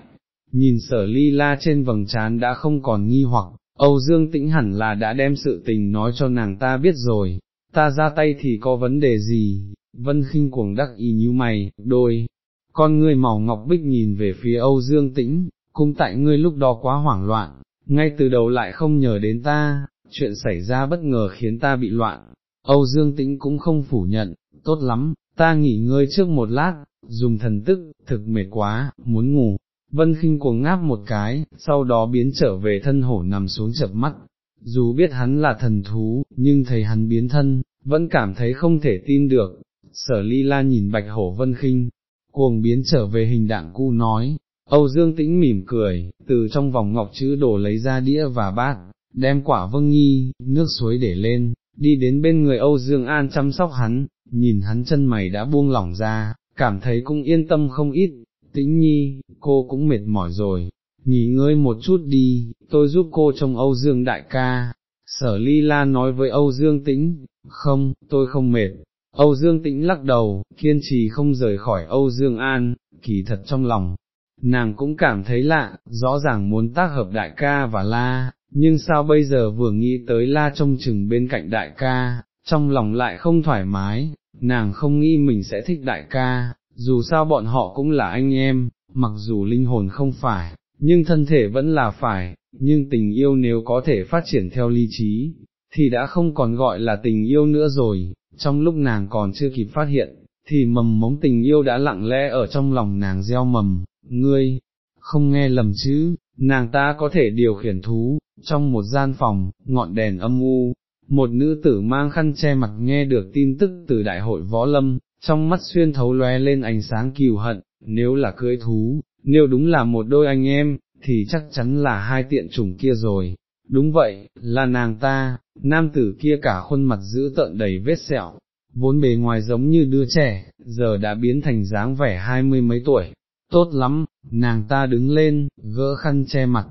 Nhìn Sở Ly La trên vầng trán đã không còn nghi hoặc, Âu Dương Tĩnh hẳn là đã đem sự tình nói cho nàng ta biết rồi, ta ra tay thì có vấn đề gì, Vân khinh cuồng đắc ý như mày, đôi, con ngươi màu ngọc bích nhìn về phía Âu Dương Tĩnh, cung tại ngươi lúc đó quá hoảng loạn, ngay từ đầu lại không nhờ đến ta, chuyện xảy ra bất ngờ khiến ta bị loạn, Âu Dương Tĩnh cũng không phủ nhận, tốt lắm, ta nghỉ ngơi trước một lát, dùng thần tức, thực mệt quá, muốn ngủ, Vân khinh cuồng ngáp một cái, sau đó biến trở về thân hổ nằm xuống chập mắt, dù biết hắn là thần thú, nhưng thấy hắn biến thân, vẫn cảm thấy không thể tin được, sở ly la nhìn bạch hổ vân khinh, cuồng biến trở về hình đạng cu nói, Âu Dương tĩnh mỉm cười, từ trong vòng ngọc chữ đổ lấy ra đĩa và bát, đem quả vâng nghi, nước suối để lên, đi đến bên người Âu Dương An chăm sóc hắn, nhìn hắn chân mày đã buông lỏng ra, cảm thấy cũng yên tâm không ít, tĩnh nhi, cô cũng mệt mỏi rồi, nghỉ ngơi một chút đi, tôi giúp cô trông Âu Dương đại ca. Sở Ly La nói với Âu Dương Tĩnh, không, tôi không mệt, Âu Dương Tĩnh lắc đầu, kiên trì không rời khỏi Âu Dương An, kỳ thật trong lòng, nàng cũng cảm thấy lạ, rõ ràng muốn tác hợp đại ca và la, nhưng sao bây giờ vừa nghĩ tới la trông chừng bên cạnh đại ca, trong lòng lại không thoải mái, nàng không nghĩ mình sẽ thích đại ca, dù sao bọn họ cũng là anh em, mặc dù linh hồn không phải, nhưng thân thể vẫn là phải, nhưng tình yêu nếu có thể phát triển theo lý trí, thì đã không còn gọi là tình yêu nữa rồi, trong lúc nàng còn chưa kịp phát hiện, thì mầm mống tình yêu đã lặng lẽ ở trong lòng nàng gieo mầm, ngươi, không nghe lầm chứ, nàng ta có thể điều khiển thú, trong một gian phòng, ngọn đèn âm u, một nữ tử mang khăn che mặt nghe được tin tức từ đại hội võ lâm, trong mắt xuyên thấu lóe lên ánh sáng kiều hận, nếu là cưới thú, nếu đúng là một đôi anh em, thì chắc chắn là hai tiện chủng kia rồi. Đúng vậy, là nàng ta, nam tử kia cả khuôn mặt giữ tợn đầy vết sẹo, vốn bề ngoài giống như đứa trẻ, giờ đã biến thành dáng vẻ hai mươi mấy tuổi. Tốt lắm, nàng ta đứng lên, gỡ khăn che mặt,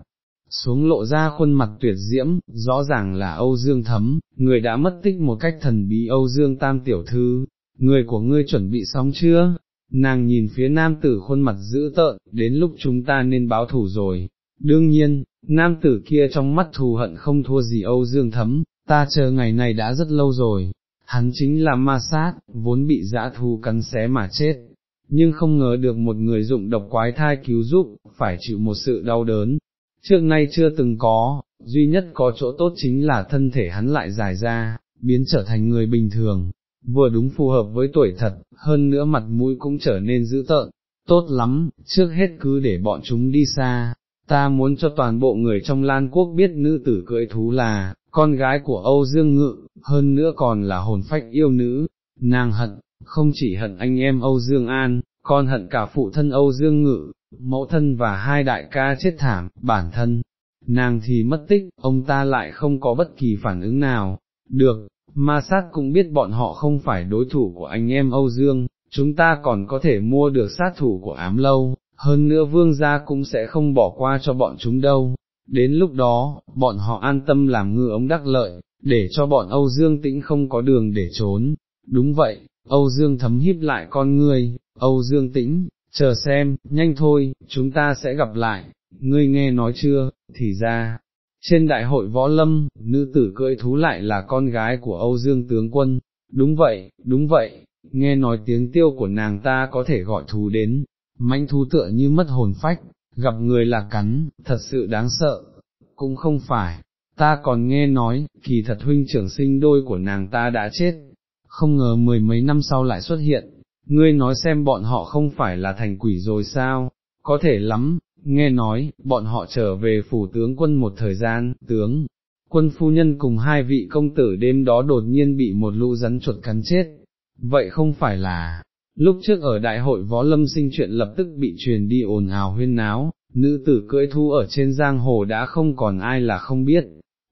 xuống lộ ra khuôn mặt tuyệt diễm, rõ ràng là Âu Dương Thấm, người đã mất tích một cách thần bí Âu Dương Tam Tiểu Thư, người của ngươi chuẩn bị xong chưa? Nàng nhìn phía nam tử khuôn mặt dữ tợn, đến lúc chúng ta nên báo thủ rồi. Đương nhiên, nam tử kia trong mắt thù hận không thua gì Âu Dương Thấm, ta chờ ngày này đã rất lâu rồi, hắn chính là ma sát, vốn bị dã thù cắn xé mà chết, nhưng không ngờ được một người dụng độc quái thai cứu giúp, phải chịu một sự đau đớn, trước nay chưa từng có, duy nhất có chỗ tốt chính là thân thể hắn lại dài ra, biến trở thành người bình thường, vừa đúng phù hợp với tuổi thật, hơn nữa mặt mũi cũng trở nên dữ tợn, tốt lắm, trước hết cứ để bọn chúng đi xa, ta muốn cho toàn bộ người trong Lan Quốc biết nữ tử cưỡi thú là, con gái của Âu Dương Ngự, hơn nữa còn là hồn phách yêu nữ, nàng hận, không chỉ hận anh em Âu Dương An, còn hận cả phụ thân Âu Dương Ngự, mẫu thân và hai đại ca chết thảm, bản thân, nàng thì mất tích, ông ta lại không có bất kỳ phản ứng nào, được, ma sát cũng biết bọn họ không phải đối thủ của anh em Âu Dương, chúng ta còn có thể mua được sát thủ của ám lâu, hơn nữa vương gia cũng sẽ không bỏ qua cho bọn chúng đâu, đến lúc đó, bọn họ an tâm làm ngư ống đắc lợi, để cho bọn Âu Dương tĩnh không có đường để trốn, đúng vậy, Âu Dương thấm híp lại con ngươi, Âu Dương tĩnh, chờ xem, nhanh thôi, chúng ta sẽ gặp lại, ngươi nghe nói chưa, thì ra, trên đại hội võ lâm, nữ tử cưỡi thú lại là con gái của Âu Dương tướng quân, đúng vậy, đúng vậy, nghe nói tiếng tiêu của nàng ta có thể gọi thú đến, manh thú tựa như mất hồn phách, gặp người là cắn, thật sự đáng sợ, cũng không phải, ta còn nghe nói, kỳ thật huynh trưởng sinh đôi của nàng ta đã chết, không ngờ mười mấy năm sau lại xuất hiện, ngươi nói xem bọn họ không phải là thành quỷ rồi sao, có thể lắm, nghe nói, bọn họ trở về phủ tướng quân một thời gian, tướng, quân phu nhân cùng hai vị công tử đêm đó đột nhiên bị một lũ rắn chuột cắn chết, vậy không phải là, lúc trước ở đại hội võ lâm sinh chuyện lập tức bị truyền đi ồn ào huyên náo, nữ tử cưỡi thu ở trên giang hồ đã không còn ai là không biết,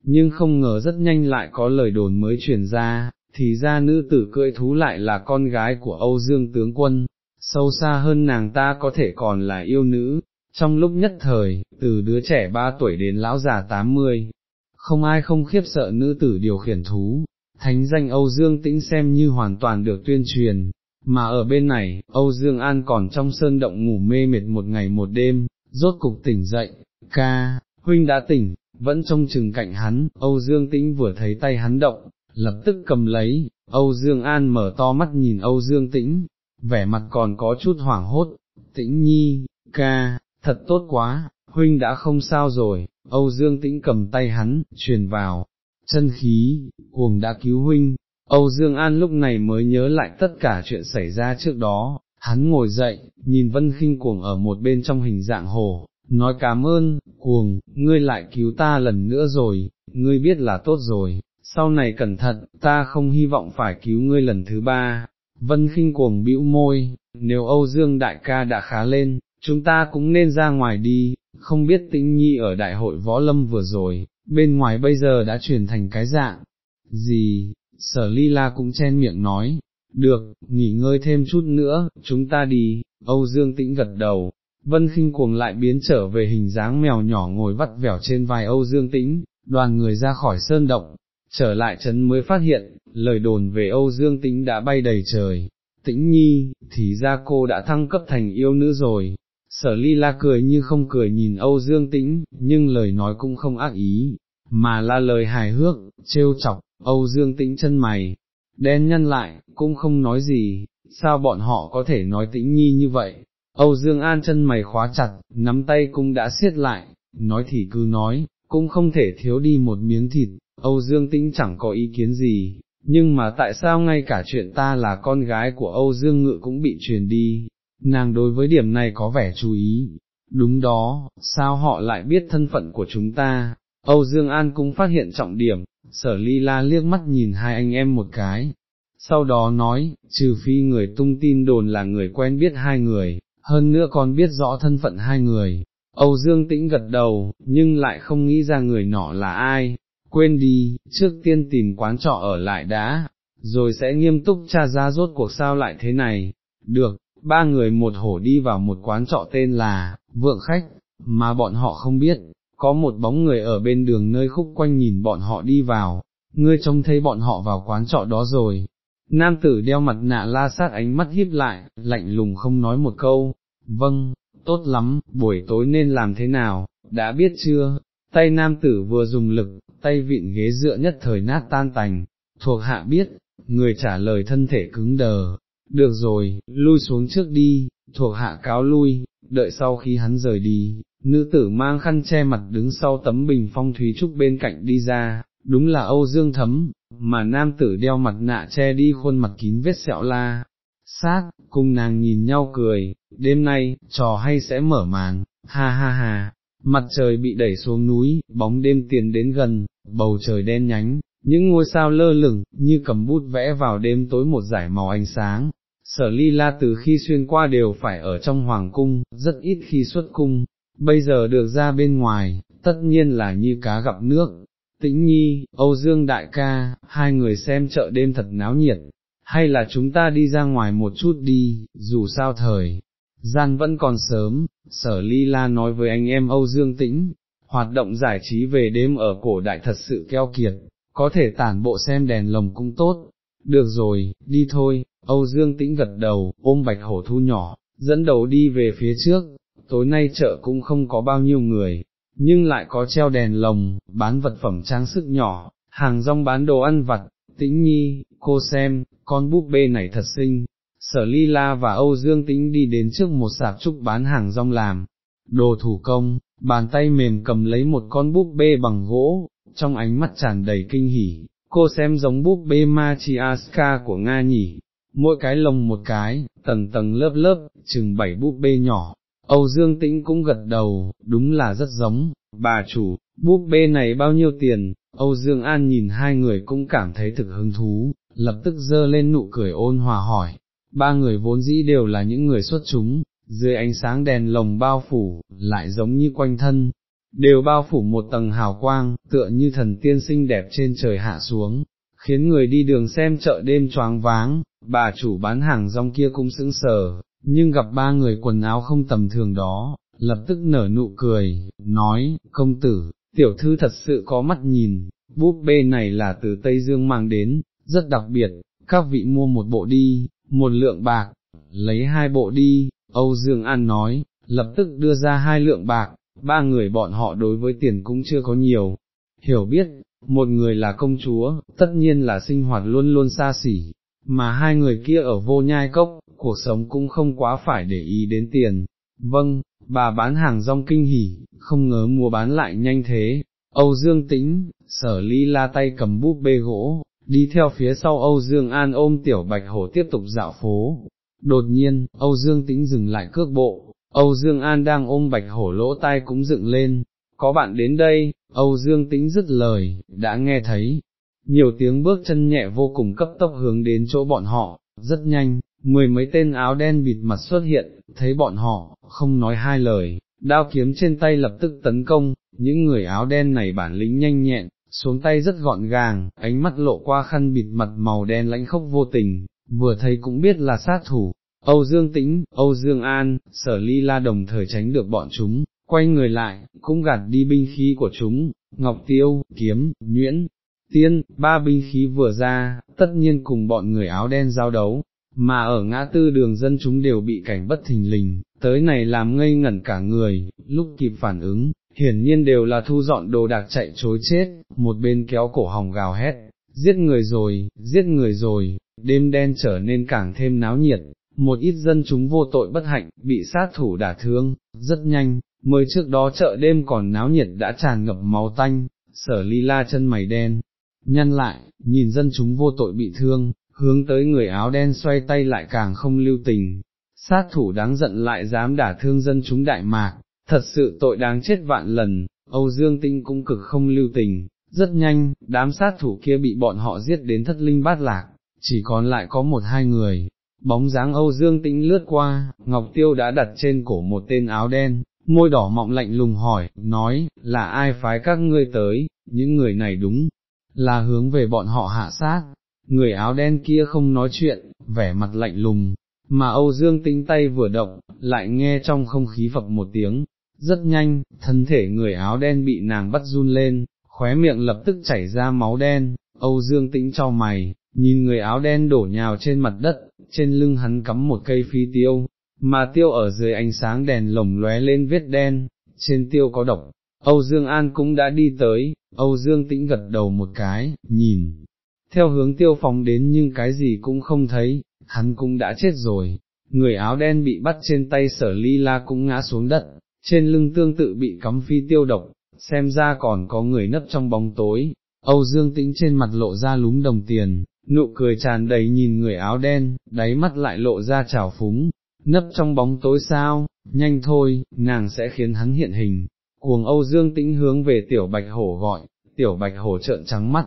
nhưng không ngờ rất nhanh lại có lời đồn mới truyền ra, thì ra nữ tử cưỡi thú lại là con gái của Âu Dương tướng quân, sâu xa hơn nàng ta có thể còn là yêu nữ, trong lúc nhất thời, từ đứa trẻ ba tuổi đến lão già tám mươi, không ai không khiếp sợ nữ tử điều khiển thú, thánh danh Âu Dương tĩnh xem như hoàn toàn được tuyên truyền, mà ở bên này, Âu Dương An còn trong sơn động ngủ mê mệt một ngày một đêm, rốt cục tỉnh dậy, ca, huynh đã tỉnh, vẫn trông chừng cạnh hắn, Âu Dương Tĩnh vừa thấy tay hắn động, lập tức cầm lấy, Âu Dương An mở to mắt nhìn Âu Dương Tĩnh, vẻ mặt còn có chút hoảng hốt, Tĩnh Nhi, ca, thật tốt quá, huynh đã không sao rồi, Âu Dương Tĩnh cầm tay hắn, truyền vào, chân khí, cuồng đã cứu huynh, Âu Dương An lúc này mới nhớ lại tất cả chuyện xảy ra trước đó, hắn ngồi dậy, nhìn Vân Kinh cuồng ở một bên trong hình dạng hồ, nói cảm ơn, cuồng, ngươi lại cứu ta lần nữa rồi, ngươi biết là tốt rồi, sau này cẩn thận, ta không hy vọng phải cứu ngươi lần thứ ba. Vân Kinh cuồng bĩu môi, nếu Âu Dương đại ca đã khá lên, chúng ta cũng nên ra ngoài đi, không biết tĩnh nhi ở đại hội võ lâm vừa rồi, bên ngoài bây giờ đã chuyển thành cái dạng, gì, sở ly la cũng chen miệng nói, được, nghỉ ngơi thêm chút nữa, chúng ta đi, Âu Dương tĩnh gật đầu, vân khinh cuồng lại biến trở về hình dáng mèo nhỏ ngồi vắt vẻo trên vai Âu Dương tĩnh, đoàn người ra khỏi sơn động, trở lại trấn mới phát hiện, lời đồn về Âu Dương tĩnh đã bay đầy trời, tĩnh nhi, thì ra cô đã thăng cấp thành yêu nữ rồi. Sở ly la cười như không cười nhìn Âu Dương Tĩnh, nhưng lời nói cũng không ác ý, mà là lời hài hước, trêu chọc, Âu Dương Tĩnh chân mày, đen nhân lại, cũng không nói gì, sao bọn họ có thể nói tĩnh nhi như vậy, Âu Dương An chân mày khóa chặt, nắm tay cũng đã siết lại, nói thì cứ nói, cũng không thể thiếu đi một miếng thịt, Âu Dương Tĩnh chẳng có ý kiến gì, nhưng mà tại sao ngay cả chuyện ta là con gái của Âu Dương Ngự cũng bị truyền đi, nàng đối với điểm này có vẻ chú ý, đúng đó, sao họ lại biết thân phận của chúng ta, Âu Dương An cũng phát hiện trọng điểm, sở ly la liếc mắt nhìn hai anh em một cái, sau đó nói, trừ phi người tung tin đồn là người quen biết hai người, hơn nữa còn biết rõ thân phận hai người. Âu Dương Tĩnh gật đầu, nhưng lại không nghĩ ra người nọ là ai, quên đi, trước tiên tìm quán trọ ở lại đã, rồi sẽ nghiêm túc tra ra rốt cuộc sao lại thế này. Được, ba người một hổ đi vào một quán trọ tên là, Vượng Khách, mà bọn họ không biết, có một bóng người ở bên đường nơi khúc quanh nhìn bọn họ đi vào, ngươi trông thấy bọn họ vào quán trọ đó rồi. Nam tử đeo mặt nạ la sát ánh mắt híp lại, lạnh lùng không nói một câu, vâng, tốt lắm, buổi tối nên làm thế nào, đã biết chưa, tay nam tử vừa dùng lực, tay vịn ghế dựa nhất thời nát tan tành, thuộc hạ biết, người trả lời thân thể cứng đờ, được rồi, lui xuống trước đi, thuộc hạ cáo lui, đợi sau khi hắn rời đi, nữ tử mang khăn che mặt đứng sau tấm bình phong thúy trúc bên cạnh đi ra, đúng là Âu Dương Thấm, mà nam tử đeo mặt nạ che đi khuôn mặt kín vết sẹo la. Sát, cùng nàng nhìn nhau cười, đêm nay, trò hay sẽ mở màn, ha ha ha, mặt trời bị đẩy xuống núi, bóng đêm tiến đến gần, bầu trời đen nhánh, những ngôi sao lơ lửng, như cầm bút vẽ vào đêm tối một giải màu ánh sáng. Sở ly la từ khi xuyên qua đều phải ở trong hoàng cung, rất ít khi xuất cung, bây giờ được ra bên ngoài, tất nhiên là như cá gặp nước. Tĩnh Nhi, Âu Dương Đại ca, hai người xem chợ đêm thật náo nhiệt, hay là chúng ta đi ra ngoài một chút đi, dù sao thời, gian vẫn còn sớm, sở ly la nói với anh em Âu Dương Tĩnh, hoạt động giải trí về đêm ở cổ đại thật sự keo kiệt, có thể tản bộ xem đèn lồng cũng tốt, được rồi, đi thôi, Âu Dương Tĩnh gật đầu, ôm bạch hổ thu nhỏ, dẫn đầu đi về phía trước, tối nay chợ cũng không có bao nhiêu người, nhưng lại có treo đèn lồng, bán vật phẩm trang sức nhỏ, hàng rong bán đồ ăn vặt, tĩnh nhi, cô xem, con búp bê này thật xinh. Sở Ly La và Âu Dương Tĩnh đi đến trước một sạp trúc bán hàng rong làm, đồ thủ công, bàn tay mềm cầm lấy một con búp bê bằng gỗ, trong ánh mắt tràn đầy kinh hỉ, cô xem giống búp bê Machiaska của Nga nhỉ, mỗi cái lồng một cái, tầng tầng lớp lớp, chừng bảy búp bê nhỏ, Âu Dương Tĩnh cũng gật đầu, đúng là rất giống, bà chủ, búp bê này bao nhiêu tiền, Âu Dương An nhìn hai người cũng cảm thấy thực hứng thú, lập tức dơ lên nụ cười ôn hòa hỏi, ba người vốn dĩ đều là những người xuất chúng, dưới ánh sáng đèn lồng bao phủ, lại giống như quanh thân, đều bao phủ một tầng hào quang, tựa như thần tiên xinh đẹp trên trời hạ xuống, khiến người đi đường xem chợ đêm choáng váng, bà chủ bán hàng rong kia cũng sững sờ, nhưng gặp ba người quần áo không tầm thường đó, lập tức nở nụ cười, nói, công tử, tiểu thư thật sự có mắt nhìn, búp bê này là từ Tây Dương mang đến, rất đặc biệt, các vị mua một bộ đi, một lượng bạc, lấy hai bộ đi, Âu Dương An nói, lập tức đưa ra hai lượng bạc, ba người bọn họ đối với tiền cũng chưa có nhiều, hiểu biết, một người là công chúa, tất nhiên là sinh hoạt luôn luôn xa xỉ, mà hai người kia ở vô nhai cốc, cuộc sống cũng không quá phải để ý đến tiền. Vâng, bà bán hàng rong kinh hỉ, không ngờ mua bán lại nhanh thế. Âu Dương Tĩnh, sở ly la tay cầm búp bê gỗ, đi theo phía sau Âu Dương An ôm tiểu bạch hổ tiếp tục dạo phố. Đột nhiên, Âu Dương Tĩnh dừng lại cước bộ, Âu Dương An đang ôm bạch hổ lỗ tai cũng dựng lên, có bạn đến đây, Âu Dương Tĩnh dứt lời, đã nghe thấy, nhiều tiếng bước chân nhẹ vô cùng cấp tốc hướng đến chỗ bọn họ, rất nhanh, mười mấy tên áo đen bịt mặt xuất hiện, thấy bọn họ, không nói hai lời, đao kiếm trên tay lập tức tấn công, những người áo đen này bản lĩnh nhanh nhẹn, xuống tay rất gọn gàng, ánh mắt lộ qua khăn bịt mặt màu đen lãnh khốc vô tình, vừa thấy cũng biết là sát thủ. Âu Dương Tĩnh, Âu Dương An, Sở Ly La đồng thời tránh được bọn chúng, quay người lại, cũng gạt đi binh khí của chúng, Ngọc Tiêu, Kiếm, Nhuyễn, Tiên, ba binh khí vừa ra, tất nhiên cùng bọn người áo đen giao đấu, mà ở ngã tư đường dân chúng đều bị cảnh bất thình lình, tới này làm ngây ngẩn cả người, lúc kịp phản ứng, hiển nhiên đều là thu dọn đồ đạc chạy chối chết, một bên kéo cổ hồng gào hét, giết người rồi, giết người rồi, đêm đen trở nên càng thêm náo nhiệt, một ít dân chúng vô tội bất hạnh, bị sát thủ đả thương, rất nhanh, mới trước đó chợ đêm còn náo nhiệt đã tràn ngập máu tanh, sở ly la chân mày đen, nhân lại, nhìn dân chúng vô tội bị thương, hướng tới người áo đen xoay tay lại càng không lưu tình, sát thủ đáng giận lại dám đả thương dân chúng đại mạc, thật sự tội đáng chết vạn lần, Âu Dương Tinh cũng cực không lưu tình, rất nhanh, đám sát thủ kia bị bọn họ giết đến thất linh bát lạc, chỉ còn lại có một hai người, bóng dáng Âu Dương Tĩnh lướt qua, Ngọc Tiêu đã đặt trên cổ một tên áo đen, môi đỏ mọng lạnh lùng hỏi, nói, là ai phái các ngươi tới, những người này đúng, là hướng về bọn họ hạ sát, người áo đen kia không nói chuyện, vẻ mặt lạnh lùng, mà Âu Dương tinh tay vừa động, lại nghe trong không khí phập một tiếng, rất nhanh, thân thể người áo đen bị nàng bắt run lên, khóe miệng lập tức chảy ra máu đen, Âu Dương tĩnh cho mày, nhìn người áo đen đổ nhào trên mặt đất, trên lưng hắn cắm một cây phi tiêu, mà tiêu ở dưới ánh sáng đèn lồng lóe lên vết đen, trên tiêu có độc. Âu Dương An cũng đã đi tới, Âu Dương Tĩnh gật đầu một cái, nhìn, theo hướng tiêu phóng đến nhưng cái gì cũng không thấy, hắn cũng đã chết rồi, người áo đen bị bắt trên tay sở ly la cũng ngã xuống đất, trên lưng tương tự bị cắm phi tiêu độc, xem ra còn có người nấp trong bóng tối, Âu Dương Tĩnh trên mặt lộ ra lúm đồng tiền, nụ cười tràn đầy nhìn người áo đen, đáy mắt lại lộ ra trào phúng, nấp trong bóng tối sao, nhanh thôi, nàng sẽ khiến hắn hiện hình, cuồng Âu Dương tĩnh hướng về tiểu bạch hổ gọi, tiểu bạch hổ trợn trắng mắt,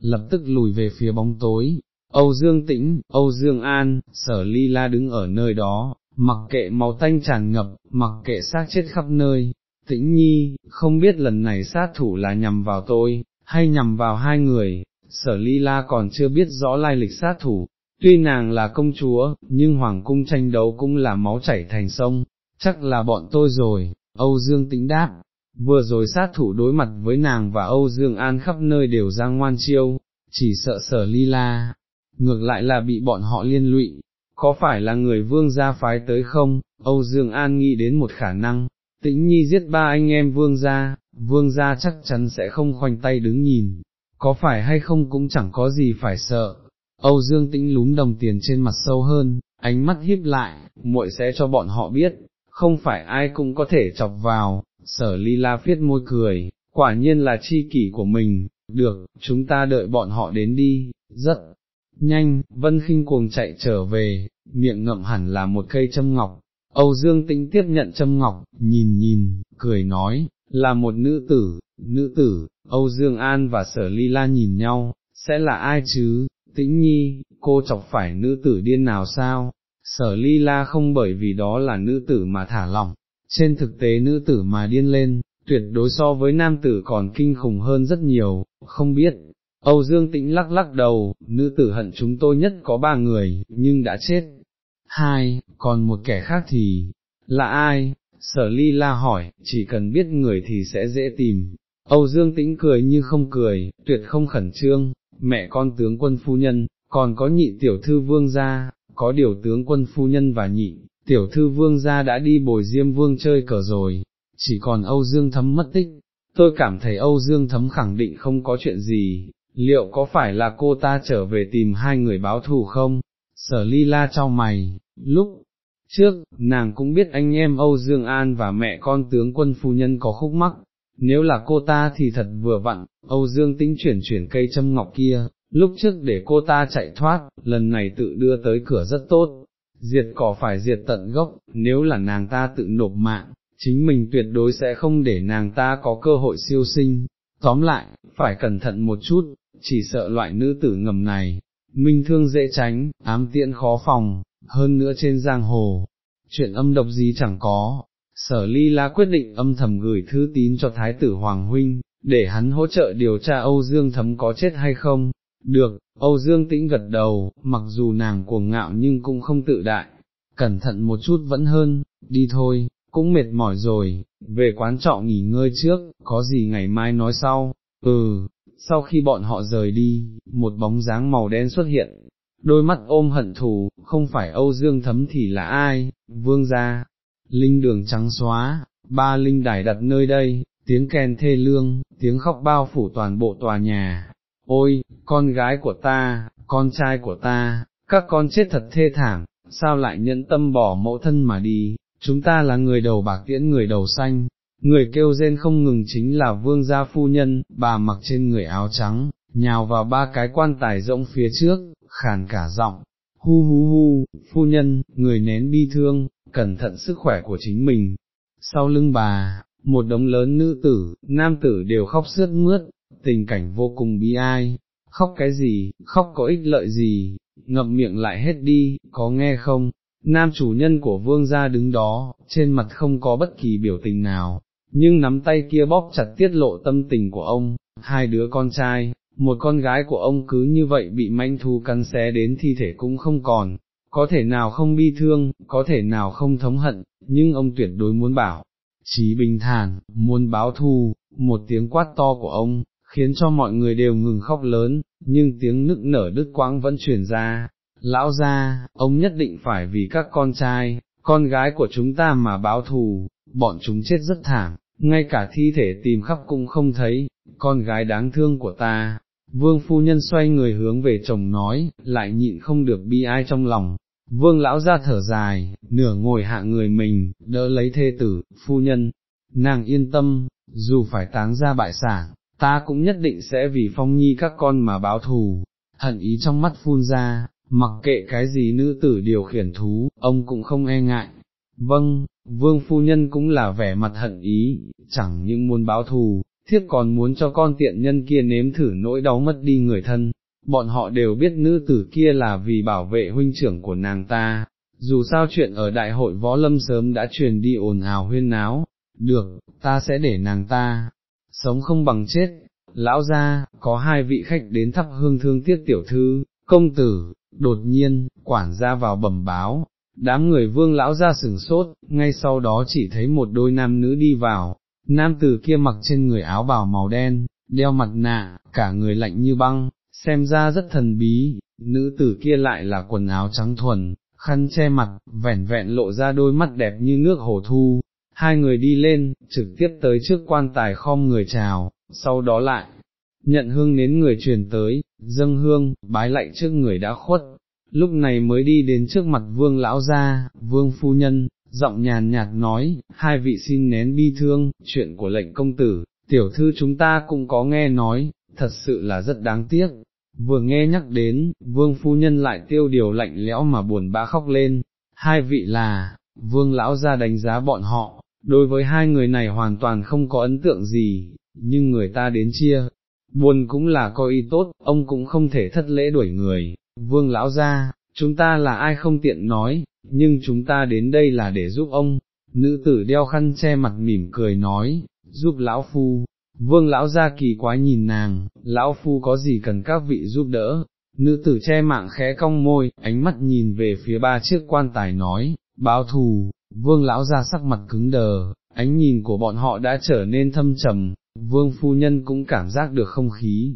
lập tức lùi về phía bóng tối, Âu Dương tĩnh, Âu Dương An, sở ly la đứng ở nơi đó, mặc kệ máu tanh tràn ngập, mặc kệ xác chết khắp nơi, tĩnh nhi, không biết lần này sát thủ là nhằm vào tôi, hay nhằm vào hai người, sở ly la còn chưa biết rõ lai lịch sát thủ, tuy nàng là công chúa, nhưng hoàng cung tranh đấu cũng là máu chảy thành sông, chắc là bọn tôi rồi, Âu Dương tĩnh đáp, vừa rồi sát thủ đối mặt với nàng và Âu Dương An khắp nơi đều ra ngoan chiêu, chỉ sợ sở ly la, ngược lại là bị bọn họ liên lụy, có phải là người vương gia phái tới không, Âu Dương An nghĩ đến một khả năng, tĩnh nhi giết ba anh em vương gia, vương gia chắc chắn sẽ không khoanh tay đứng nhìn, có phải hay không cũng chẳng có gì phải sợ. Âu Dương tĩnh lúm đồng tiền trên mặt sâu hơn, ánh mắt híp lại, muội sẽ cho bọn họ biết, không phải ai cũng có thể chọc vào, sở ly la phiết môi cười, quả nhiên là chi kỷ của mình, được, chúng ta đợi bọn họ đến đi, rất nhanh, vân khinh cuồng chạy trở về, miệng ngậm hẳn là một cây châm ngọc, Âu Dương Tĩnh tiếp nhận châm ngọc, nhìn nhìn, cười nói, là một nữ tử, nữ tử, Âu Dương An và Sở Ly La nhìn nhau, sẽ là ai chứ, Tĩnh Nhi, cô chọc phải nữ tử điên nào sao, Sở Ly La không bởi vì đó là nữ tử mà thả lỏng, trên thực tế nữ tử mà điên lên, tuyệt đối so với nam tử còn kinh khủng hơn rất nhiều, không biết. Âu Dương Tĩnh lắc lắc đầu, nữ tử hận chúng tôi nhất có ba người, nhưng đã chết, hai, còn một kẻ khác thì, là ai? Sở ly la hỏi, chỉ cần biết người thì sẽ dễ tìm. Âu Dương tĩnh cười như không cười, tuyệt không khẩn trương, mẹ con tướng quân phu nhân, còn có nhị tiểu thư vương gia, có điều tướng quân phu nhân và nhị, tiểu thư vương gia đã đi bồi diêm vương chơi cờ rồi, chỉ còn Âu Dương thấm mất tích, tôi cảm thấy Âu Dương thấm khẳng định không có chuyện gì, liệu có phải là cô ta trở về tìm hai người báo thù không? Sở ly la trao mày, lúc trước, nàng cũng biết anh em Âu Dương An và mẹ con tướng quân phu nhân có khúc mắc, nếu là cô ta thì thật vừa vặn, Âu Dương tĩnh chuyển chuyển cây châm ngọc kia, lúc trước để cô ta chạy thoát, lần này tự đưa tới cửa rất tốt, diệt cỏ phải diệt tận gốc, nếu là nàng ta tự nộp mạng, chính mình tuyệt đối sẽ không để nàng ta có cơ hội siêu sinh, tóm lại, phải cẩn thận một chút, chỉ sợ loại nữ tử ngầm này, minh thương dễ tránh, ám tiện khó phòng, hơn nữa trên giang hồ, chuyện âm độc gì chẳng có, sở ly la quyết định âm thầm gửi thư tín cho Thái tử Hoàng Huynh, để hắn hỗ trợ điều tra Âu Dương thấm có chết hay không, được, Âu Dương tĩnh gật đầu, mặc dù nàng cuồng ngạo nhưng cũng không tự đại, cẩn thận một chút vẫn hơn, đi thôi, cũng mệt mỏi rồi, về quán trọ nghỉ ngơi trước, có gì ngày mai nói sau, ừ, sau khi bọn họ rời đi, một bóng dáng màu đen xuất hiện, đôi mắt ôm hận thù, không phải Âu Dương thấm thì là ai, vương gia, linh đường trắng xóa, ba linh đài đặt nơi đây, tiếng kèn thê lương, tiếng khóc bao phủ toàn bộ tòa nhà, ôi, con gái của ta, con trai của ta, các con chết thật thê thảm, sao lại nhẫn tâm bỏ mẫu thân mà đi, chúng ta là người đầu bạc tiễn người đầu xanh, người kêu rên không ngừng chính là vương gia phu nhân, bà mặc trên người áo trắng, nhào vào ba cái quan tài rộng phía trước, khàn cả giọng, hu hu hu, phu nhân, người nén bi thương, cẩn thận sức khỏe của chính mình. Sau lưng bà, một đống lớn nữ tử, nam tử đều khóc sướt mướt, tình cảnh vô cùng bi ai, khóc cái gì, khóc có ích lợi gì, ngậm miệng lại hết đi, có nghe không? Nam chủ nhân của vương gia đứng đó, trên mặt không có bất kỳ biểu tình nào, nhưng nắm tay kia bóp chặt tiết lộ tâm tình của ông, hai đứa con trai, một con gái của ông cứ như vậy bị manh thu cắn xé đến thi thể cũng không còn, có thể nào không bi thương, có thể nào không thống hận, nhưng ông tuyệt đối muốn bảo, trí bình thản, muốn báo thù, một tiếng quát to của ông, khiến cho mọi người đều ngừng khóc lớn, nhưng tiếng nức nở đứt quãng vẫn truyền ra, lão ra, ông nhất định phải vì các con trai, con gái của chúng ta mà báo thù, bọn chúng chết rất thảm, ngay cả thi thể tìm khắp cũng không thấy, con gái đáng thương của ta. Vương phu nhân xoay người hướng về chồng nói, lại nhịn không được bi ai trong lòng, vương lão ra thở dài, nửa ngồi hạ người mình, đỡ lấy thê tử, phu nhân, nàng yên tâm, dù phải táng ra bại sản, ta cũng nhất định sẽ vì phong nhi các con mà báo thù, hận ý trong mắt phun ra, mặc kệ cái gì nữ tử điều khiển thú, ông cũng không e ngại, vâng, vương phu nhân cũng là vẻ mặt hận ý, chẳng những muốn báo thù, thiếp còn muốn cho con tiện nhân kia nếm thử nỗi đau mất đi người thân, bọn họ đều biết nữ tử kia là vì bảo vệ huynh trưởng của nàng ta, dù sao chuyện ở đại hội võ lâm sớm đã truyền đi ồn ào huyên náo, được, ta sẽ để nàng ta, sống không bằng chết, lão gia, có hai vị khách đến thắp hương thương tiếc tiểu thư, công tử, đột nhiên, quản gia vào bẩm báo, đám người vương lão ra sửng sốt, ngay sau đó chỉ thấy một đôi nam nữ đi vào, nam tử kia mặc trên người áo bào màu đen, đeo mặt nạ, cả người lạnh như băng, xem ra rất thần bí, nữ tử kia lại là quần áo trắng thuần, khăn che mặt, vẻn vẹn lộ ra đôi mắt đẹp như nước hồ thu, hai người đi lên, trực tiếp tới trước quan tài khom người chào, sau đó lại, nhận hương đến người truyền tới, dâng hương, bái lạy trước người đã khuất, lúc này mới đi đến trước mặt vương lão gia, vương phu nhân, giọng nhàn nhạt nói, hai vị xin nén bi thương, chuyện của lệnh công tử, tiểu thư chúng ta cũng có nghe nói, thật sự là rất đáng tiếc. Vừa nghe nhắc đến, vương phu nhân lại tiêu điều lạnh lẽo mà buồn bã khóc lên, hai vị là, vương lão gia đánh giá bọn họ, đối với hai người này hoàn toàn không có ấn tượng gì, nhưng người ta đến chia, buồn cũng là có ý tốt, ông cũng không thể thất lễ đuổi người, vương lão gia, chúng ta là ai không tiện nói, nhưng chúng ta đến đây là để giúp ông, nữ tử đeo khăn che mặt mỉm cười nói, giúp lão phu, vương lão gia kỳ quái nhìn nàng, lão phu có gì cần các vị giúp đỡ, nữ tử che mạng khẽ cong môi, ánh mắt nhìn về phía ba chiếc quan tài nói, báo thù, vương lão gia sắc mặt cứng đờ, ánh nhìn của bọn họ đã trở nên thâm trầm, vương phu nhân cũng cảm giác được không khí,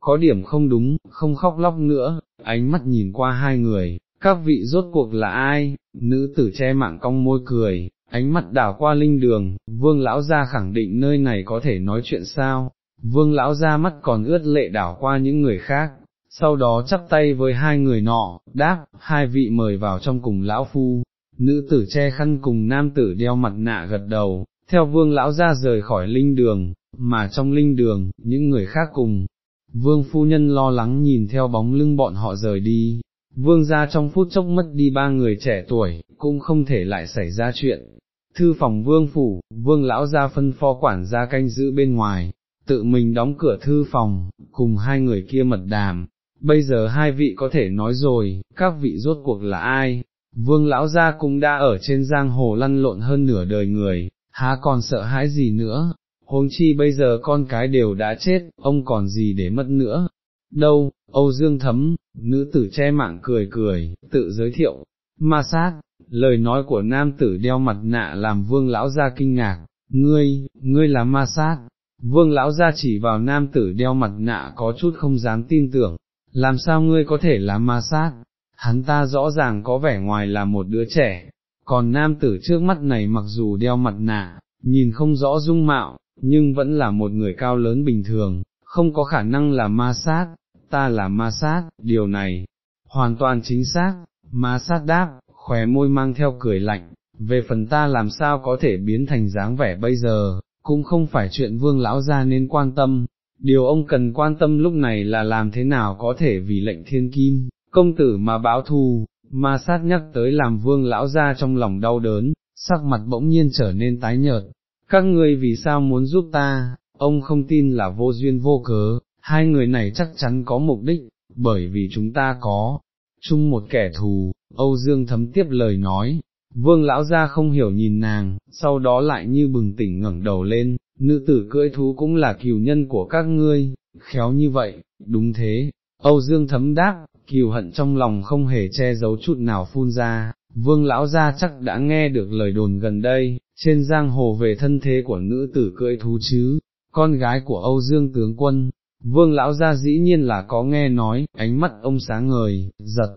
có điểm không đúng, không khóc lóc nữa, ánh mắt nhìn qua hai người, các vị rốt cuộc là ai, nữ tử che mạng cong môi cười, ánh mắt đảo qua linh đường, vương lão gia khẳng định nơi này có thể nói chuyện sao, vương lão gia mắt còn ướt lệ đảo qua những người khác, sau đó chắp tay với hai người nọ, đáp, hai vị mời vào trong cùng lão phu, nữ tử che khăn cùng nam tử đeo mặt nạ gật đầu, theo vương lão ra rời khỏi linh đường, mà trong linh đường, những người khác cùng, vương phu nhân lo lắng nhìn theo bóng lưng bọn họ rời đi, vương gia trong phút chốc mất đi ba người trẻ tuổi, cũng không thể lại xảy ra chuyện. Thư phòng vương phủ, vương lão gia phân phó quản gia canh giữ bên ngoài, tự mình đóng cửa thư phòng, cùng hai người kia mật đàm, bây giờ hai vị có thể nói rồi, các vị rốt cuộc là ai, vương lão gia cũng đã ở trên giang hồ lăn lộn hơn nửa đời người, há còn sợ hãi gì nữa, huống chi bây giờ con cái đều đã chết, ông còn gì để mất nữa, đâu, Âu Dương Thấm, nữ tử che mạng cười cười, tự giới thiệu, ma sát, lời nói của nam tử đeo mặt nạ làm vương lão gia kinh ngạc, ngươi, ngươi là ma sát, vương lão gia chỉ vào nam tử đeo mặt nạ có chút không dám tin tưởng, làm sao ngươi có thể là ma sát, hắn ta rõ ràng có vẻ ngoài là một đứa trẻ, còn nam tử trước mắt này mặc dù đeo mặt nạ, nhìn không rõ dung mạo, nhưng vẫn là một người cao lớn bình thường, không có khả năng là ma sát, ta là ma sát, điều này, hoàn toàn chính xác, ma sát đáp, khóe môi mang theo cười lạnh, về phần ta làm sao có thể biến thành dáng vẻ bây giờ, cũng không phải chuyện vương lão gia nên quan tâm, điều ông cần quan tâm lúc này là làm thế nào có thể vì lệnh thiên kim, công tử mà báo thù, ma sát nhắc tới làm vương lão gia trong lòng đau đớn, sắc mặt bỗng nhiên trở nên tái nhợt, các ngươi vì sao muốn giúp ta, ông không tin là vô duyên vô cớ, hai người này chắc chắn có mục đích, bởi vì chúng ta có chung một kẻ thù, Âu Dương thấm tiếp lời nói, vương lão gia không hiểu nhìn nàng, sau đó lại như bừng tỉnh ngẩng đầu lên, nữ tử cưỡi thú cũng là kiều nhân của các ngươi, khéo như vậy, đúng thế, Âu Dương thấm đáp, kiều hận trong lòng không hề che giấu chút nào phun ra, vương lão gia chắc đã nghe được lời đồn gần đây, trên giang hồ về thân thế của nữ tử cưỡi thú chứ, con gái của Âu Dương tướng quân, vương lão gia dĩ nhiên là có nghe nói, ánh mắt ông sáng ngời, giật.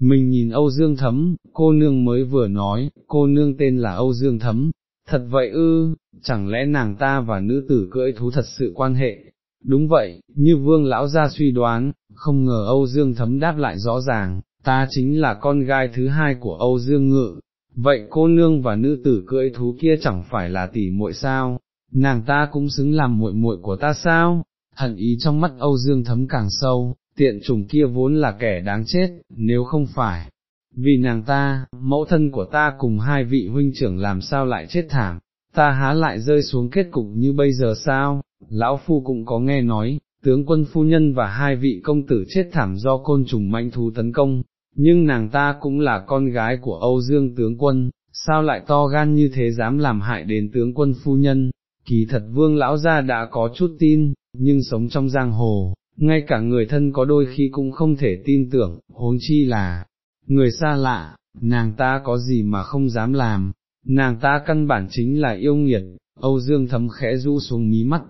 Mình nhìn Âu Dương Thấm, cô nương mới vừa nói, cô nương tên là Âu Dương Thấm, thật vậy ư, chẳng lẽ nàng ta và nữ tử cưỡi thú thật sự quan hệ, đúng vậy, như vương lão gia suy đoán, không ngờ Âu Dương Thấm đáp lại rõ ràng, ta chính là con gái thứ hai của Âu Dương Ngự, vậy cô nương và nữ tử cưỡi thú kia chẳng phải là tỷ muội sao, nàng ta cũng xứng làm muội muội của ta sao, hận ý trong mắt Âu Dương thấm càng sâu, tiện trùng kia vốn là kẻ đáng chết, nếu không phải, vì nàng ta, mẫu thân của ta cùng hai vị huynh trưởng làm sao lại chết thảm, ta há lại rơi xuống kết cục như bây giờ sao, lão phu cũng có nghe nói, tướng quân phu nhân và hai vị công tử chết thảm do côn trùng manh thú tấn công, nhưng nàng ta cũng là con gái của Âu Dương tướng quân, sao lại to gan như thế dám làm hại đến tướng quân phu nhân, kỳ thật vương lão gia đã có chút tin, nhưng sống trong giang hồ, ngay cả người thân có đôi khi cũng không thể tin tưởng, huống chi là, người xa lạ, nàng ta có gì mà không dám làm, nàng ta căn bản chính là yêu nghiệt, Âu Dương thấm khẽ du xuống mí mắt,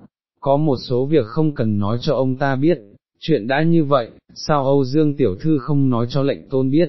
có một số việc không cần nói cho ông ta biết, chuyện đã như vậy, sao Âu Dương tiểu thư không nói cho lệnh tôn biết,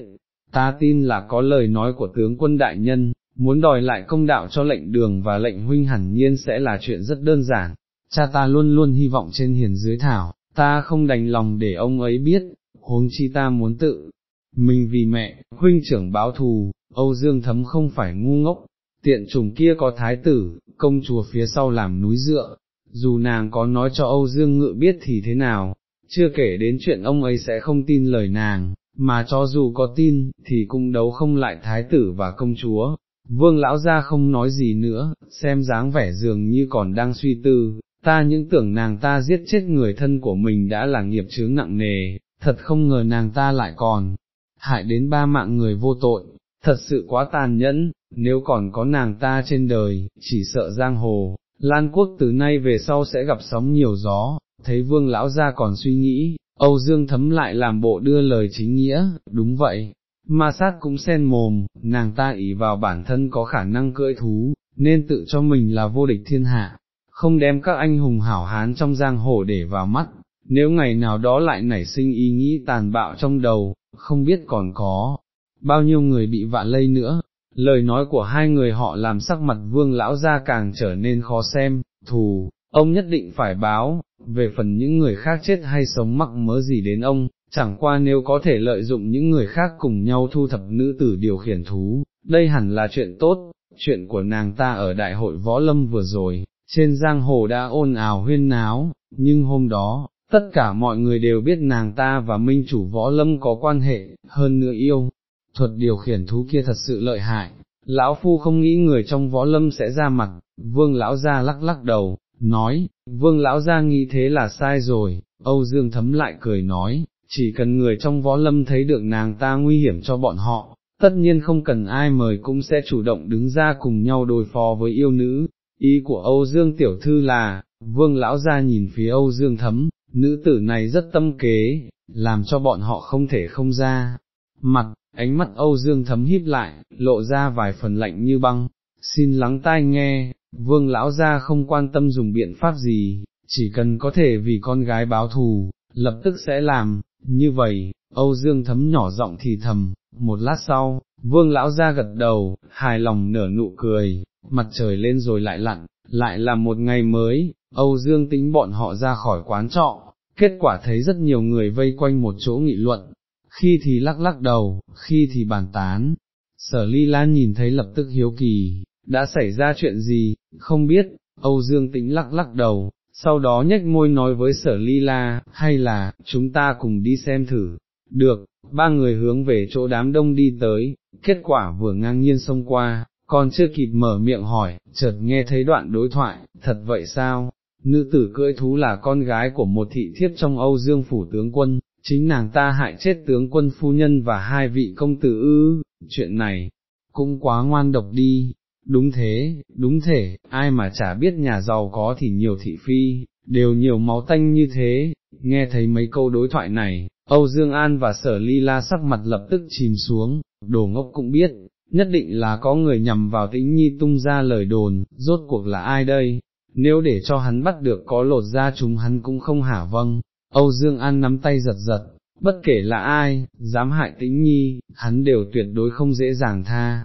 ta tin là có lời nói của tướng quân đại nhân, muốn đòi lại công đạo cho lệnh đường và lệnh huynh hẳn nhiên sẽ là chuyện rất đơn giản, cha ta luôn luôn hy vọng trên hiền dưới thảo, ta không đành lòng để ông ấy biết, huống chi ta muốn tự, mình vì mẹ, huynh trưởng báo thù, Âu Dương thấm không phải ngu ngốc, tiện trùng kia có thái tử, công chùa phía sau làm núi dựa, dù nàng có nói cho Âu Dương Ngự biết thì thế nào, chưa kể đến chuyện ông ấy sẽ không tin lời nàng, mà cho dù có tin, thì cũng đấu không lại thái tử và công chúa. Vương lão gia không nói gì nữa, xem dáng vẻ dường như còn đang suy tư, ta những tưởng nàng ta giết chết người thân của mình đã là nghiệp chướng nặng nề, thật không ngờ nàng ta lại còn hại đến ba mạng người vô tội, thật sự quá tàn nhẫn, nếu còn có nàng ta trên đời, chỉ sợ giang hồ, Lan quốc từ nay về sau sẽ gặp sóng nhiều gió, thấy vương lão gia còn suy nghĩ, Âu Dương thấm lại làm bộ đưa lời chính nghĩa, đúng vậy, ma sát cũng sen mồm, nàng ta ý vào bản thân có khả năng cưỡi thú, nên tự cho mình là vô địch thiên hạ, không đem các anh hùng hảo hán trong giang hồ để vào mắt, nếu ngày nào đó lại nảy sinh ý nghĩ tàn bạo trong đầu, không biết còn có bao nhiêu người bị vạ lây nữa. Lời nói của hai người họ làm sắc mặt vương lão ra càng trở nên khó xem, thù, ông nhất định phải báo, về phần những người khác chết hay sống mắc mớ gì đến ông, chẳng qua nếu có thể lợi dụng những người khác cùng nhau thu thập nữ tử điều khiển thú, đây hẳn là chuyện tốt, chuyện của nàng ta ở đại hội võ lâm vừa rồi, trên giang hồ đã ôn ào huyên náo, nhưng hôm đó, tất cả mọi người đều biết nàng ta và minh chủ võ lâm có quan hệ, hơn nữa yêu, thuật điều khiển thú kia thật sự lợi hại, lão phu không nghĩ người trong võ lâm sẽ ra mặt, vương lão ra lắc lắc đầu, nói, vương lão ra nghĩ thế là sai rồi, Âu Dương thấm lại cười nói, chỉ cần người trong võ lâm thấy được nàng ta nguy hiểm cho bọn họ, tất nhiên không cần ai mời cũng sẽ chủ động đứng ra cùng nhau đối phó với yêu nữ, ý của Âu Dương tiểu thư là, vương lão ra nhìn phía Âu Dương thấm, nữ tử này rất tâm kế, làm cho bọn họ không thể không ra, mặt, ánh mắt Âu Dương thấm híp lại, lộ ra vài phần lạnh như băng, xin lắng tai nghe, vương lão gia không quan tâm dùng biện pháp gì, chỉ cần có thể vì con gái báo thù, lập tức sẽ làm, như vậy, Âu Dương thấm nhỏ giọng thì thầm, một lát sau, vương lão gia gật đầu, hài lòng nở nụ cười, mặt trời lên rồi lại lặn, lại là một ngày mới, Âu Dương tính bọn họ ra khỏi quán trọ, kết quả thấy rất nhiều người vây quanh một chỗ nghị luận, khi thì lắc lắc đầu, khi thì bàn tán. Sở ly lan nhìn thấy lập tức hiếu kỳ, đã xảy ra chuyện gì, không biết, Âu Dương tĩnh lắc lắc đầu, sau đó nhếch môi nói với sở ly la, hay là, chúng ta cùng đi xem thử. Được, ba người hướng về chỗ đám đông đi tới, kết quả vừa ngang nhiên xông qua, còn chưa kịp mở miệng hỏi, chợt nghe thấy đoạn đối thoại, thật vậy sao? Nữ tử cưỡi thú là con gái của một thị thiếp trong Âu Dương phủ tướng quân, chính nàng ta hại chết tướng quân phu nhân và hai vị công tử ư, chuyện này, cũng quá ngoan độc đi, đúng thế, đúng thể, ai mà chả biết nhà giàu có thì nhiều thị phi, đều nhiều máu tanh như thế, nghe thấy mấy câu đối thoại này, Âu Dương An và Sở Ly La sắc mặt lập tức chìm xuống, đồ ngốc cũng biết, nhất định là có người nhằm vào tĩnh nhi tung ra lời đồn, rốt cuộc là ai đây, nếu để cho hắn bắt được có lột ra chúng hắn cũng không hả vâng, Âu Dương An nắm tay giật giật, bất kể là ai, dám hại tĩnh nhi, hắn đều tuyệt đối không dễ dàng tha.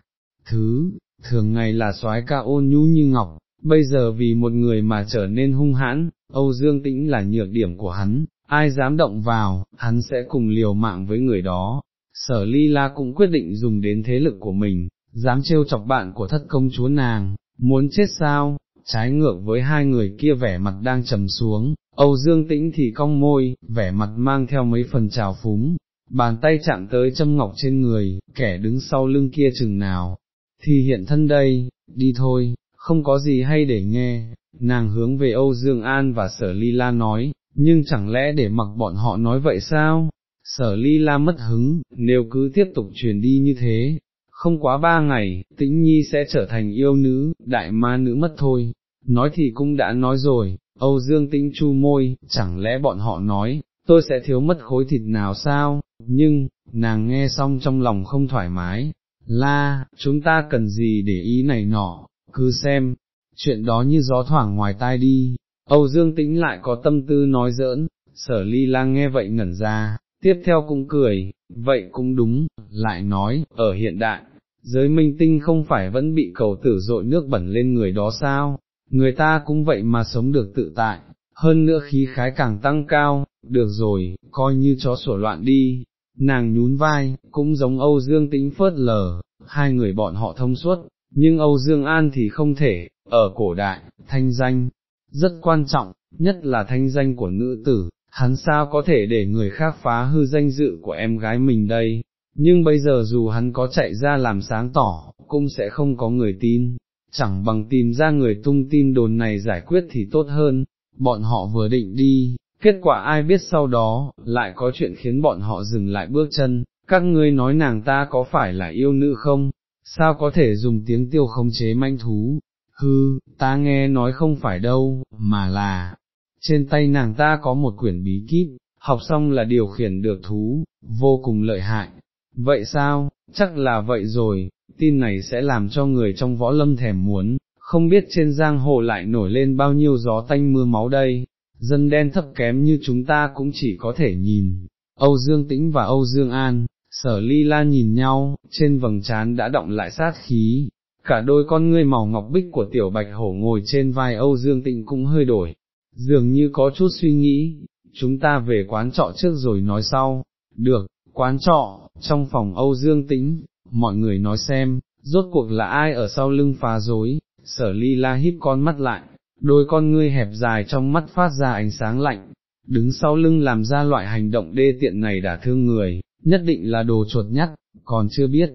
Thứ, thường ngày là soái ca ôn nhu như ngọc, bây giờ vì một người mà trở nên hung hãn, Âu Dương Tĩnh là nhược điểm của hắn, ai dám động vào, hắn sẽ cùng liều mạng với người đó. Sở Ly La cũng quyết định dùng đến thế lực của mình, dám trêu chọc bạn của thất công chúa nàng, muốn chết sao, trái ngược với hai người kia vẻ mặt đang trầm xuống, Âu Dương Tĩnh thì cong môi, vẻ mặt mang theo mấy phần trào phúng, bàn tay chạm tới châm ngọc trên người, kẻ đứng sau lưng kia chừng nào, thì hiện thân đây, đi thôi, không có gì hay để nghe, nàng hướng về Âu Dương An và Sở Ly La nói, nhưng chẳng lẽ để mặc bọn họ nói vậy sao? Sở Ly La mất hứng, nếu cứ tiếp tục truyền đi như thế, không quá ba ngày, tĩnh nhi sẽ trở thành yêu nữ, đại ma nữ mất thôi, nói thì cũng đã nói rồi, Âu Dương tĩnh chu môi, chẳng lẽ bọn họ nói, tôi sẽ thiếu mất khối thịt nào sao, nhưng, nàng nghe xong trong lòng không thoải mái, la, chúng ta cần gì để ý này nọ, cứ xem, chuyện đó như gió thoảng ngoài tai đi, Âu Dương tĩnh lại có tâm tư nói giỡn, sở ly lang nghe vậy ngẩn ra, tiếp theo cũng cười, vậy cũng đúng, lại nói, ở hiện đại, giới minh tinh không phải vẫn bị cầu tử dội nước bẩn lên người đó sao, người ta cũng vậy mà sống được tự tại, hơn nữa khí khái càng tăng cao, được rồi, coi như chó sủa loạn đi, nàng nhún vai, cũng giống Âu Dương tĩnh phớt lờ, hai người bọn họ thông suốt, nhưng Âu Dương An thì không thể, ở cổ đại, thanh danh, rất quan trọng, nhất là thanh danh của nữ tử, hắn sao có thể để người khác phá hư danh dự của em gái mình đây, nhưng bây giờ dù hắn có chạy ra làm sáng tỏ, cũng sẽ không có người tin, chẳng bằng tìm ra người tung tin đồn này giải quyết thì tốt hơn, bọn họ vừa định đi, kết quả ai biết sau đó, lại có chuyện khiến bọn họ dừng lại bước chân, các ngươi nói nàng ta có phải là yêu nữ không, sao có thể dùng tiếng tiêu không chế manh thú, hư, ta nghe nói không phải đâu, mà là, trên tay nàng ta có một quyển bí kíp, học xong là điều khiển được thú, vô cùng lợi hại. Vậy sao, chắc là vậy rồi, tin này sẽ làm cho người trong võ lâm thèm muốn, không biết trên giang hồ lại nổi lên bao nhiêu gió tanh mưa máu đây, dân đen thấp kém như chúng ta cũng chỉ có thể nhìn. Âu Dương Tĩnh và Âu Dương An, sở ly la nhìn nhau, trên vầng trán đã động lại sát khí, cả đôi con ngươi màu ngọc bích của tiểu bạch hổ ngồi trên vai Âu Dương Tịnh cũng hơi đổi, dường như có chút suy nghĩ, chúng ta về quán trọ trước rồi nói sau, được, quán trọ, trong phòng Âu Dương Tĩnh, mọi người nói xem, rốt cuộc là ai ở sau lưng phá dối, sở ly la híp con mắt lại, đôi con ngươi hẹp dài trong mắt phát ra ánh sáng lạnh, đứng sau lưng làm ra loại hành động đê tiện này đã thương người, nhất định là đồ chuột nhắt, còn chưa biết.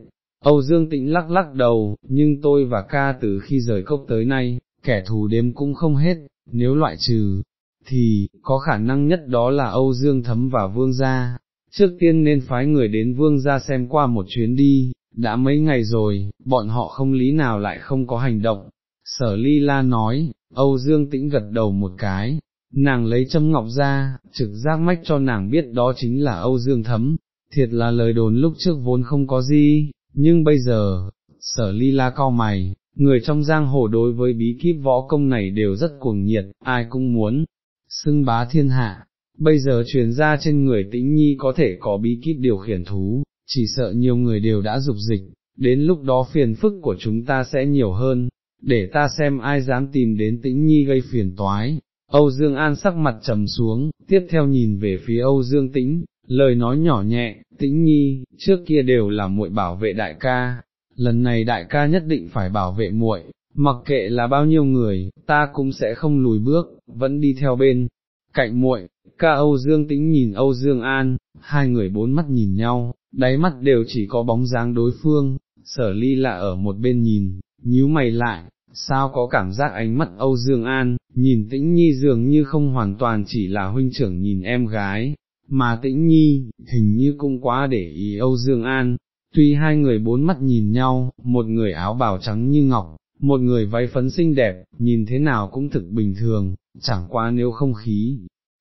Âu Dương Tĩnh lắc lắc đầu, nhưng tôi và ca từ khi rời cốc tới nay, kẻ thù đêm cũng không hết, nếu loại trừ, thì, có khả năng nhất đó là Âu Dương Thấm và Vương Gia. Trước tiên nên phái người đến Vương Gia xem qua một chuyến đi, đã mấy ngày rồi, bọn họ không lý nào lại không có hành động. Sở Ly La nói, Âu Dương Tĩnh gật đầu một cái, nàng lấy châm ngọc ra, trực giác mách cho nàng biết đó chính là Âu Dương Thấm, thiệt là lời đồn lúc trước vốn không có gì, nhưng bây giờ, sở ly la cao mày, người trong giang hồ đối với bí kíp võ công này đều rất cuồng nhiệt, ai cũng muốn, xưng bá thiên hạ, bây giờ truyền ra trên người tĩnh nhi có thể có bí kíp điều khiển thú, chỉ sợ nhiều người đều đã dục dịch, đến lúc đó phiền phức của chúng ta sẽ nhiều hơn, để ta xem ai dám tìm đến tĩnh nhi gây phiền toái. Âu Dương An sắc mặt trầm xuống, tiếp theo nhìn về phía Âu Dương Tĩnh, lời nói nhỏ nhẹ, tĩnh nhi, trước kia đều là muội bảo vệ đại ca, lần này đại ca nhất định phải bảo vệ muội, mặc kệ là bao nhiêu người, ta cũng sẽ không lùi bước, vẫn đi theo bên, cạnh muội. ca Âu Dương tĩnh nhìn Âu Dương An, hai người bốn mắt nhìn nhau, đáy mắt đều chỉ có bóng dáng đối phương, sở ly là ở một bên nhìn, nhíu mày lại, sao có cảm giác ánh mắt Âu Dương An, nhìn tĩnh nhi dường như không hoàn toàn chỉ là huynh trưởng nhìn em gái, mà tĩnh nhi, hình như cũng quá để ý Âu Dương An, tuy hai người bốn mắt nhìn nhau, một người áo bào trắng như ngọc, một người váy phấn xinh đẹp, nhìn thế nào cũng thực bình thường, chẳng qua nếu không khí,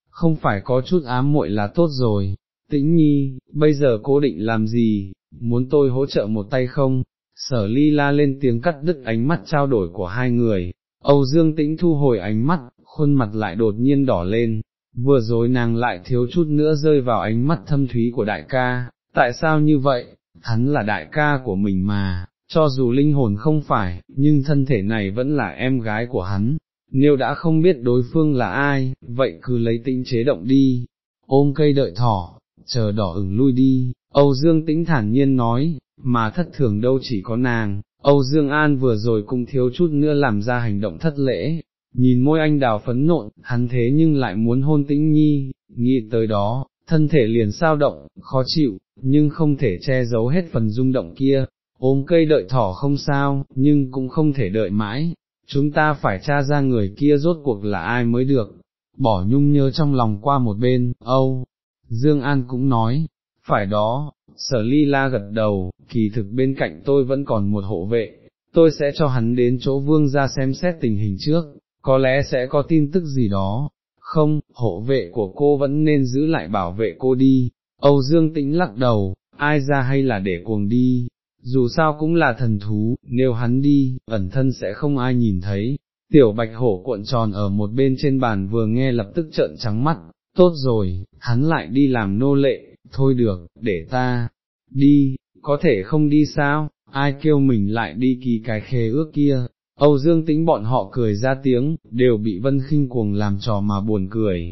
không phải có chút ám muội là tốt rồi. Tĩnh nhi, bây giờ cố định làm gì, muốn tôi hỗ trợ một tay không? Sở ly la lên tiếng cắt đứt ánh mắt trao đổi của hai người, Âu Dương tĩnh thu hồi ánh mắt, khuôn mặt lại đột nhiên đỏ lên, vừa rồi nàng lại thiếu chút nữa rơi vào ánh mắt thâm thúy của đại ca, tại sao như vậy, hắn là đại ca của mình mà, cho dù linh hồn không phải, nhưng thân thể này vẫn là em gái của hắn, nếu đã không biết đối phương là ai, vậy cứ lấy tĩnh chế động đi, ôm cây đợi thỏ, chờ đỏ ửng lui đi, Âu Dương tĩnh thản nhiên nói, mà thất thường đâu chỉ có nàng, Âu Dương An vừa rồi cũng thiếu chút nữa làm ra hành động thất lễ, nhìn môi anh đào phấn nộn, hắn thế nhưng lại muốn hôn tĩnh nhi, nghĩ tới đó, thân thể liền sao động, khó chịu, nhưng không thể che giấu hết phần rung động kia, ôm cây đợi thỏ không sao, nhưng cũng không thể đợi mãi, chúng ta phải tra ra người kia rốt cuộc là ai mới được, bỏ nhung nhớ trong lòng qua một bên, âu, Dương An cũng nói, phải đó, sở ly la gật đầu, kỳ thực bên cạnh tôi vẫn còn một hộ vệ, tôi sẽ cho hắn đến chỗ vương ra xem xét tình hình trước, có lẽ sẽ có tin tức gì đó, không, hộ vệ của cô vẫn nên giữ lại bảo vệ cô đi, Âu Dương Tĩnh lắc đầu, ai ra hay là để cuồng đi, dù sao cũng là thần thú, nếu hắn đi, ẩn thân sẽ không ai nhìn thấy. Tiểu bạch hổ cuộn tròn ở một bên trên bàn vừa nghe lập tức trợn trắng mắt, tốt rồi, hắn lại đi làm nô lệ, thôi được, để ta, đi, có thể không đi sao, ai kêu mình lại đi kỳ cái khế ước kia, Âu Dương tính bọn họ cười ra tiếng, đều bị vân khinh cuồng làm trò mà buồn cười,